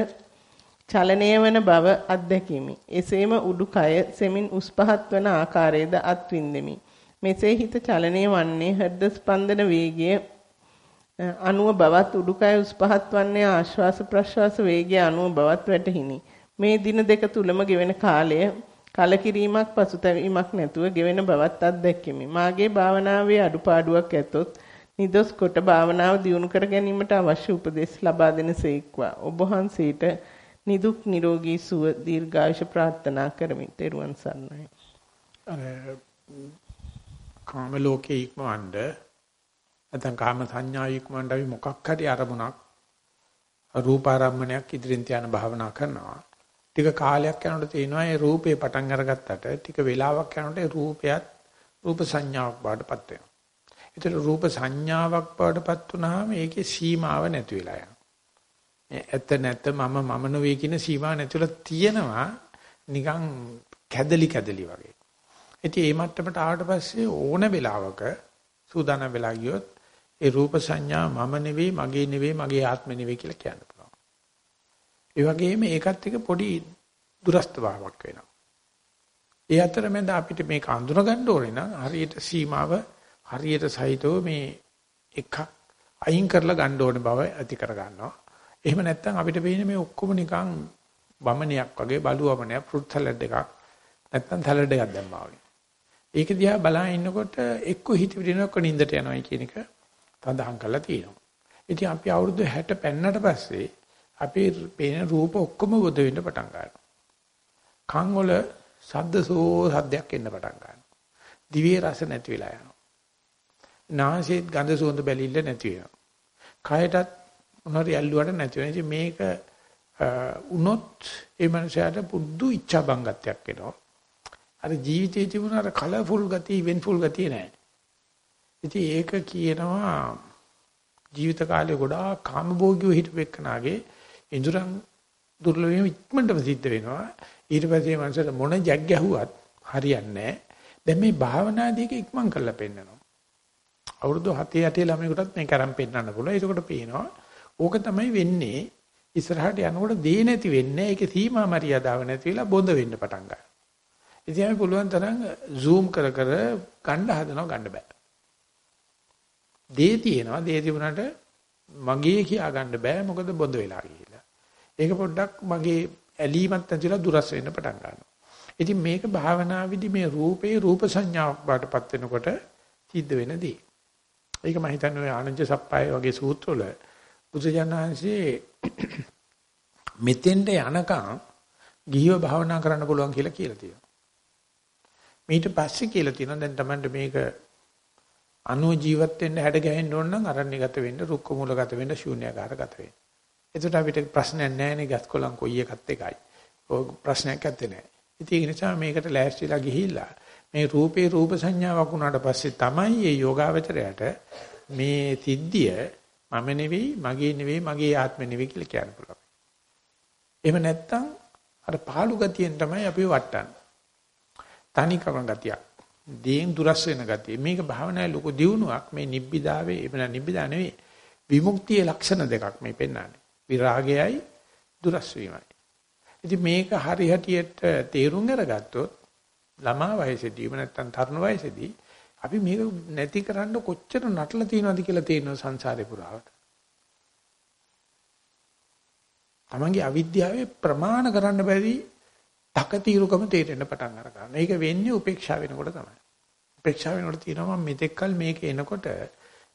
චලනය වන බව අත්දැකීමි. එසේම උඩුකය සෙමින් උස් පහත් වන ආකාරයේද අත්විඳෙමි. මෙසේ හිත චලනය වන්නේ හෘද ස්පන්දන වේගය අණුව බවත් උඩුකය උස් පහත් වන්නේ ආශ්වාස ප්‍රශ්වාස වේගය අණුව බවත් වැටහිනි. මේ දින දෙක තුලම ගෙවෙන කාලය කලකිරීමක් පසුතැවීමක් නැතුව ගෙවෙන බවත් අත්දැකීමි. මාගේ භාවනාවේ අඩුපාඩුවක් ඇතොත් නිදොස් කොට භාවනාව දියුණු කර ගැනීමට අවශ්‍ය උපදෙස් ලබා දෙන සේක්වා. ඔබ වහන්සේට නිදුක් නිරෝගී සුව දීර්ඝායුෂ ප්‍රාර්ථනා කරමි. ත්වන් සරණයි. අර කාම ලෝකේ ඉක්මවන්න නැත්නම් කාම සංඥා ඉක්මවන්න අපි මොකක් හරි අරමුණක් රූපාරම්මණයක් ඉදිරියෙන් තියන භාවනා කරනවා. ටික කාලයක් යනකොට තේනවා ඒ රූපේ පටන් අරගත්තට ටික වෙලාවක් යනකොට ඒ රූපයත් රූප සංඥාවක් බාටපත් වෙනවා. ඒතර රූප සංඥාවක් බාටපත් වුනහම ඒකේ සීමාව නැති වෙලා යනවා. ඇත්ත නැත්ත මම මම නෙවෙයි කියන සීමාව නැතිවලා තියෙනවා නිකන් කැදලි කැදලි වගේ. ඉතින් මේ මට්ටමට ආවට පස්සේ ඕන වෙලාවක සූදානම් වෙලා ගියොත් ඒ රූප සංඥා මම නෙවෙයි මගේ නෙවෙයි මගේ ආත්ම නෙවෙයි කියලා කියන්න පුළුවන්. ඒ වගේම ඒකත් එක පොඩි දුරස්ත භාවයක් වෙනවා. ඒ අතරමැද අපිට මේක අඳුන ගන්න ඕනේ නම් හරියට සීමාව හරියට සහිතව මේ එකක් අයින් කරලා ගන්න ඕනේ බව ඇති කර ගන්නවා. එහෙම නැත්නම් අපිට පේන්නේ මේ ඔක්කොම නිකන් වමනයක් වගේ බලුවමනයක් ෆෘට් සලාඩ් එකක් නැත්නම් සලාඩ් එකක් දැම්මා වගේ. ඒක දිහා බලා ඉන්නකොට එක්ක හිත විදිනක නින්දට යනවායි කියන එක සඳහන් කරලා තියෙනවා. ඉතින් අපි අවුරුදු 60 පෙන්නට පස්සේ අපේ පේන රූප ඔක්කොම බොද වෙන්න පටන් ගන්නවා. කන් වල ශබ්දසෝ සද්දයක් එන්න පටන් ගන්නවා. දිවේ රස නැති වෙලා යනවා. නාසයේත් ගඳ සුවඳ බැලිල්ල නැති වෙනවා. කයටත් මොනරි ඇල්ලුවට නැති වෙනවා. ඉතින් මේක උනොත් ඒ මනුස්සයාට පුදු ඉච්ඡා බංගත්වයක් එනවා. අර ජීවිතයේ තිබුණ අර කලර්ෆුල් ගතිය, ඉවෙන්ට්ෆුල් ගතිය නැහැ. ඉතින් ඒක කියනවා ජීවිත කාලේ ගොඩාක් කාමභෝගීව හිටපෙන්නාගේ ඉඳුරන් දුර්ලභයෙන් ඉක්මනටම සිද්ධ වෙනවා. ඊට පස්සේ මනසට මොන ජග් ගැහුවත් හරියන්නේ නැහැ. දැන් මේ භාවනාදීක ඉක්මන් කරලා පෙන්නනවා. අවුරුදු 7 8 ළමයෙකුටත් මේක අරන් පෙන්නන්න පුළුවන්. ඒකට පේනවා. ඕක තමයි වෙන්නේ. ඉස්සරහට යනකොට දේ නැති වෙන්නේ. ඒකේ සීමා මරියාදාව නැති වෙලා බොඳ වෙන්න පටන් ගන්නවා. ඉතින් අපි පුළුවන් තරම් zoom කර කර ගන්න හදනවා ගන්න බෑ. දේ තියෙනවා දේ තිබුණාට මගේ කියා ගන්න බෑ මොකද බොඳ වෙලා ගිහිල්ලා. ඒක පොඩ්ඩක් මගේ ඇලීමක් නැතිලා දුරස් වෙන්න පටන් ගන්නවා. ඉතින් මේක භාවනාවේදී මේ රූපේ රූප සංඥාවක් බාටපත් වෙනකොට සිද්ධ වෙන දේ. ඒක මම හිතන්නේ ඔය ආනන්ද සප්පාය වගේ සූත්‍රවල බුදුජානහන්සේ මෙතෙන්ට යනකම් ගිහිව භාවනා කරන්න පුළුවන් කියලා කියලා තියෙනවා. ඊට පස්සේ කියලා තියෙනවා දැන් Tamanට මේක අනු ජීවත් වෙන්න හැඩ ගැහෙන්න ඕන නම් අරණ්‍යගත වෙන්න, රුක්ක මූලගත වෙන්න, ශූන්‍යකාරගත වෙන්න. එතකොට අපිට ප්‍රශ්නයක් නැහැ නේ ගස් කොලන් කොයි එකත් එකයි. ඔය ප්‍රශ්නයක් නැත්තේ නෑ. ඉතින් ඒ නිසා මේකට ලෑස්තිලා ගිහිල්ලා මේ රූපේ රූප සංඥාවක් වුණාට පස්සේ තමයි මේ යෝගාවචරයට මේ සිද්ධිය මම නෙවෙයි, මගේ නෙවෙයි, මගේ ආත්ම නෙවෙයි කියලා කියන්න පුළුවන්. එහෙම නැත්තම් අර පාළු ගතියෙන් තමයි අපි වටන්නේ. තනිකම ගතියක්. දේන් දුරස් වෙන ගතිය. මේක භාවනාවේ ලොකු දියුණුවක්. මේ නිබ්බිදාවේ එබන නිබ්බිදා නෙවෙයි. විමුක්තියේ ලක්ෂණ දෙකක් මේ පෙන්වන්නේ. විරාගයයි දුරස් වීමයි. ඉතින් මේක හරි හැටියට තේරුම් අරගත්තොත් ළමා වයසේදී නැත්නම් තරුණ වයසේදී අපි මේක නැති කරන්න කොච්චර නටලා තියෙනවද කියලා තේරෙනවා සංසාරේ පුරාවට. තමන්ගේ අවිද්‍යාවේ ප්‍රමාණ කරන්න බැරි තකතිරුකම තේරෙන්න පටන් අර ගන්නවා. ඒක වෙන්නේ උපේක්ෂා වෙනකොට තමයි. උපේක්ෂා වෙනකොට තියෙනවා මම මෙතෙක්කල් මේක එනකොට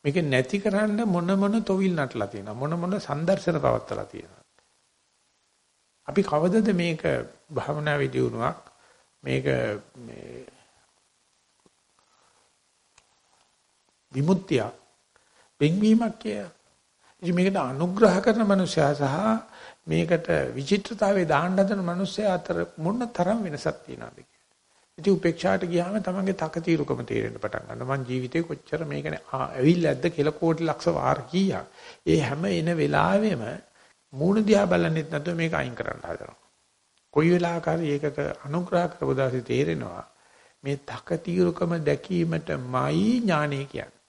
මේක නැති කරන්න මොන මොන තොවිල් නටලා තියෙනවා. මොන මොන සම්දර්ශන පවත්තලා තියෙනවා. අපි කවදද මේක භාවනා විදියුණුවක් මේක මේ විමුක්තිය වෙන්වීමක් කිය. ඉතින් මේකට අනුග්‍රහ කරන මනුස්සයා සහ මේකට විචිත්‍රතාවයේ දාන්න හදන මිනිස්සයා අතර මොන තරම් වෙනසක් තියෙනවද ඉතින් උපේක්ෂාට ගියාම තමන්ගේ තකතිරුකම තේරෙන්න පටන් ගන්නවා. මං ජීවිතේ කොච්චර මේකනේ ඇවිල්ලා ඇද්ද කියලා කෝටි ලක්ෂ වාර කීයක්. ඒ හැම එන වෙලාවෙම මූණ දිහා බලන්නෙත් නැතුව මේක අයින් කරන්න හදනවා. කොයි වෙලාවකරි ඒකට අනුග්‍රහ කරපොදාසි තේරෙනවා. මේ තකතිරුකම දැකීමටමයි ඥානය කියන්නේ.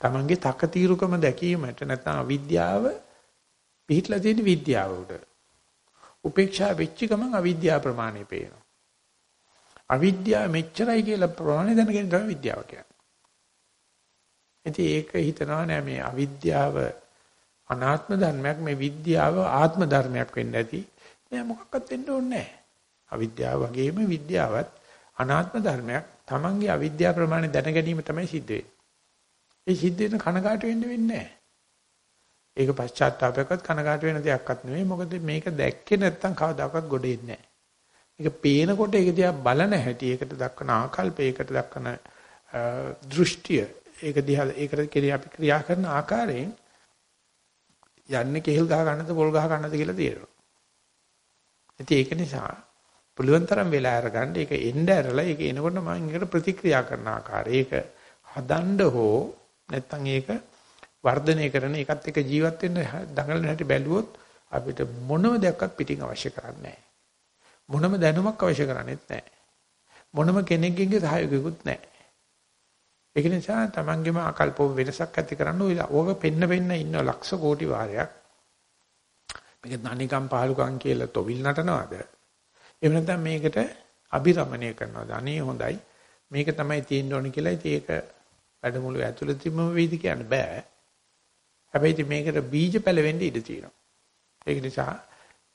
තමන්ගේ තකතිරුකම දැකීමට නැත්නම් අවිද්‍යාව පිහිట్లా තියෙන විද්‍යාව උඩ. උපේක්ෂා වෙච්ච ගමන් අවිද්‍යාව ප්‍රමාණය පේනවා. අවිද්‍යාව මෙච්චරයි කියලා ප්‍රමාණය දැනගෙන තමයි විද්‍යාව කියන්නේ. ඉතින් ඒක හිතනවා නෑ මේ අවිද්‍යාව අනාත්ම ධර්මයක් මේ විද්‍යාව ආත්ම ධර්මයක් වෙන්න ඇති. නෑ මොකක්වත් වෙන්න ඕනේ නෑ. අවිද්‍යාව වගේම විද්‍යාවත් අනාත්ම ධර්මයක්. Tamange අවිද්‍යාව ප්‍රමාණය දැන ගැනීම තමයි සිද්ධ වෙන්නේ. ඒ සිද්ධ වෙන කනකාට වෙන්න වෙන්නේ නෑ. ඒක පශ්චාත්තාවයක්වත් කනගාට වෙන දෙයක්වත් නෙවෙයි. මොකද මේක දැක්කේ නැත්තම් කවදාකවත් ගොඩ එන්නේ නැහැ. මේක පේනකොට ඒක දිහා බලන හැටි, ඒකට දක්වන ආකල්පය, ඒකට දක්වන දෘෂ්ටිය, ඒක දිහා ඒකට කෙරේ අපි ක්‍රියා කරන ආකාරයෙන් යන්නේ කෙහෙල් ගහ ගන්නද පොල් ගහ ගන්නද කියලා තේරෙනවා. ඉතින් ඒක නිසා පුළුවන් තරම් වෙලා අරගන්න ඒක එන්න ඇරලා ඒක එනකොට මම ඒකට ප්‍රතික්‍රියා කරන ආකාරය ඒක හදන්න හෝ නැත්නම් ඒක වර්ධනය කරන එකත් එක්ක ජීවත් වෙන්න දඟලන හැටි බැලුවොත් අපිට මොනම දෙයක්වත් පිටින් අවශ්‍ය කරන්නේ නැහැ. මොනම දැනුමක් අවශ්‍ය කරන්නේත් නැහැ. මොනම කෙනෙක්ගේ සහයෝගයක්වත් නැහැ. ඒක නිසා තමන්ගේම අකල්ප වෙනසක් ඇති කරන්න ඔය ඕක පෙන්න පෙන්න ඉන්න ලක්ෂ කෝටි වාරයක් මේක ධනිකම් පහලුකම් කියලා තොවිල් නටනවාද එහෙම නැත්නම් මේකට අභිරමණය කරනවාද අනේ හොඳයි මේක තමයි තියෙන්න ඕනේ කියලා ඉතින් ඒක වැඩමුළු ඇතුළතින්ම වේදි කියන්න බෑ හැබැයි ඉතින් මේකට බීජ පැලවෙන්න ඉඩ තියෙනවා ඒක නිසා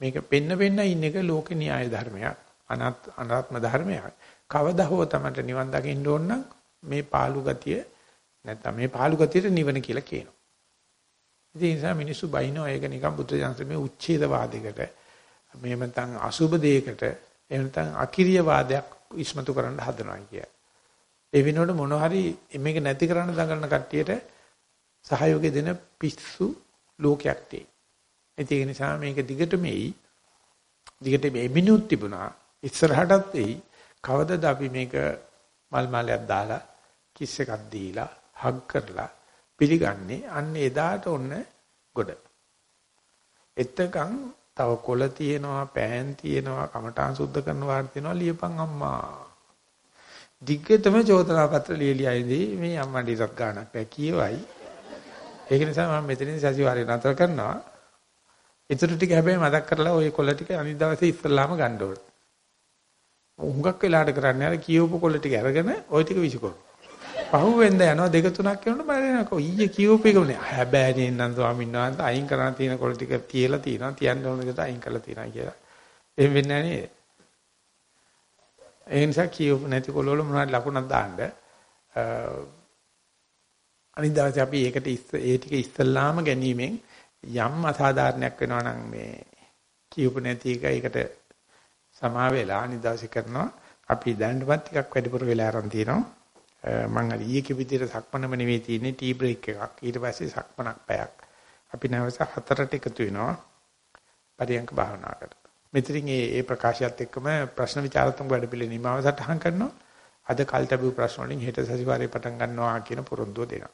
මේක පෙන්න පෙන්න ඉන්න එක ලෝක න්‍යාය ධර්මයක් අනාත්ම ධර්මයක් කවදා හෝ තමයි නිවන් දකින්න ඕන නම් මේ පාළු ගතිය නැත්නම් මේ පාළු ගතියට නිවන කියලා කියනවා. ඉතින් ඒ නිසා මිනිස්සු බයිනවා ඒක නිකන් බුද්ධ ජානකමේ උච්ඡේදවාදයකට මෙහෙම නැත්නම් අසුබ දෙයකට එහෙම නැත්නම් අකිරිය වාදයක් ඉස්මතු කරන්න හදනවා කිය. ඒ වෙනකොට මොන හරි මේක නැති කරන්න දඟලන කට්ටියට සහයෝගය දෙන පිස්සු ලෝකයක් තියෙයි. ඒක නිසා මේක දිගටම එයි. දිගට මේ මිනිුත් තිබුණා. ඉස්සරහටත් එයි. කවදද අපි මේක මල් මාලයක් දාලා කිස් එකක් දීලා හග් කරලා පිළිගන්නේ අන්න එදාට ඔන්න ගොඩ. එතකන් තව කොළ තියෙනවා පෑන් තියෙනවා කමඨාන් සුද්ධ කරන වාර තියෙනවා ලියපන් අම්මා. දිග්ගතම චෝදනා පත්‍ර ලියලියයිදී මේ අම්මා ඩිරක් ගන්නක් බෑ කියවයි. ඒක නිසා මම මෙතනින් සතිවාරය නතර කරනවා. ඊටු ටික හැබැයි මතක් කරලා ওই කොළ ටික අනිත් දවසේ ඉස්සල්ලාම ගන්න ඕන. හුඟක් වෙලාට කරන්නේ අර කියවපු කොළ ටික අරගෙන ওই ටික විසිකෝ. පහුවෙන්ද යනවා දෙක තුනක් කරනකොට බලනවා ඊයේ කියෝප එකනේ හැබැයි නේනම් ස්වාමීන් වහන්සේ අයින් කරන්න තියෙන කොළ ටික තියලා තියෙනවා තියන්න ඕන විදිහට අයින් කරලා තියෙනවා කියලා. එහෙම වෙන්නේ නැහැ නේද? ඒ නිසා කියෝප නැති කොළ වල මොනවද ලකුණක් දාන්න අනිත් දවසේ අපි ඒකට ඒ ටික ඉස්සල්ලාම ගැනීමෙන් යම් අසාධාරණයක් වෙනවා නම් මේ කියවපු නැති එක ඒකට සමා වෙලා අනිත් දවසේ කරනවා. අපි දැනටමත් ටිකක් වැඩිපුර වෙලා aran තියෙනවා. මම අර ඊයේ කිව්ව විදිහට සක්මනම නෙවෙයි තියෙන්නේ ටී බ්‍රේක් එකක්. ඊට පස්සේ සක්මනක් පැයක්. අපි නැවස හතරට එකතු වෙනවා පරියන්ක භාවනාවකට. මෙතනින් මේ මේ ප්‍රකාශයත් එක්කම ප්‍රශ්න විචාරතුංග වැඩ පිළිවෙල නිමාව සටහන් කරනවා. අද කල්තබු ප්‍රශ්න වලින් හෙට සතිವಾರේ පටන් ගන්නවා කියන පොරොන්දුව දෙනවා.